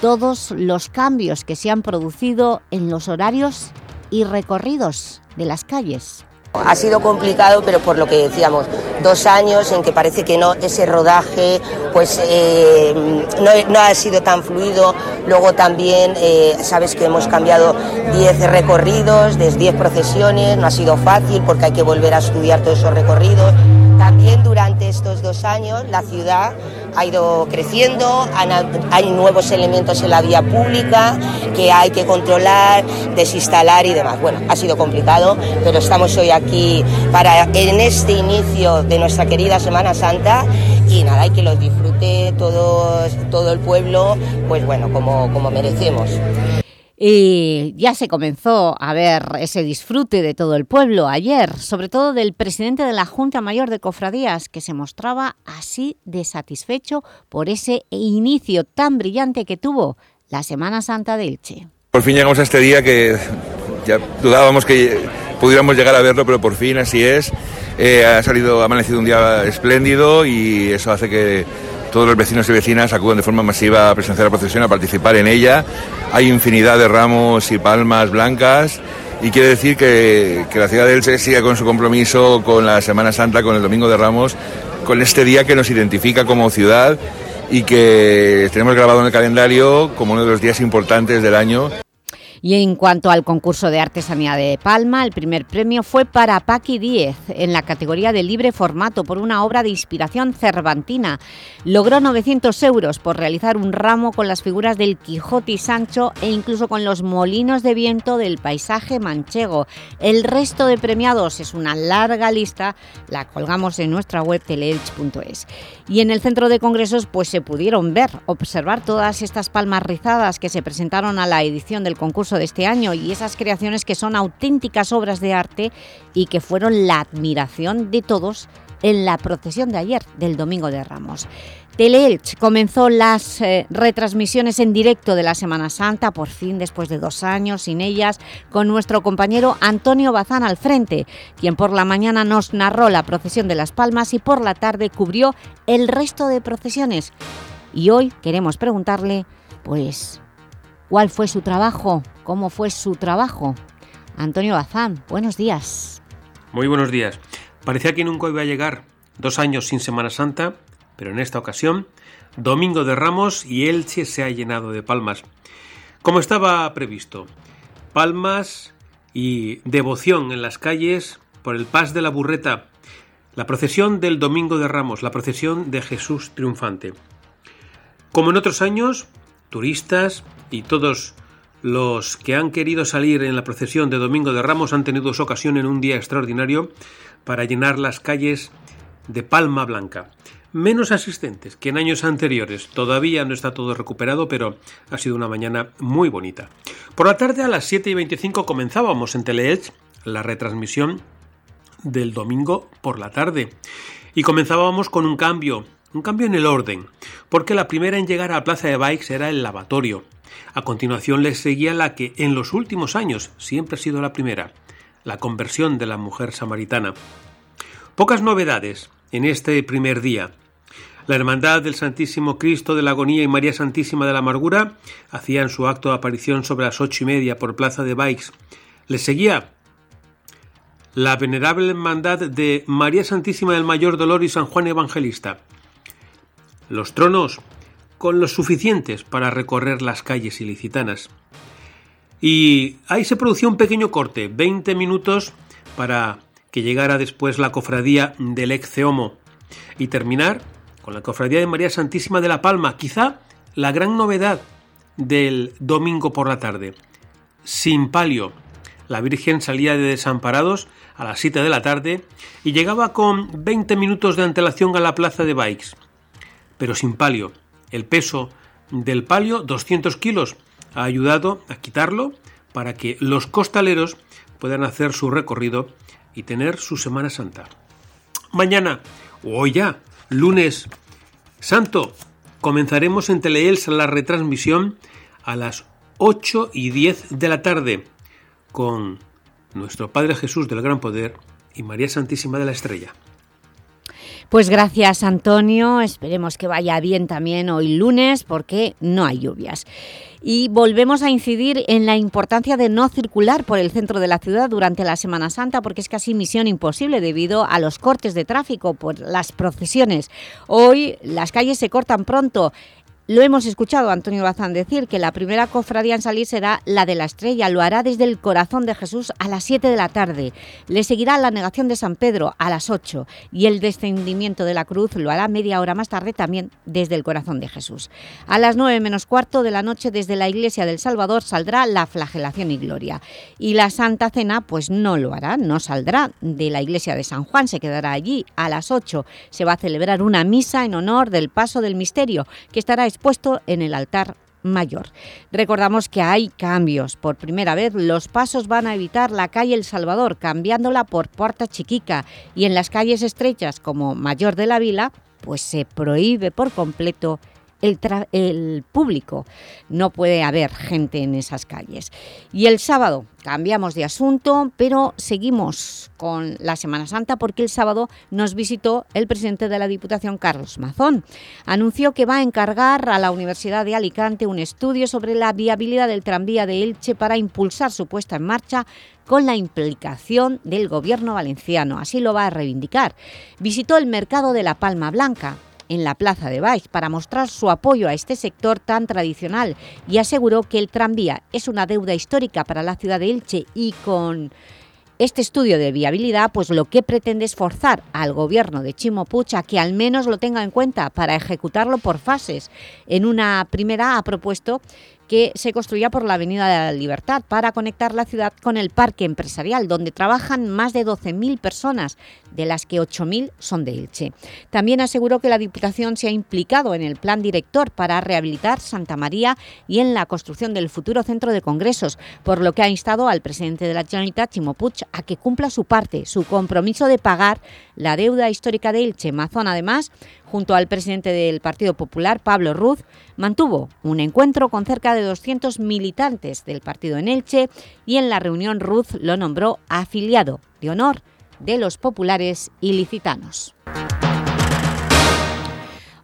todos los cambios que se han producido en los horarios y recorridos de las calles. Ha sido complicado, pero por lo que decíamos, dos años en que parece que no ese rodaje pues eh, no, ha sido tan fluido. Luego también eh, sabes que hemos cambiado 10 recorridos, de 10 procesiones, no ha sido fácil porque hay que volver a estudiar todos esos recorridos. También durante estos dos años la ciudad ha ido creciendo, hay nuevos elementos en la vía pública que hay que controlar, desinstalar y demás. Bueno, ha sido complicado, pero estamos hoy aquí para en este inicio de nuestra querida Semana Santa y nada, hay que lo disfrute todos, todo el pueblo, pues bueno, como, como merecemos. Y ya se comenzó a ver ese disfrute de todo el pueblo ayer, sobre todo del presidente de la Junta Mayor de Cofradías, que se mostraba así de satisfecho por ese inicio tan brillante que tuvo la Semana Santa de Elche. Por fin llegamos a este día que ya dudábamos que pudiéramos llegar a verlo, pero por fin así es. Eh, ha salido, ha amanecido un día espléndido y eso hace que todos los vecinos y vecinas acudan de forma masiva a presenciar la procesión, a participar en ella. Hay infinidad de ramos y palmas blancas y quiere decir que, la ciudad de Elche sigue con su compromiso con la Semana Santa, con el Domingo de Ramos, con este día que nos identifica como ciudad y que tenemos grabado en el calendario como uno de los días importantes del año. Y en cuanto al concurso de artesanía de Palma, el primer premio fue para Paqui Díez en la categoría de libre formato por una obra de inspiración cervantina. Logró 900 euros por realizar un ramo con las figuras del Quijote y Sancho e incluso con los molinos de viento del paisaje manchego. El resto de premiados es una larga lista, la colgamos en nuestra web teleelch.es. Y en el centro de congresos pues se pudieron ver, observar todas estas palmas rizadas que se presentaron a la edición del concurso de este año y esas creaciones que son auténticas obras de arte y que fueron la admiración de todos en la procesión de ayer, del Domingo de Ramos. Teleelch comenzó las eh, retransmisiones en directo de la Semana Santa, por fin después de dos años sin ellas, con nuestro compañero Antonio Bazán al frente, quien por la mañana nos narró la procesión de Las Palmas y por la tarde cubrió el resto de procesiones. Y hoy queremos preguntarle, pues, ¿cuál fue su trabajo? Cómo fue su trabajo. Antonio Bazán, buenos días. Muy buenos días. Parecía que nunca iba a llegar dos años sin Semana Santa, pero en esta ocasión, Domingo de Ramos y Elche se ha llenado de palmas. Como estaba previsto, palmas y devoción en las calles por el Paz de la Burreta, la procesión del Domingo de Ramos, la procesión de Jesús triunfante. Como en otros años, turistas y todos los que han querido salir en la procesión de Domingo de Ramos han tenido su ocasión en un día extraordinario para llenar las calles de Palma Blanca. Menos asistentes que en años anteriores. Todavía no está todo recuperado, pero ha sido una mañana muy bonita. Por la tarde a las 7 y 25 comenzábamos en Teleelch la retransmisión del domingo por la tarde. Y comenzábamos con un cambio, un cambio en el orden, porque la primera en llegar a la plaza de Bikes era el lavatorio. A continuación les seguía la que en los últimos años siempre ha sido la primera, la conversión de la mujer samaritana. Pocas novedades en este primer día. La Hermandad del Santísimo Cristo de la Agonía y María Santísima de la Amargura hacían su acto de aparición sobre las ocho y media por Plaza de Bikes. Les seguía la Venerable Hermandad de María Santísima del Mayor Dolor y San Juan Evangelista. Los tronos con los suficientes para recorrer las calles ilicitanas. Y ahí se produció un pequeño corte, 20 minutos para que llegara después la cofradía del Exceomo y terminar con la cofradía de María Santísima de la Palma, quizá la gran novedad del domingo por la tarde. Sin palio, la Virgen salía de Desamparados a las 7 de la tarde y llegaba con 20 minutos de antelación a la plaza de Bikes, pero sin palio. El peso del palio, 200 kilos, ha ayudado a quitarlo para que los costaleros puedan hacer su recorrido y tener su Semana Santa. Mañana, o hoy ya, lunes santo, comenzaremos en Teleels la retransmisión a las 8 y 10 de la tarde con nuestro Padre Jesús del Gran Poder y María Santísima de la Estrella. Pues gracias Antonio, esperemos que vaya bien también hoy lunes porque no hay lluvias. Y volvemos a incidir en la importancia de no circular por el centro de la ciudad durante la Semana Santa porque es casi misión imposible debido a los cortes de tráfico por las procesiones. Hoy las calles se cortan pronto lo hemos escuchado Antonio Bazán decir que la primera cofradía en salir será la de la Estrella. Lo hará desde el Corazón de Jesús a las 7 de la tarde. Le seguirá la negación de San Pedro a las 8 y el descendimiento de la cruz lo hará media hora más tarde también desde el Corazón de Jesús. A las 9 menos cuarto de la noche desde la Iglesia del Salvador saldrá la flagelación y gloria. Y la Santa Cena pues no lo hará, no saldrá de la Iglesia de San Juan, se quedará allí. A las 8 se va a celebrar una misa en honor del paso del misterio que estará expuesto en el altar mayor. Recordamos que hay cambios. Por primera vez los pasos van a evitar la calle El Salvador, cambiándola por Puerta Chiquica y en las calles estrechas como Mayor de la Vila, pues se prohíbe por completo el, público. No puede haber gente en esas calles. Y el sábado cambiamos de asunto, pero seguimos con la Semana Santa porque el sábado nos visitó el presidente de la Diputación, Carlos Mazón. Anunció que va a encargar a la Universidad de Alicante un estudio sobre la viabilidad del tranvía de Elche para impulsar su puesta en marcha con la implicación del gobierno valenciano. Así lo va a reivindicar. Visitó el mercado de la Palma Blanca, en la Plaza de Baix para mostrar su apoyo a este sector tan tradicional y aseguró que el tranvía es una deuda histórica para la ciudad de Elche y con este estudio de viabilidad pues lo que pretende es forzar al gobierno de Chimo Puig a que al menos lo tenga en cuenta para ejecutarlo por fases. En una primera ha propuesto que se construya por la Avenida de la Libertad para conectar la ciudad con el parque empresarial, donde trabajan más de 12.000 personas, de las que 8.000 son de Elche. También aseguró que la Diputación se ha implicado en el plan director para rehabilitar Santa María y en la construcción del futuro centro de congresos, por lo que ha instado al presidente de la Generalitat, Chimo Puig, a que cumpla su parte, su compromiso de pagar la deuda histórica de Elche. Mazón, además, junto al presidente del Partido Popular, Pablo Ruz, mantuvo un encuentro con cerca de 200 militantes del partido en Elche y en la reunión Ruz lo nombró afiliado de honor de los populares ilicitanos.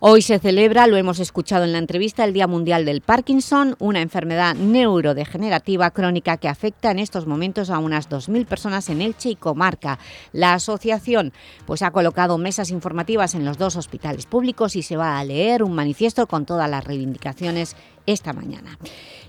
Hoy se celebra, lo hemos escuchado en la entrevista, el Día Mundial del Parkinson, una enfermedad neurodegenerativa crónica que afecta en estos momentos a unas 2.000 personas en Elche y Comarca. La asociación pues, ha colocado mesas informativas en los dos hospitales públicos y se va a leer un manifiesto con todas las reivindicaciones esta mañana.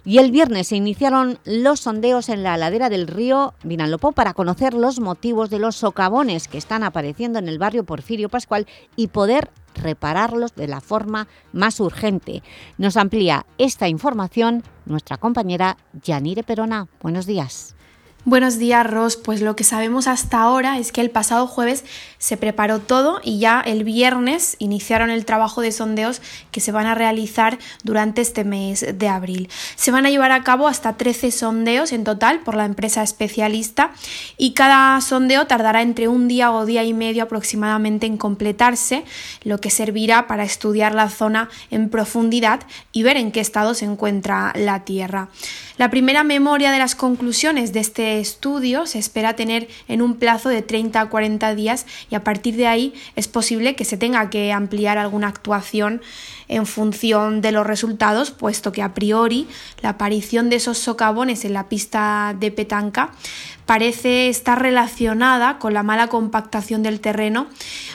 Y el viernes se iniciaron los sondeos en la ladera del río Vinalopó para conocer los motivos de los socavones que están apareciendo en el barrio Porfirio Pascual y poder repararlos de la forma más urgente. Nos amplía esta información nuestra compañera Yanire Perona. Buenos días. Buenos días, Ros. Pues lo que sabemos hasta ahora es que el pasado jueves se preparó todo y ya el viernes iniciaron el trabajo de sondeos que se van a realizar durante este mes de abril. Se van a llevar a cabo hasta 13 sondeos en total por la empresa especialista y cada sondeo tardará entre un día o día y medio aproximadamente en completarse, lo que servirá para estudiar la zona en profundidad y ver en qué estado se encuentra la Tierra. La primera memoria de las conclusiones de este estudio se espera tener en un plazo de 30 a 40 días y a partir de ahí es posible que se tenga que ampliar alguna actuación en función de los resultados, puesto que a priori la aparición de esos socavones en la pista de petanca parece estar relacionada con la mala compactación del terreno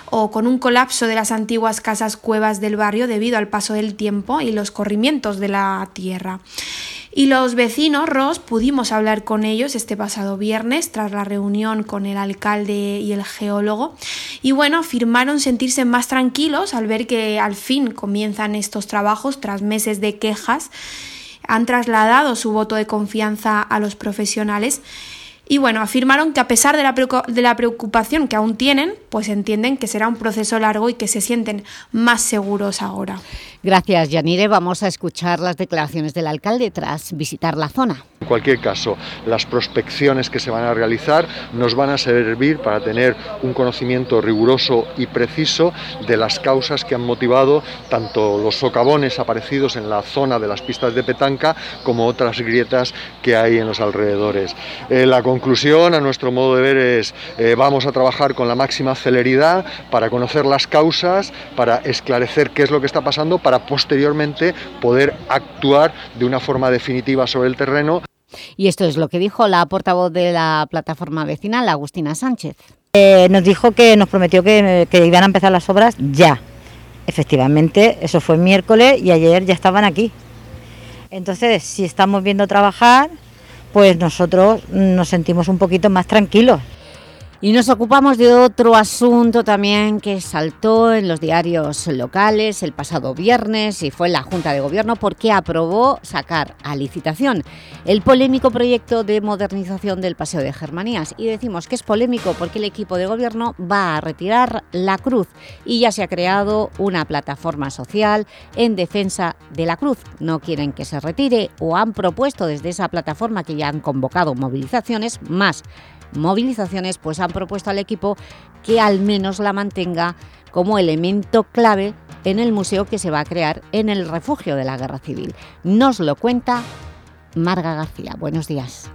o con un colapso de las antiguas casas cuevas del barrio debido al paso del tiempo y los corrimientos de la tierra. Y los vecinos, Ross, pudimos hablar con ellos este pasado viernes tras la reunión con el alcalde y el geólogo. Y bueno, afirmaron sentirse más tranquilos al ver que al fin comienzan estos trabajos tras meses de quejas. Han trasladado su voto de confianza a los profesionales y bueno, afirmaron que a pesar de la, de la preocupación que aún tienen, pues entienden que será un proceso largo y que se sienten más seguros ahora. Gracias, Yanire. Vamos a escuchar las declaraciones del alcalde tras visitar la zona. En cualquier caso, las prospecciones que se van a realizar nos van a servir para tener un conocimiento riguroso y preciso de las causas que han motivado tanto los socavones aparecidos en la zona de las pistas de petanca como otras grietas que hay en los alrededores. Eh, la conclusión, a nuestro modo de ver, es eh, vamos a trabajar con la máxima celeridad para conocer las causas, para esclarecer qué es lo que está pasando, para posteriormente poder actuar de una forma definitiva sobre el terreno. Y esto es lo que dijo la portavoz de la plataforma vecinal, Agustina Sánchez. Eh, nos dijo que nos prometió que, que iban a empezar las obras ya. Efectivamente, eso fue miércoles y ayer ya estaban aquí. Entonces, si estamos viendo trabajar, pues nosotros nos sentimos un poquito más tranquilos. Y nos ocupamos de otro asunto también que saltó en los diarios locales el pasado viernes y fue la Junta de Gobierno porque aprobó sacar a licitación el polémico proyecto de modernización del Paseo de Germanías. Y decimos que es polémico porque el equipo de Gobierno va a retirar la cruz y ya se ha creado una plataforma social en defensa de la cruz. No quieren que se retire o han propuesto desde esa plataforma que ya han convocado movilizaciones más movilizaciones, pues han propuesto al equipo que al menos la mantenga como elemento clave en el museo que se va a crear en el refugio de la Guerra Civil. Nos lo cuenta Marga García. Buenos días.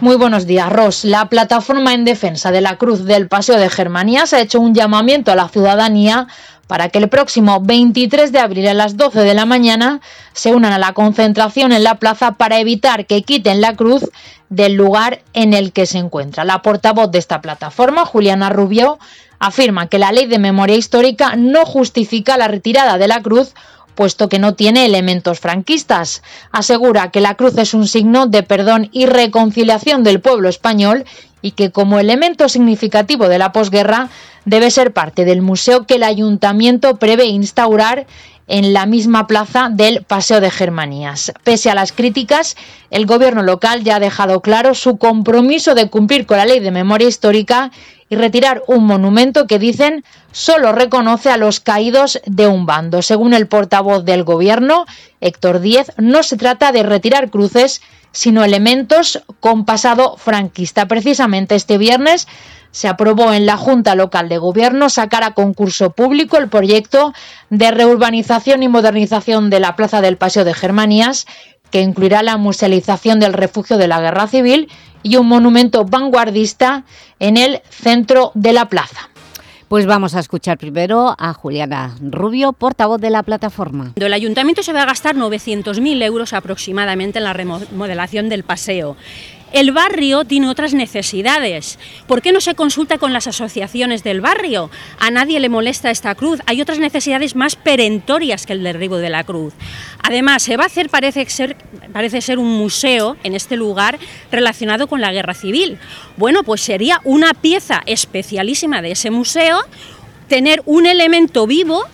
Muy buenos días, Ros. La plataforma en defensa de la Cruz del Paseo de Germanías ha hecho un llamamiento a la ciudadanía para que el próximo 23 de abril a las 12 de la mañana se unan a la concentración en la plaza para evitar que quiten la cruz del lugar en el que se encuentra. La portavoz de esta plataforma, Juliana Rubio, afirma que la ley de memoria histórica no justifica la retirada de la cruz puesto que no tiene elementos franquistas. Asegura que la cruz es un signo de perdón y reconciliación del pueblo español y que como elemento significativo de la posguerra debe ser parte del museo que el ayuntamiento prevé instaurar en la misma plaza del Paseo de Germanías. Pese a las críticas, el gobierno local ya ha dejado claro su compromiso de cumplir con la ley de memoria histórica y retirar un monumento que dicen solo reconoce a los caídos de un bando. Según el portavoz del gobierno, Héctor Díez, no se trata de retirar cruces, sino elementos con pasado franquista. Precisamente este viernes se aprobó en la Junta Local de Gobierno sacar a concurso público el proyecto de reurbanización y modernización de la Plaza del Paseo de Germanías, que incluirá la musealización del refugio de la Guerra Civil y un monumento vanguardista en el centro de la plaza. Pues vamos a escuchar primero a Juliana Rubio, portavoz de la plataforma. El ayuntamiento se va a gastar 900.000 euros aproximadamente en la remodelación del paseo el barrio tiene otras necesidades. ¿Por qué no se consulta con las asociaciones del barrio? A nadie le molesta esta cruz. Hay otras necesidades más perentorias que el derribo de la cruz. Además, se va a hacer, parece ser, parece ser un museo en este lugar relacionado con la guerra civil. Bueno, pues sería una pieza especialísima de ese museo tener un elemento vivo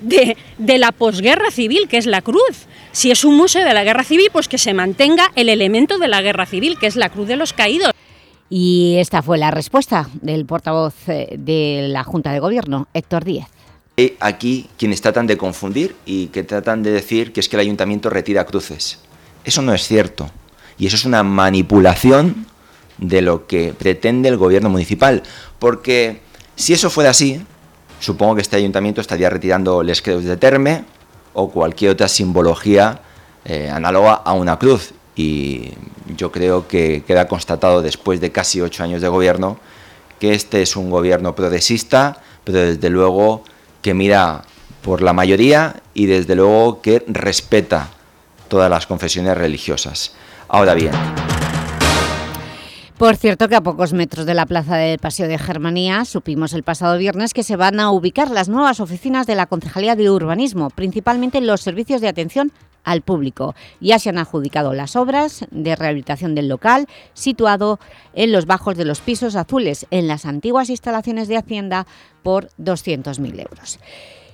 de, de la posguerra civil, que es la cruz. Si es un museo de la guerra civil, pues que se mantenga el elemento de la guerra civil, que es la Cruz de los Caídos. Y esta fue la respuesta del portavoz eh, de la Junta de Gobierno, Héctor Díez. Aquí quienes tratan de confundir y que tratan de decir que es que el ayuntamiento retira cruces. Eso no es cierto. Y eso es una manipulación de lo que pretende el gobierno municipal. Porque si eso fuera así, supongo que este ayuntamiento estaría retirando les creus de Terme, o cualquier otra simbología eh, análoga a una cruz. Y yo creo que queda constatado después de casi ocho años de gobierno que este es un gobierno progresista, pero desde luego que mira por la mayoría y desde luego que respeta todas las confesiones religiosas. Ahora bien, por cierto que a pocos metros de la plaza del Paseo de Germanía supimos el pasado viernes que se van a ubicar las nuevas oficinas de la Concejalía de Urbanismo, principalmente los servicios de atención al público. Ya se han adjudicado las obras de rehabilitación del local, situado en los bajos de los pisos azules, en las antiguas instalaciones de Hacienda, por 200.000 euros.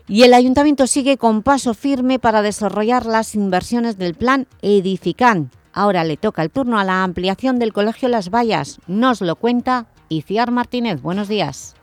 Y el Ayuntamiento sigue con paso firme para desarrollar las inversiones del plan Edifican, Ahora le toca el turno a la ampliación del Colegio Las Vallas. Nos lo cuenta Iciar Martínez. Buenos días.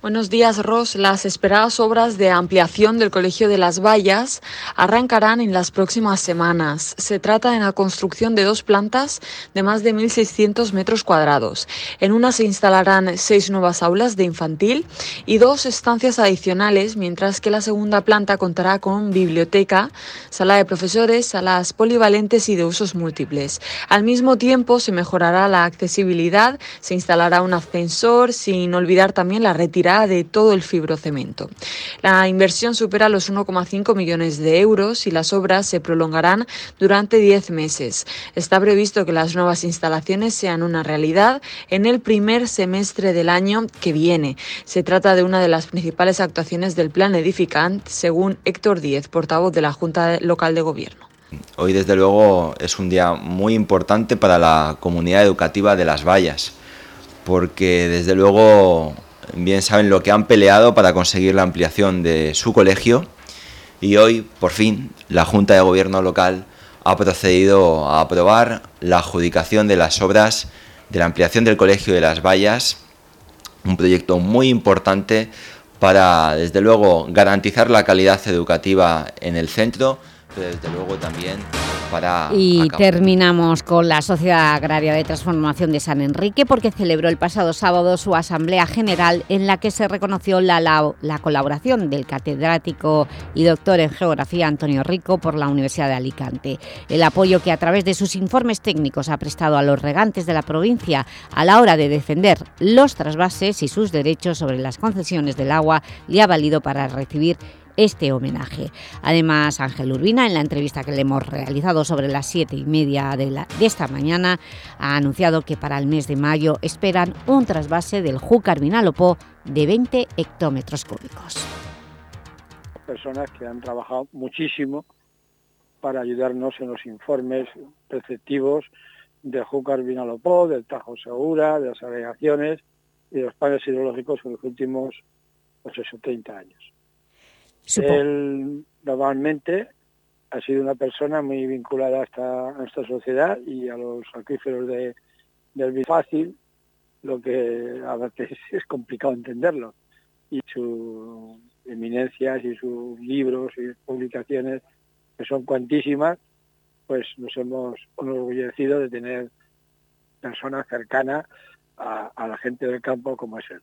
Buenos días, Ros. Las esperadas obras de ampliación del Colegio de las Vallas arrancarán en las próximas semanas. Se trata de la construcción de dos plantas de más de 1.600 metros cuadrados. En una se instalarán seis nuevas aulas de infantil y dos estancias adicionales, mientras que la segunda planta contará con biblioteca, sala de profesores, salas polivalentes y de usos múltiples. Al mismo tiempo se mejorará la accesibilidad, se instalará un ascensor, sin olvidar también la retirada de todo el fibrocemento. La inversión supera los 1,5 millones de euros y las obras se prolongarán durante 10 meses. Está previsto que las nuevas instalaciones sean una realidad en el primer semestre del año que viene. Se trata de una de las principales actuaciones del plan edificante, según Héctor Díez, portavoz de la Junta Local de Gobierno. Hoy desde luego es un día muy importante para la comunidad educativa de Las Vallas, porque desde luego bien saben lo que han peleado para conseguir la ampliación de su colegio. Y hoy, por fin, la Junta de Gobierno local ha procedido a aprobar la adjudicación de las obras de la ampliación del Colegio de las Vallas, un proyecto muy importante para, desde luego, garantizar la calidad educativa en el centro, pero desde luego también y terminamos con la Sociedad Agraria de Transformación de San Enrique porque celebró el pasado sábado su Asamblea General en la que se reconoció la, la, colaboración del catedrático y doctor en Geografía Antonio Rico por la Universidad de Alicante. El apoyo que a través de sus informes técnicos ha prestado a los regantes de la provincia a la hora de defender los trasvases y sus derechos sobre las concesiones del agua le ha valido para recibir este homenaje. Además, Ángel Urbina, en la entrevista que le hemos realizado sobre las siete y media de, de esta mañana, ha anunciado que para el mes de mayo esperan un trasvase del Júcar Vinalopó de 20 hectómetros cúbicos. Personas que han trabajado muchísimo para ayudarnos en los informes preceptivos del Júcar Vinalopó, del Tajo Segura, de las agregaciones y de los paneles hidrológicos en los últimos pues, 30 Él normalmente ha sido una persona muy vinculada a, esta, sociedad y a los acuíferos de, del bifácil, lo que a veces es complicado entenderlo. Y sus eminencias y sus libros y publicaciones, que son cuantísimas, pues nos hemos enorgullecido de tener personas cercanas a la gente del campo como es él.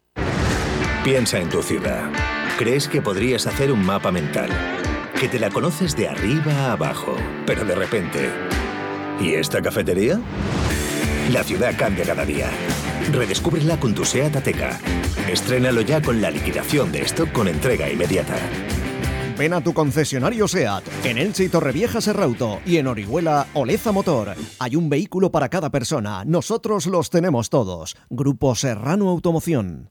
Piensa en tu ciudad. ¿Crees que podrías hacer un mapa mental? Que te la conoces de arriba a abajo, pero de repente... ¿Y esta cafetería? La ciudad cambia cada día. Redescúbrela con tu SEAT Ateca. Estrénalo ya con la liquidación de stock con entrega inmediata. Ven a tu concesionario SEAT, en Elche y Torrevieja Serrauto y en Orihuela Oleza Motor. Hay un vehículo para cada persona, nosotros los tenemos todos. Grupo Serrano Automoción.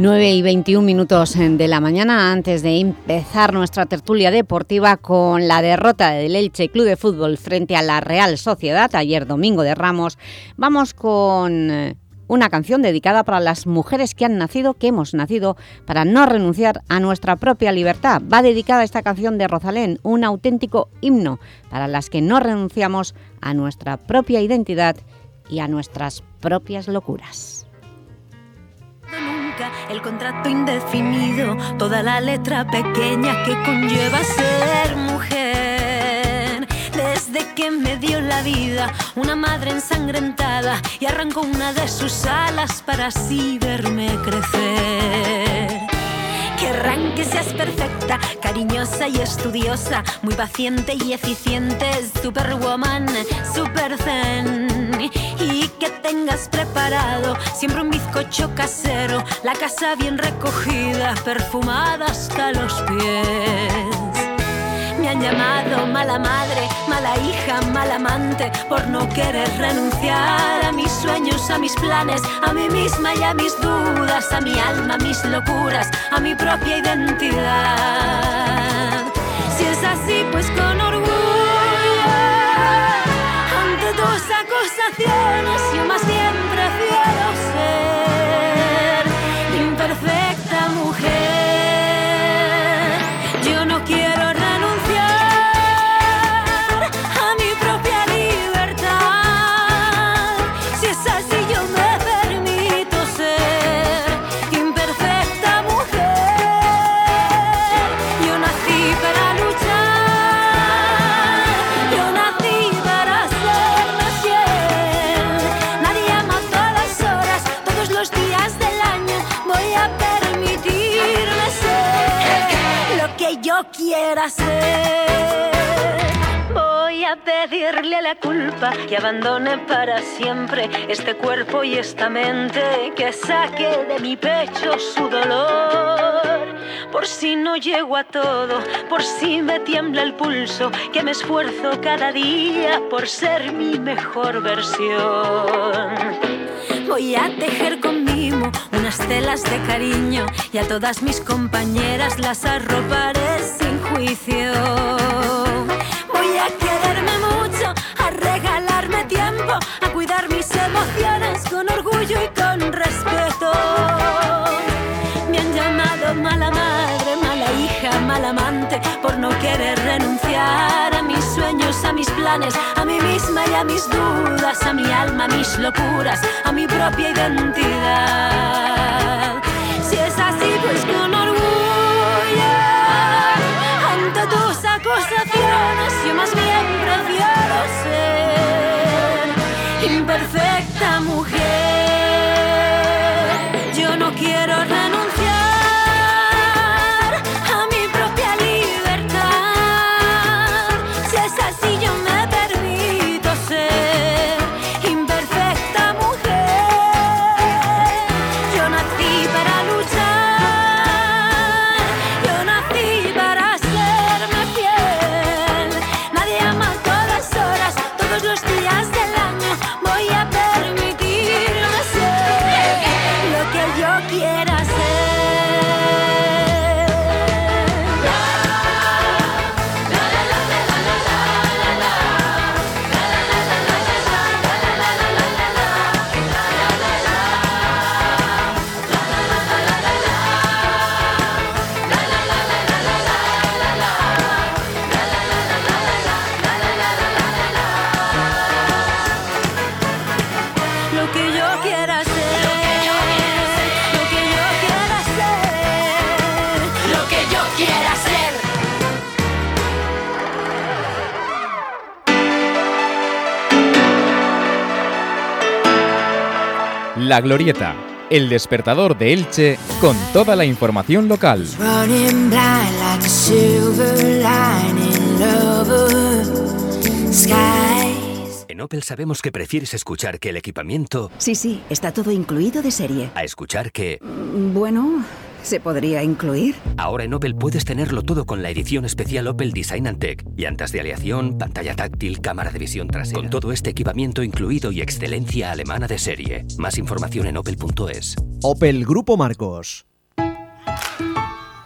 9 y 21 minutos de la mañana antes de empezar nuestra tertulia deportiva con la derrota del Elche Club de Fútbol frente a la Real Sociedad ayer domingo de Ramos, vamos con eh, una canción dedicada para las mujeres que han nacido, que hemos nacido, para no renunciar a nuestra propia libertad. Va dedicada esta canción de Rosalén, un auténtico himno para las que no renunciamos a nuestra propia identidad y a nuestras propias locuras el contrato indefinido, toda la letra pequeña que conlleva ser mujer. Desde que me dio la vida una madre ensangrentada y arrancó una de sus alas para así verme crecer. Que seas perfecta, cariñosa y estudiosa, muy paciente y eficiente, superwoman, super zen. Y que tengas preparado siempre un bizcocho casero, la casa bien recogida, perfumada hasta los pies. Han llamado mala madre, mala hija, mal amante, por no querer renunciar a mis sueños, a mis planes, a mí misma y a mis dudas, a mi alma, a mis locuras, a mi propia identidad. Si es así, pues con orgullo, ante tus acusaciones, yo más bien ser. Voy a pedirle a la culpa que abandone para siempre este cuerpo y esta mente, que saque de mi pecho su dolor. Por si no llego a todo, por si me tiembla el pulso, que me esfuerzo cada día por ser mi mejor versión. Voy a tejer con mimo unas telas de cariño y a todas mis compañeras las arroparé juicio. Voy a quererme mucho, a regalarme tiempo, a cuidar mis emociones con orgullo y con respeto. Me han llamado mala madre, mala hija, mal amante, por no querer renunciar a mis sueños, a mis planes, a mí misma y a mis dudas, a mi alma, a mis locuras, a mi propia identidad. Si es así, pues con yo más bien prefiero ser imperfecta mujer. La Glorieta, el despertador de Elche con toda la información local. En Opel sabemos que prefieres escuchar que el equipamiento Sí, sí, está todo incluido de serie. a escuchar que... Bueno, se podría incluir. Ahora en Opel puedes tenerlo todo con la edición especial Opel Design and Tech. Llantas de aleación, pantalla táctil, cámara de visión trasera. Con todo este equipamiento incluido y excelencia alemana de serie. Más información en opel.es. Opel Grupo Marcos.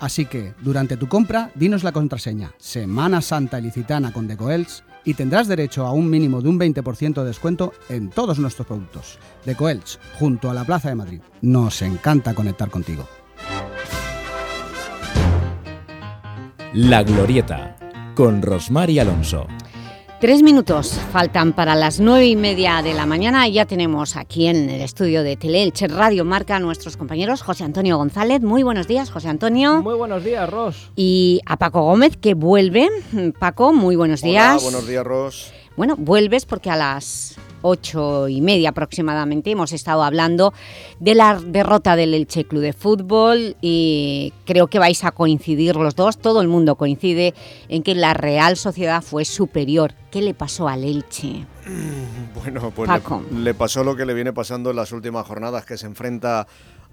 Así que, durante tu compra, dinos la contraseña Semana Santa Ilicitana con Decoels y tendrás derecho a un mínimo de un 20% de descuento en todos nuestros productos. Decoels, junto a la Plaza de Madrid. Nos encanta conectar contigo. La Glorieta, con Rosmar y Alonso. Tres minutos faltan para las nueve y media de la mañana y ya tenemos aquí en el estudio de Teleelche Radio Marca a nuestros compañeros José Antonio González. Muy buenos días, José Antonio. Muy buenos días, Ros. Y a Paco Gómez, que vuelve. Paco, muy buenos días. Hola, buenos días, Ros. Bueno, vuelves porque a las ocho y media aproximadamente hemos estado hablando de la derrota del Elche Club de Fútbol y creo que vais a coincidir los dos, todo el mundo coincide en que la Real Sociedad fue superior. ¿Qué le pasó al Elche? Bueno, pues le, le pasó lo que le viene pasando en las últimas jornadas, que se enfrenta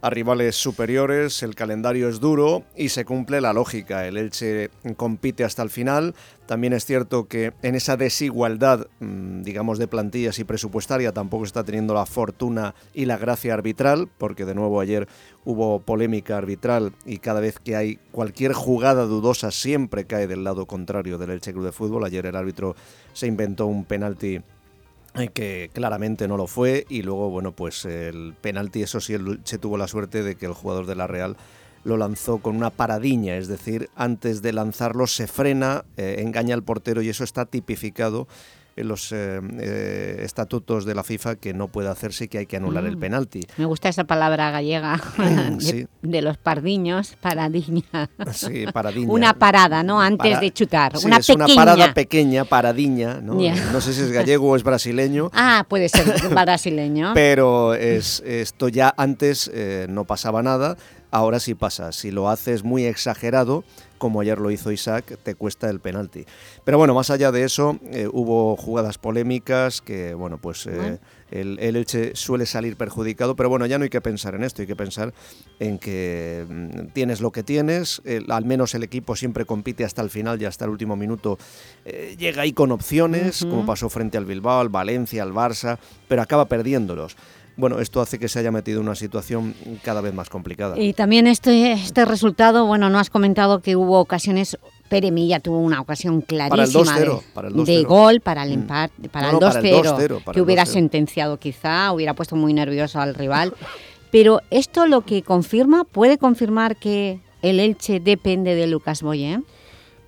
a rivales superiores, el calendario es duro y se cumple la lógica. El Elche compite hasta el final. También es cierto que en esa desigualdad, mm, digamos, de plantillas y presupuestaria, tampoco está teniendo la fortuna y la gracia arbitral, porque de nuevo ayer hubo polémica arbitral y cada vez que hay cualquier jugada dudosa siempre cae del lado contrario del Elche Club de Fútbol. Ayer el árbitro se inventó un penalti que claramente no lo fue y luego bueno pues el penalti eso sí el tuvo la suerte de que el jugador de la Real lo lanzó con una paradiña, es decir, antes de lanzarlo se frena, eh, engaña al portero y eso está tipificado en los eh, eh, estatutos de la FIFA que no puede hacerse y que hay que anular el Mm. penalti. Me gusta esa palabra gallega de, Sí. de los pardiños, paradiña. Sí, paradiña. Una parada, ¿no? Antes Para- de chutar. Sí, una es pequeña. una parada pequeña, paradiña. No sé si es gallego o es brasileño. Ah, puede ser brasileño. Pero es, esto ya antes eh, no pasaba nada, ahora sí pasa. Si lo haces muy exagerado, como ayer lo hizo Isaac, te cuesta el penalti. Pero bueno, más allá de eso, eh, hubo jugadas polémicas que, bueno, pues eh, el, el Elche suele salir perjudicado, pero bueno, ya no hay que pensar en esto, hay que pensar en que mm, tienes lo que tienes, el- al menos el equipo siempre compite hasta el final y hasta el último minuto eh, llega ahí con opciones, como pasó frente al Bilbao, al Valencia, al Barça, pero acaba perdiéndolos. Bueno, esto hace que se haya metido en una situación cada vez más complicada. Y también este, este resultado, bueno, no has comentado que hubo ocasiones, Pere Milla tuvo una ocasión clarísima de, 2-0, para el de 2-0. gol para el Mm. empate, para, No, el no, para el 2-0, 2-0, para que hubiera 2-0. sentenciado quizá, hubiera puesto muy nervioso al rival. Pero esto lo que confirma, puede confirmar que el Elche depende de Lucas Boyé.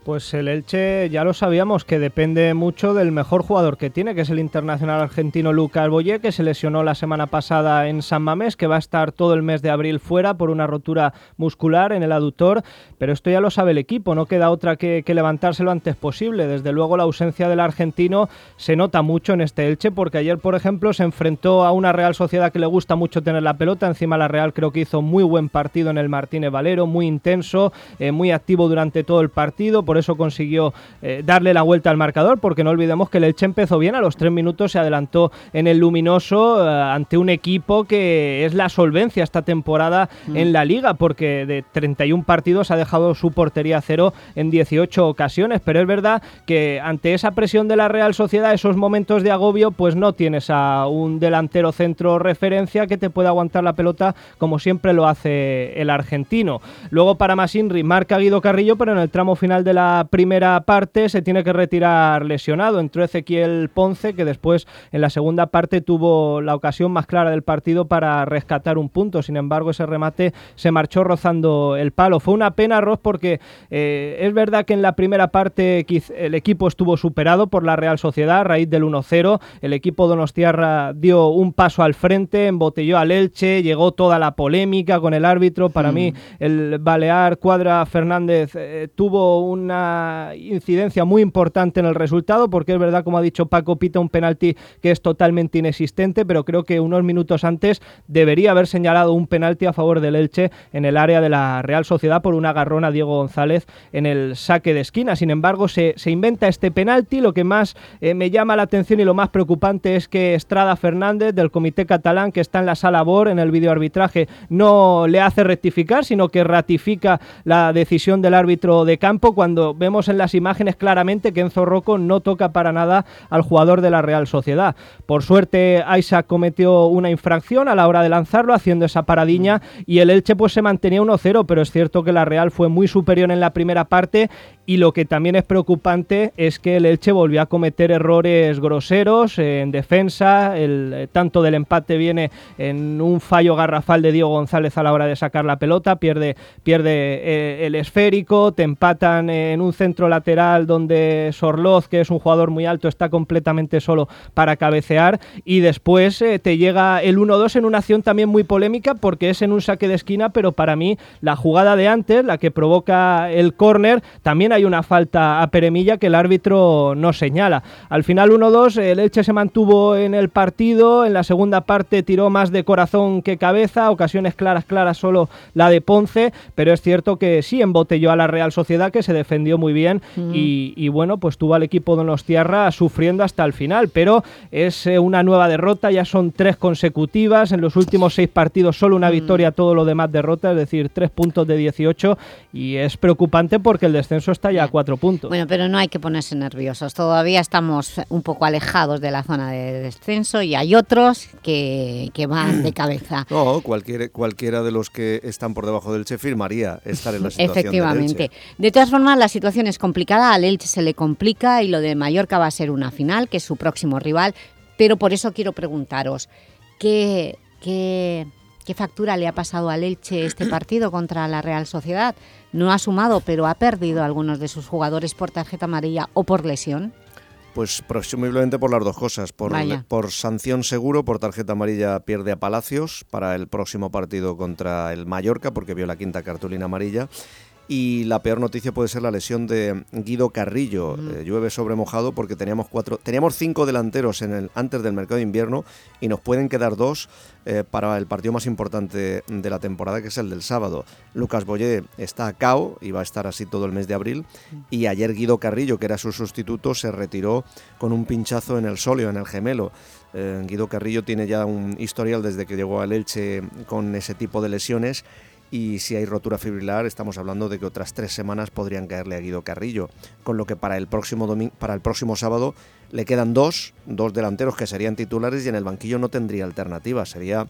Pues el Elche ya lo sabíamos que depende mucho del mejor jugador que tiene, que es el internacional argentino Lucas Boyé, que se lesionó la semana pasada en San Mamés, que va a estar todo el mes de abril fuera por una rotura muscular en el aductor. Pero esto ya lo sabe el equipo, no queda otra que, que levantarse lo antes posible. Desde luego la ausencia del argentino se nota mucho en este Elche, porque ayer, por ejemplo, se enfrentó a una Real Sociedad que le gusta mucho tener la pelota. Encima la Real creo que hizo muy buen partido en el Martínez Valero, muy intenso, eh, muy activo durante todo el partido. Por eso consiguió eh, darle la vuelta al marcador, porque no olvidemos que el Elche empezó bien, a los tres minutos se adelantó en el luminoso eh, ante un equipo que es la solvencia esta temporada en la liga, porque de 31 partidos ha dejado su portería a cero en 18 ocasiones, pero es verdad que ante esa presión de la Real Sociedad, esos momentos de agobio, pues no tienes a un delantero centro referencia que te pueda aguantar la pelota como siempre lo hace el argentino. Luego para Masinri marca Guido Carrillo, pero en el tramo final de la primera parte se tiene que retirar lesionado. Entró Ezequiel Ponce, que después en la segunda parte tuvo la ocasión más clara del partido para rescatar un punto. Sin embargo, ese remate se marchó rozando el palo. Fue una pena, Ross, porque eh, es verdad que en la primera parte el equipo estuvo superado por la Real Sociedad a raíz del 1-0. El equipo donostiarra dio un paso al frente, embotelló al Elche, llegó toda la polémica con el árbitro. Para mí, el Balear Cuadra Fernández eh, tuvo una incidencia muy importante en el resultado, porque es verdad, como ha dicho Paco, pita un penalti que es totalmente inexistente, pero creo que unos minutos antes debería haber señalado un penalti a favor del Elche en el área de la Real Sociedad por un agarrón a Diego González en el saque de esquina. Sin embargo, se, se inventa este penalti. Lo que más eh, me llama la atención y lo más preocupante es que Estrada Fernández, del Comité Catalán, que está en la sala BOR en el videoarbitraje, no le hace rectificar, sino que ratifica la decisión del árbitro de campo cuando vemos en las imágenes claramente que Enzo Rocco no toca para nada al jugador de la Real Sociedad. Por suerte, Isaac cometió una infracción a la hora de lanzarlo, haciendo esa paradiña, y el Elche pues se mantenía 1-0, pero es cierto que la Real fue muy superior en la primera parte y lo que también es preocupante es que el Elche volvió a cometer errores groseros en defensa, el, eh, tanto del empate viene en un fallo garrafal de Diego González a la hora de sacar la pelota, pierde, pierde eh, el esférico, te empatan en un centro lateral donde Sorloz, que es un jugador muy alto, está completamente solo para cabecear. Y después eh, te llega el 1-2 en una acción también muy polémica porque es en un saque de esquina, pero para mí la jugada de antes, la que provoca el córner, también hay una falta a Peremilla que el árbitro no señala. Al final 1-2, el Elche se mantuvo en el partido, en la segunda parte tiró más de corazón que cabeza, ocasiones claras, claras solo la de Ponce, pero es cierto que sí embotelló a la Real Sociedad que se defendió muy bien Mm. y, y bueno, pues tuvo al equipo Donostiarra sufriendo hasta el final, pero es eh, una nueva derrota, ya son tres consecutivas, en los últimos seis partidos solo una victoria, todo lo demás derrota, es decir, tres puntos de 18 y es preocupante porque el descenso está ya a cuatro puntos. Bueno, pero no hay que ponerse nerviosos. Todavía estamos un poco alejados de la zona de descenso y hay otros que, que van de cabeza. No, cualquier, cualquiera de los que están por debajo del Che firmaría estar en la situación del Efectivamente. Elche. De todas formas, la situación es complicada, al Elche se le complica y lo de Mallorca va a ser una final, que es su próximo rival, pero por eso quiero preguntaros, ¿qué, qué, qué factura le ha pasado al Elche este partido contra la Real Sociedad? No ha sumado, pero ha perdido a algunos de sus jugadores por tarjeta amarilla o por lesión. Pues presumiblemente por las dos cosas. Por, por sanción seguro, por tarjeta amarilla pierde a Palacios para el próximo partido contra el Mallorca, porque vio la quinta cartulina amarilla. Y la peor noticia puede ser la lesión de Guido Carrillo. Eh, llueve sobre mojado porque teníamos cuatro, teníamos cinco delanteros en el, antes del mercado de invierno y nos pueden quedar dos eh, para el partido más importante de la temporada, que es el del sábado. Lucas Boyé está a KO y va a estar así todo el mes de abril. Y ayer Guido Carrillo, que era su sustituto, se retiró con un pinchazo en el sóleo, en el gemelo. Eh, Guido Carrillo tiene ya un historial desde que llegó al Elche con ese tipo de lesiones y si hay rotura fibrilar estamos hablando de que otras tres semanas podrían caerle a Guido Carrillo, con lo que para el próximo para el próximo sábado le quedan dos, dos delanteros que serían titulares y en el banquillo no tendría alternativa, sería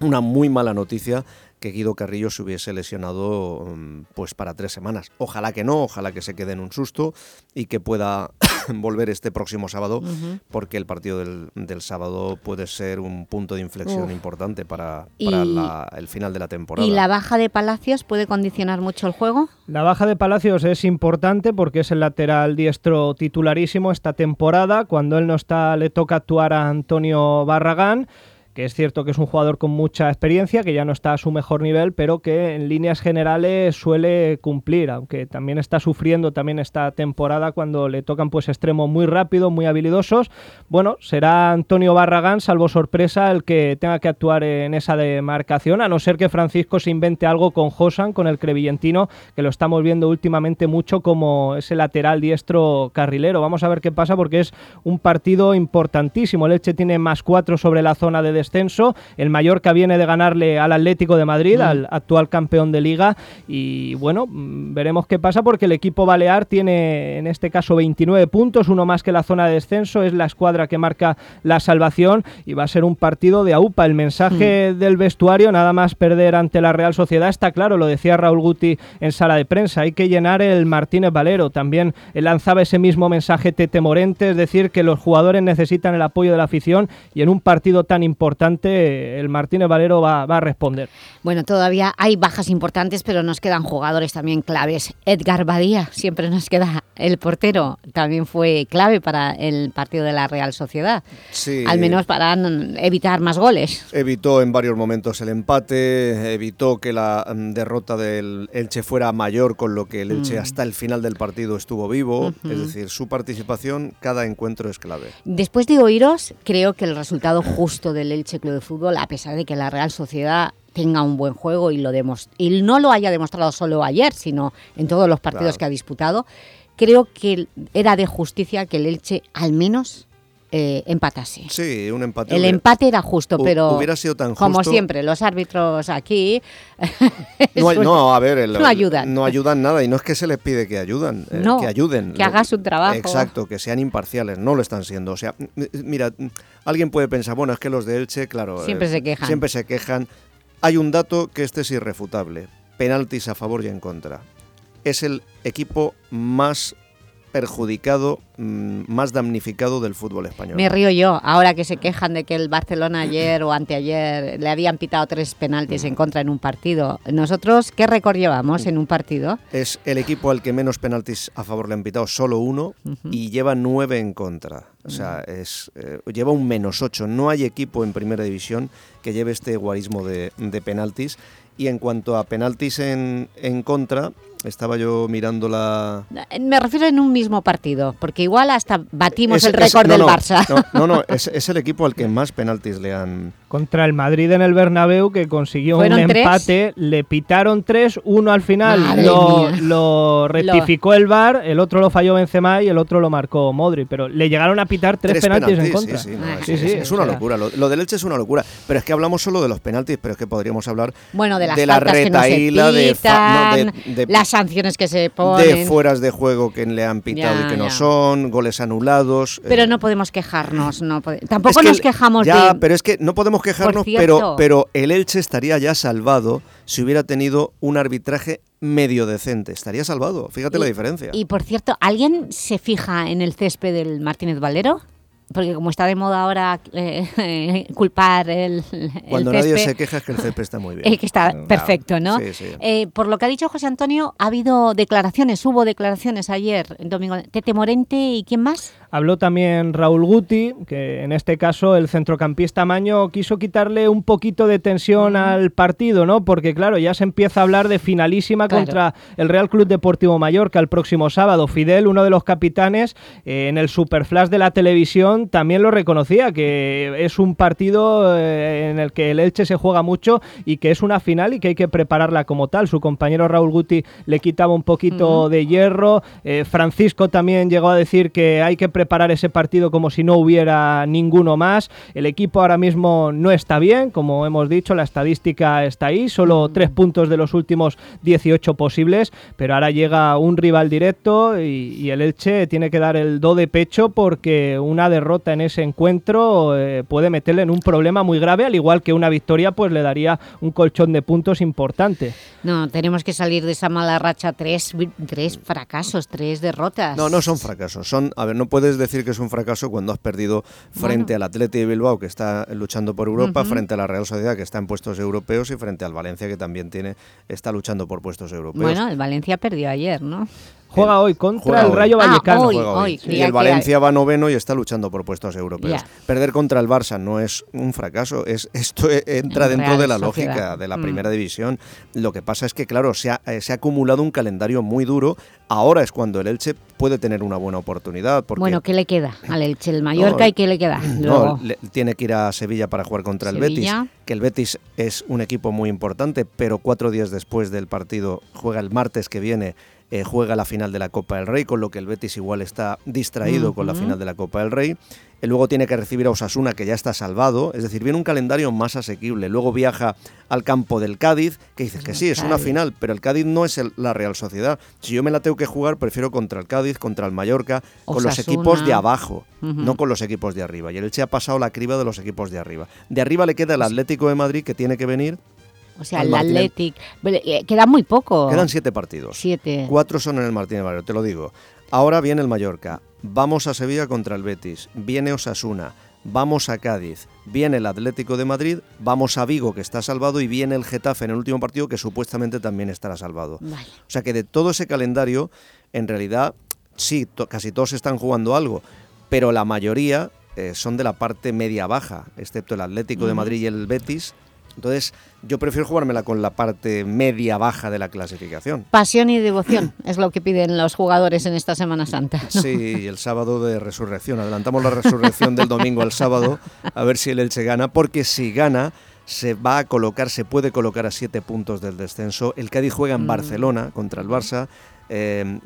una muy mala noticia que Guido Carrillo se hubiese lesionado mm, pues para tres semanas. Ojalá que no, ojalá que se quede en un susto y que pueda volver este próximo sábado, porque el partido del, del sábado puede ser un punto de inflexión Uf. importante para, Y- para la- el final de la temporada. ¿Y la baja de Palacios puede condicionar mucho el juego? La baja de Palacios es importante porque es el lateral diestro titularísimo esta temporada. Cuando él no está, le toca actuar a Antonio Barragán, que es cierto que es un jugador con mucha experiencia, que ya no está a su mejor nivel, pero que en líneas generales suele cumplir, aunque también está sufriendo también esta temporada cuando le tocan pues extremos muy rápidos, muy habilidosos. Bueno, será Antonio Barragán, salvo sorpresa, el que tenga que actuar en esa demarcación, a no ser que Francisco se invente algo con Josan, con el crevillentino, que lo estamos viendo últimamente mucho como ese lateral diestro carrilero. Vamos a ver qué pasa porque es un partido importantísimo. El Elche tiene más cuatro sobre la zona de descenso. El Mallorca viene de ganarle al Atlético de Madrid, Mm. al actual campeón de liga. Y bueno, mm, veremos qué pasa porque el equipo balear tiene en este caso 29 puntos, uno más que la zona de descenso. Es la escuadra que marca la salvación y va a ser un partido de AUPA. El mensaje del vestuario, nada más perder ante la Real Sociedad, está claro, lo decía Raúl Guti en sala de prensa. Hay que llenar el Martínez Valero. También lanzaba ese mismo mensaje Tete Morente, es decir, que los jugadores necesitan el apoyo de la afición y en un partido tan importante el Martínez Valero va, va a responder. Bueno, todavía hay bajas importantes, pero nos quedan jugadores también claves. Edgar Badía, siempre nos queda el portero, también fue clave para el partido de la Real Sociedad, Sí. al menos para evitar más goles. Evitó en varios momentos el empate, evitó que la mm, derrota del Elche fuera mayor, con lo que el Elche Mm. hasta el final del partido estuvo vivo. Es decir, su participación, cada encuentro es clave. Después de oíros, creo que el resultado justo del Elche Club de Fútbol, a pesar de que la Real Sociedad tenga un buen juego y, lo y no lo haya demostrado solo ayer, sino en todos los partidos Claro. que ha disputado, creo que era de justicia que el Elche al menos eh, empatase. Sí, un empate. El hubiera- empate era justo, pero Hubiera sido tan justo. como siempre, los árbitros aquí No, a ver, el- no ayudan. No ayudan nada y no es que se les pide que ayudan, eh, No, que ayuden. que hagas un trabajo. Exacto, que sean imparciales, no lo están siendo. O sea, mira, alguien puede pensar, bueno, es que los de Elche, claro, Siempre eh, se quejan. Siempre se quejan. Hay un dato que este es irrefutable. Penaltis a favor y en contra. Es el equipo más perjudicado, mm, más damnificado del fútbol español. Me río yo, ahora que se quejan de que el Barcelona ayer o anteayer le habían pitado tres penaltis en contra en un partido. Nosotros, ¿qué récord llevamos en un partido? Es el equipo al que menos penaltis a favor le han pitado, solo uno, y lleva nueve en contra. O sea, es, eh, lleva un menos ocho. No hay equipo en primera división que lleve este guarismo de, de penaltis. Y en cuanto a penaltis en, en contra, estaba yo mirando la... Me refiero en un mismo partido, porque igual hasta batimos Es- el récord no, del no, Barça. No, no, no, es, es el equipo al que más penaltis le han... Contra el Madrid en el Bernabéu, que consiguió un empate, le pitaron tres, uno al final lo, lo rectificó el VAR, el otro lo falló Benzema y el otro lo marcó Modri, pero le llegaron a pitar tres, penaltis, en contra. Sí, sí, no, Ah, es, Sí, es- sí, es una locura. Lo, lo del Elche es una locura. Pero es que hablamos solo de los penaltis, pero es que podríamos hablar Bueno, de las la faltas que no se retaíla, de, fa- no, pitan, de- de- las sanciones que se de ponen. fueras de juego que le han pitado Ya, y que no son, goles anulados. Pero eh, no podemos quejarnos, no pode- tampoco es que nos quejamos ya, de... pero es que no podemos quejarnos, pero el Elche estaría ya salvado si hubiera tenido un arbitraje medio decente. Estaría salvado, fíjate la diferencia. Y por cierto, ¿alguien se fija en el césped del Martínez Valero? Porque como está de moda ahora eh, culpar el, el Cuando césped, nadie se queja es que el césped está muy bien. eh, que está perfecto, ¿no? Sí, sí. Eh, por lo que ha dicho José Antonio, ha habido declaraciones, hubo declaraciones ayer, domingo. Tete Morente y ¿quién más? Habló también Raúl Guti, que en este caso el centrocampista Maño quiso quitarle un poquito de tensión al partido, ¿no? Porque claro, ya se empieza a hablar de finalísima Claro. contra el Real Club Deportivo Mallorca el próximo sábado. Fidel, uno de los capitanes, eh, en el Superflash de la televisión también lo reconocía, que es un partido eh, en el que el Elche se juega mucho y que es una final y que hay que prepararla como tal. Su compañero Raúl Guti le quitaba un poquito de hierro. Eh, Francisco también llegó a decir que hay que preparar ese partido como si no hubiera ninguno más. El equipo ahora mismo no está bien, como hemos dicho, la estadística está ahí, solo tres puntos de los últimos 18 posibles, pero ahora llega un rival directo y, y el Elche tiene que dar el do de pecho porque una derrota en ese encuentro eh, puede meterle en un problema muy grave, al igual que una victoria pues le daría un colchón de puntos importante. No, tenemos que salir de esa mala racha. Tres, tres fracasos, tres derrotas. No, no son fracasos. Son, a ver, no puedes decir que es un fracaso cuando has perdido frente al Atleti de Bilbao, que está luchando por Europa, frente a la Real Sociedad, que está en puestos europeos, y frente al Valencia, que también tiene está luchando por puestos europeos. Bueno, el Valencia perdió ayer, ¿no? Juega hoy contra Juega el hoy. Rayo Ah, Vallecano. hoy, Juega hoy. Y el Valencia va noveno y está luchando por puestos europeos. Perder contra el Barça no es un fracaso, es esto e- entra En dentro Real de la Sociedad. lógica de la Mm. primera división. Lo que pasa es que, claro, se ha, eh, se ha acumulado un calendario muy duro. Ahora es cuando el Elche puede tener una buena oportunidad. Porque Bueno, ¿qué le queda al Elche? ¿El Mallorca No, y qué le queda? no, Luego, le- tiene que ir a Sevilla para jugar contra el. Betis, que el Betis es un equipo muy importante, pero cuatro días después del partido juega el martes que viene, eh, juega la final de la Copa del Rey, con lo que el Betis igual está distraído con la final de la Copa del Rey. Eh, Luego tiene que recibir a Osasuna, que ya está salvado, es decir, viene un calendario más asequible. Luego viaja al campo del Cádiz, que dices que sí, es una final, pero el Cádiz no es el- la Real Sociedad. Si yo me la tengo que jugar, prefiero contra el Cádiz, contra el Mallorca, con los equipos de abajo, no con los equipos de arriba. Y el Elche ha pasado la criba de los equipos de arriba. De arriba le queda el Atlético de Madrid, que tiene que venir. O sea, al el. Athletic. Eh, Queda muy poco. Quedan siete partidos. Siete. Cuatro son en el Martínez Valero, te lo digo. Ahora viene el Mallorca. Vamos a Sevilla contra el Betis. Viene Osasuna. Vamos a Cádiz. Viene el Atlético de Madrid. Vamos a Vigo, que está salvado. Y viene el Getafe en el último partido, que supuestamente también estará salvado. Vale. O sea que de todo ese calendario, en realidad, sí, to- casi todos están jugando algo. Pero la mayoría eh, son de la parte media-baja, excepto el Atlético de Ujú. Madrid y el Betis. Entonces, yo prefiero jugármela con la parte media-baja de la clasificación. Pasión y devoción es lo que piden los jugadores en esta Semana Santa. ¿no? Sí, el sábado de resurrección. Adelantamos la resurrección del domingo al sábado, a ver si el Elche gana, porque si gana se va a colocar, se puede colocar a siete puntos del descenso. El Cádiz juega en Mm. Barcelona contra el Barça. Eh,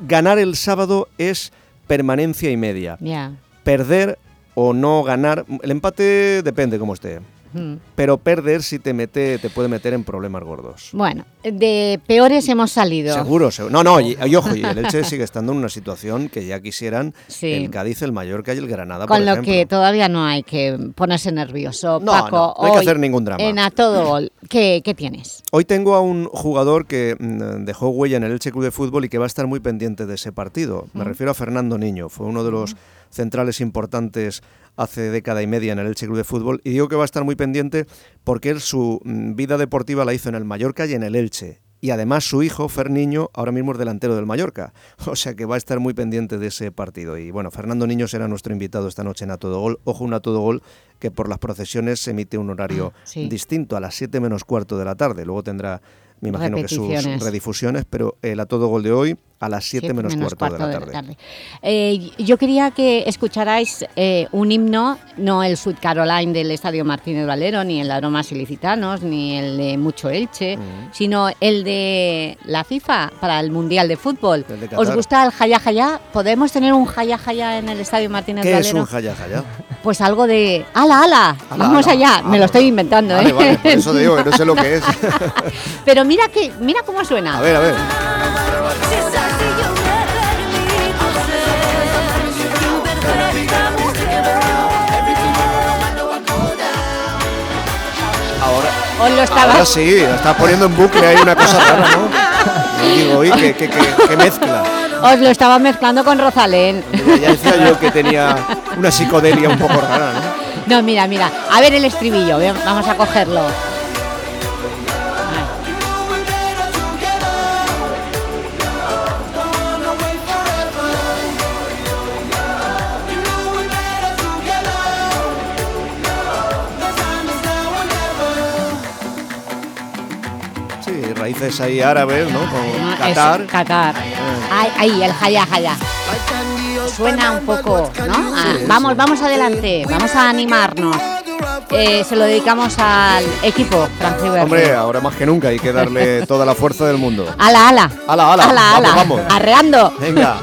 ganar el sábado es permanencia y media. Ya. Perder o no ganar. El empate depende cómo esté. Mm. Pero perder sí te mete, te puede meter en problemas gordos. Bueno, de peores hemos salido. Seguro, seguro. No, no, y, y ojo, y el Elche sigue estando en una situación que ya quisieran Sí. el Cádiz, el Mallorca y el Granada, por Con lo ejemplo. que todavía no hay que ponerse nervioso. No, Paco, no, no hay que hacer ningún drama. En a todo gol. ¿Qué, qué tienes? Hoy tengo a un jugador que mm, dejó huella en el Elche Club de Fútbol y que va a estar muy pendiente de ese partido. Me Mm. refiero a Fernando Niño, fue uno de los centrales importantes hace década y media en el Elche Club de Fútbol y digo que va a estar muy pendiente porque él su mm, vida deportiva la hizo en el Mallorca y en el Elche. Y además su hijo, Fer Niño, ahora mismo es delantero del Mallorca. O sea que va a estar muy pendiente de ese partido. Y bueno, Fernando Niño será nuestro invitado esta noche en A Todo Gol. Ojo, un A Todo Gol que por las procesiones se emite un horario sí. distinto, a las 7 menos cuarto de la tarde. Luego tendrá, me imagino que sus redifusiones, pero el A Todo Gol de hoy a las 7 Siete menos, cuarto, de la tarde. Eh, yo quería que escucharais eh, un himno, no el Sweet Caroline del Estadio Martínez Valero, ni el Aromas Ilicitanos, ni el de Mucho Elche, sino el de la FIFA para el Mundial de Fútbol. De ¿Os gusta el Jaya Jaya? ¿Podemos tener un Jaya Jaya en el Estadio Martínez ¿Qué es Valero? un jaya jaya? Pues algo de ¡Ala, ala! Ala, Vamos ala. allá, me lo estoy inventando, Vale, ¿eh? vale, por eso digo que no sé lo que es. Pero mira que, mira cómo suena. A ver, a ver. Os lo estaba... Ahora sí, lo estás poniendo en bucle, hay una cosa rara, ¿no? Y digo, oye, qué, qué- qué- qué mezcla. Os lo estaba mezclando con Rosalén. Ya, decía yo que tenía una psicodelia un poco rara, ¿no? No, mira, mira. A ver el estribillo. Vamos a cogerlo. Sí, raíces ahí árabes, ¿no? Con Ah, Qatar. es Qatar. Ahí, ahí, el jaya jaya. Suena un poco, ¿no? Ah, vamos, vamos adelante. Vamos a animarnos. Eh, se lo dedicamos al equipo Verde. Hombre, ahora más que nunca hay que darle toda la fuerza del mundo. Ala, ala. Ala, ala. Ala, vamos, ala. vamos. Arreando. Venga.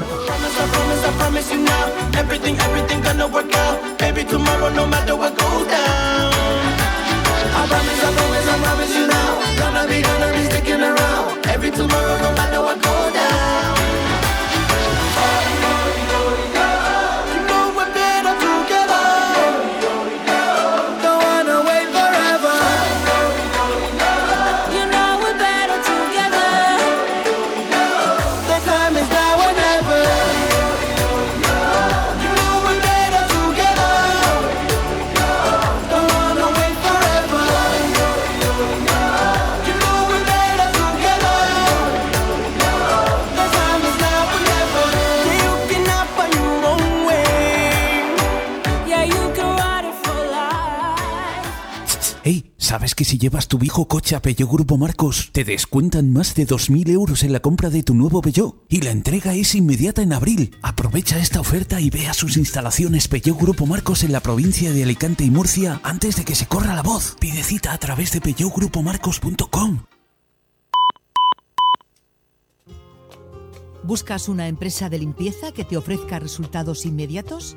Que si llevas tu viejo coche a Peugeot Grupo Marcos, te descuentan más de 2.000 euros en la compra de tu nuevo Peugeot? Y la entrega es inmediata en abril. Aprovecha esta oferta y ve a sus instalaciones Peugeot Grupo Marcos en la provincia de Alicante y Murcia antes de que se corra la voz. Pide cita a través de peugeotgrupomarcos.com. ¿Buscas una empresa de limpieza que te ofrezca resultados inmediatos?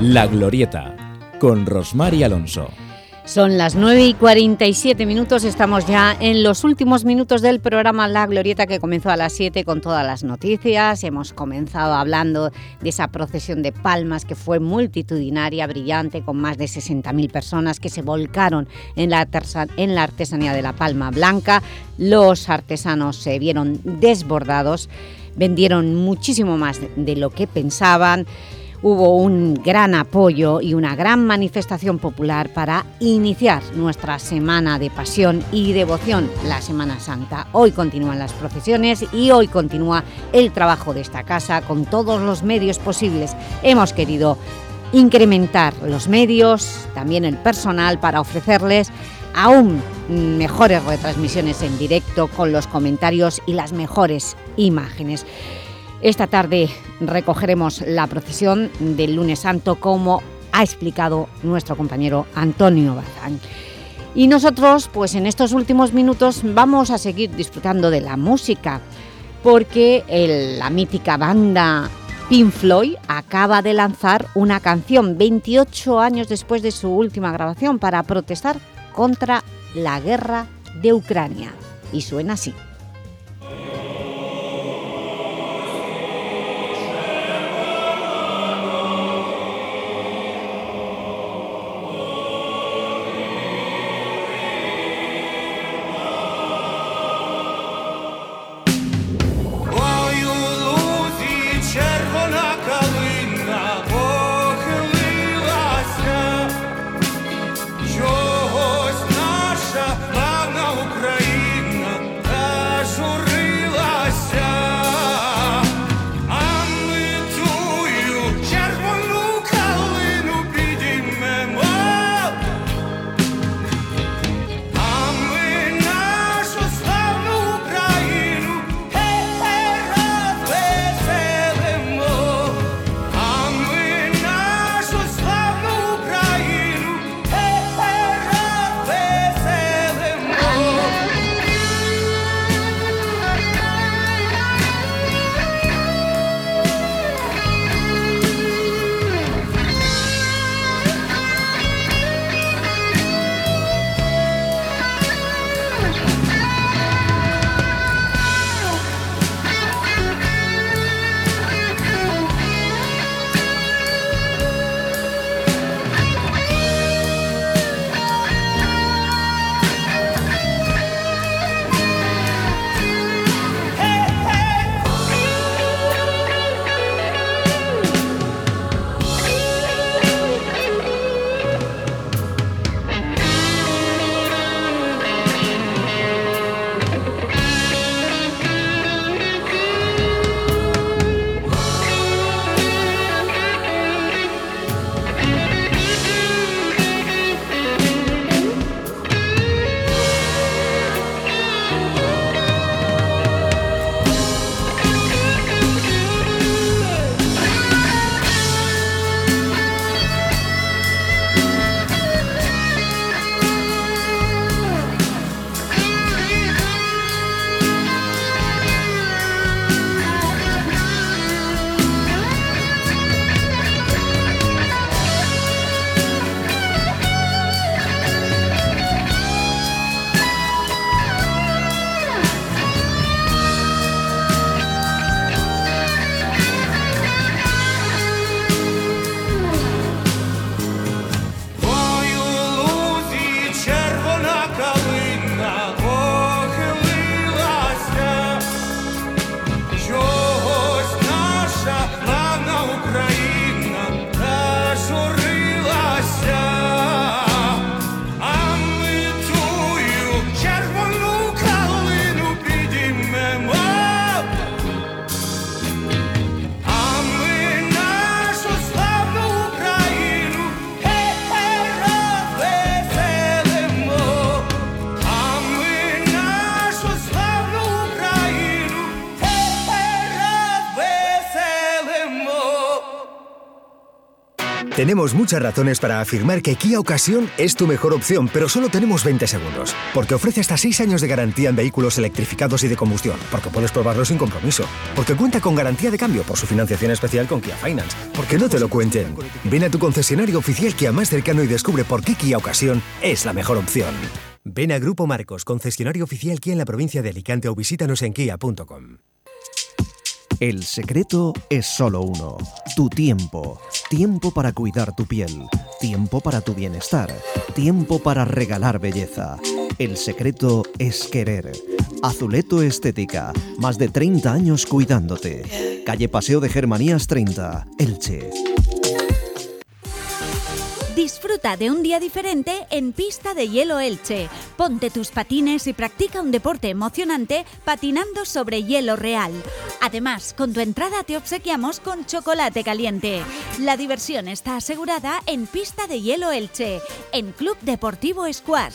La Glorieta, con Rosmar y Alonso. Son las 9 y 47 minutos, estamos ya en los últimos minutos del programa La Glorieta que comenzó a las 7 con todas las noticias. Hemos comenzado hablando de esa procesión de palmas que fue multitudinaria, brillante, con más de 60.000 personas que se volcaron en la, en la artesanía de la palma blanca. Los artesanos se vieron desbordados, vendieron muchísimo más de lo que pensaban hubo un gran apoyo y una gran manifestación popular para iniciar nuestra semana de pasión y devoción, la Semana Santa. Hoy continúan las procesiones y hoy continúa el trabajo de esta casa con todos los medios posibles. Hemos querido incrementar los medios, también el personal, para ofrecerles aún mejores retransmisiones en directo con los comentarios y las mejores imágenes. Esta tarde recogeremos la procesión del lunes santo como ha explicado nuestro compañero Antonio Bazán. Y nosotros, pues en estos últimos minutos, vamos a seguir disfrutando de la música, porque el- la mítica banda Pink Floyd acaba de lanzar una canción 28 años después de su última grabación para protestar contra la guerra de Ucrania. Y suena así. Tenemos muchas razones para afirmar que Kia Ocasión es tu mejor opción, pero solo tenemos 20 segundos. Porque ofrece hasta 6 años de garantía en vehículos electrificados y de combustión. Porque puedes probarlo sin compromiso. Porque cuenta con garantía de cambio por su financiación especial con Kia Finance. Porque no te lo cuenten. Ven a tu concesionario oficial Kia más cercano y descubre por qué Kia Ocasión es la mejor opción. Ven a Grupo Marcos, concesionario oficial Kia en la provincia de Alicante o visítanos en kia.com. El secreto es solo uno, tu tiempo. Tiempo para cuidar tu piel, tiempo para tu bienestar, tiempo para regalar belleza. El secreto es querer. Azuleto Estética, más de 30 años cuidándote. Calle Paseo de Germanías 30, Elche. De un día diferente en Pista de Hielo Elche. Ponte tus patines y practica un deporte emocionante patinando sobre hielo real. Además, con tu entrada te obsequiamos con chocolate caliente. La diversión está asegurada en Pista de Hielo Elche, en Club Deportivo Squash.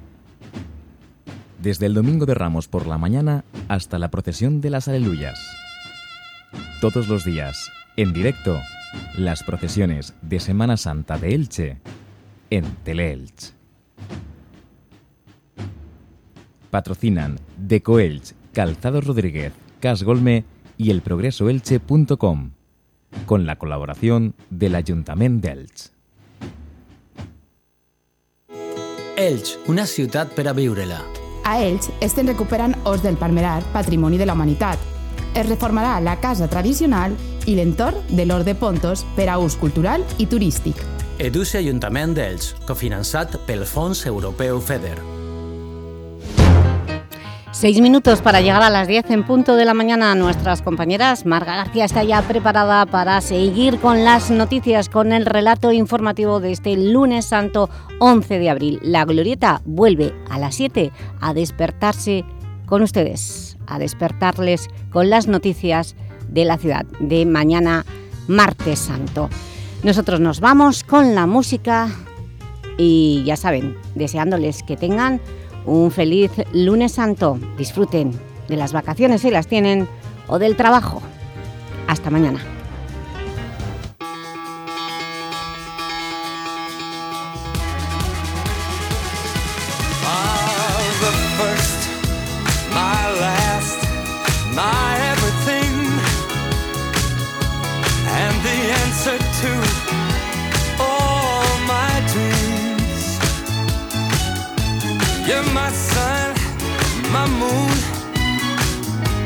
Desde el Domingo de Ramos por la mañana hasta la procesión de las Aleluyas. Todos los días, en directo, las procesiones de Semana Santa de Elche en Teleelch. Patrocinan Decoelch, Calzados Rodríguez, Casgolme y elprogresoelche.com con la colaboración del Ayuntamiento de Elche. Elx, una ciutat per a viure-la. A Elx estem recuperant Os del Palmerar, Patrimoni de la Humanitat. Es reformarà la casa tradicional i l'entorn de l'Hort de Pontos per a ús cultural i turístic. Educe Ajuntament d'Elx, cofinançat pel Fons Europeu FEDER. Seis minutos para llegar a las 10 en punto de la mañana. Nuestras compañeras Marga García está ya preparada para seguir con las noticias, con el relato informativo de este lunes santo 11 de abril. La Glorieta vuelve a las 7 a despertarse con ustedes, a despertarles con las noticias de la ciudad de mañana martes santo. Nosotros nos vamos con la música y ya saben, deseándoles que tengan un feliz lunes santo. Disfruten de las vacaciones si las tienen o del trabajo. Hasta mañana.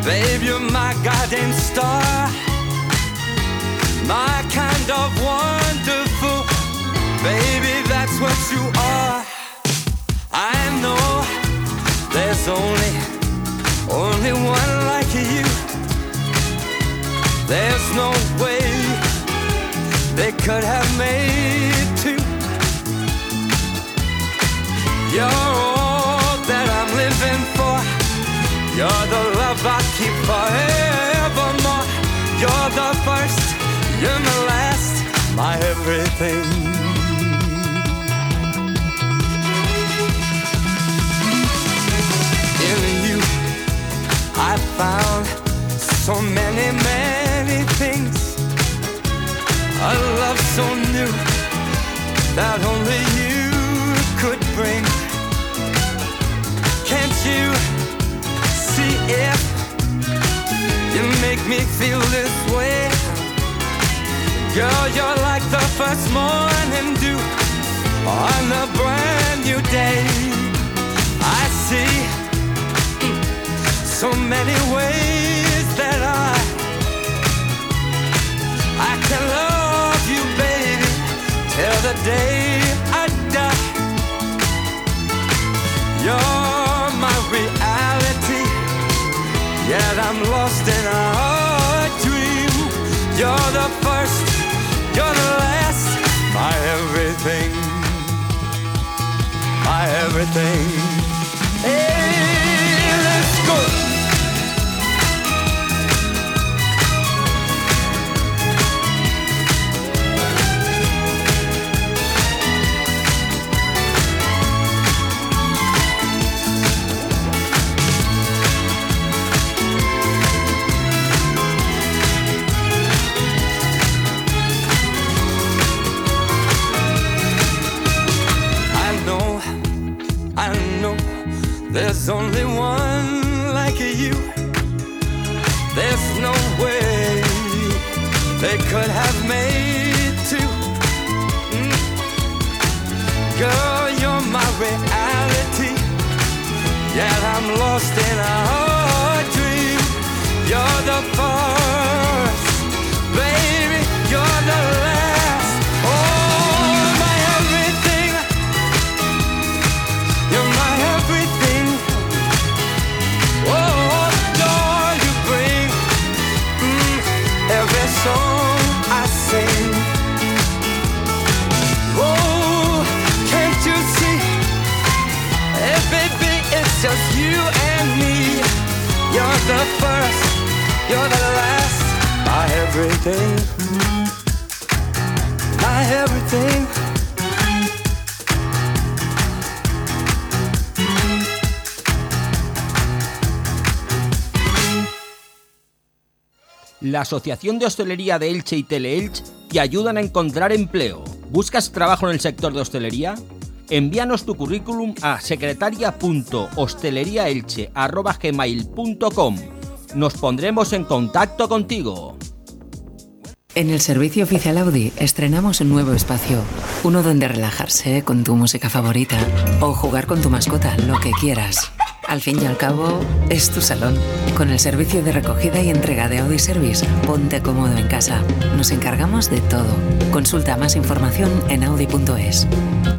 Babe. You're my guiding star, my kind of wonderful, baby. That's what you are. I know there's only, only one like you. There's no way they could have made two. You're all that I'm living for. You're the keep forevermore. You're the first, you're the last, my everything. in you I found so many, many things A love so new that only you could bring Can't you see if you make me feel this way Girl, you're like the first morning dew on a brand new day I see so many ways that I I can love you, baby, till the day I die. You're my reality, yet I'm lost everything, my everything. Hey, there's only one like you. There's no way they could have made two. Mm. Girl, you're my reality. Yet I'm lost in a dream. You're the first, you're the last. My everything. My everything. La Asociación de Hostelería de Elche y Teleelch te ayudan a encontrar empleo. ¿Buscas trabajo en el sector de hostelería? Envíanos tu currículum a secretaria.hosteleriaelche.gmail.com Nos pondremos en contacto contigo. En el servicio oficial Audi estrenamos un nuevo espacio, uno donde relajarse con tu música favorita o jugar con tu mascota, lo que quieras. Al fin y al cabo, es tu salón. Con el servicio de recogida y entrega de Audi Service, ponte cómodo en casa. Nos encargamos de todo. Consulta más información en audi.es.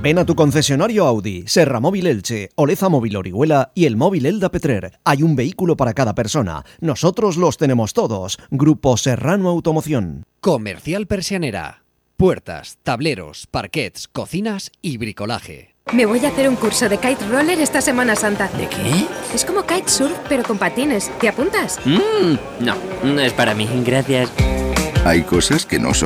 Ven a tu concesionario Audi, Serra Móvil Elche, Oleza Móvil Orihuela y el móvil Elda Petrer. Hay un vehículo para cada persona. Nosotros los tenemos todos. Grupo Serrano Automoción. Comercial Persianera. Puertas, tableros, parquets, cocinas y bricolaje. Me voy a hacer un curso de kite roller esta Semana Santa. ¿De qué? Es como kitesurf, pero con patines. ¿Te apuntas? Mmm, no, no es para mí, gracias. Hay cosas que no son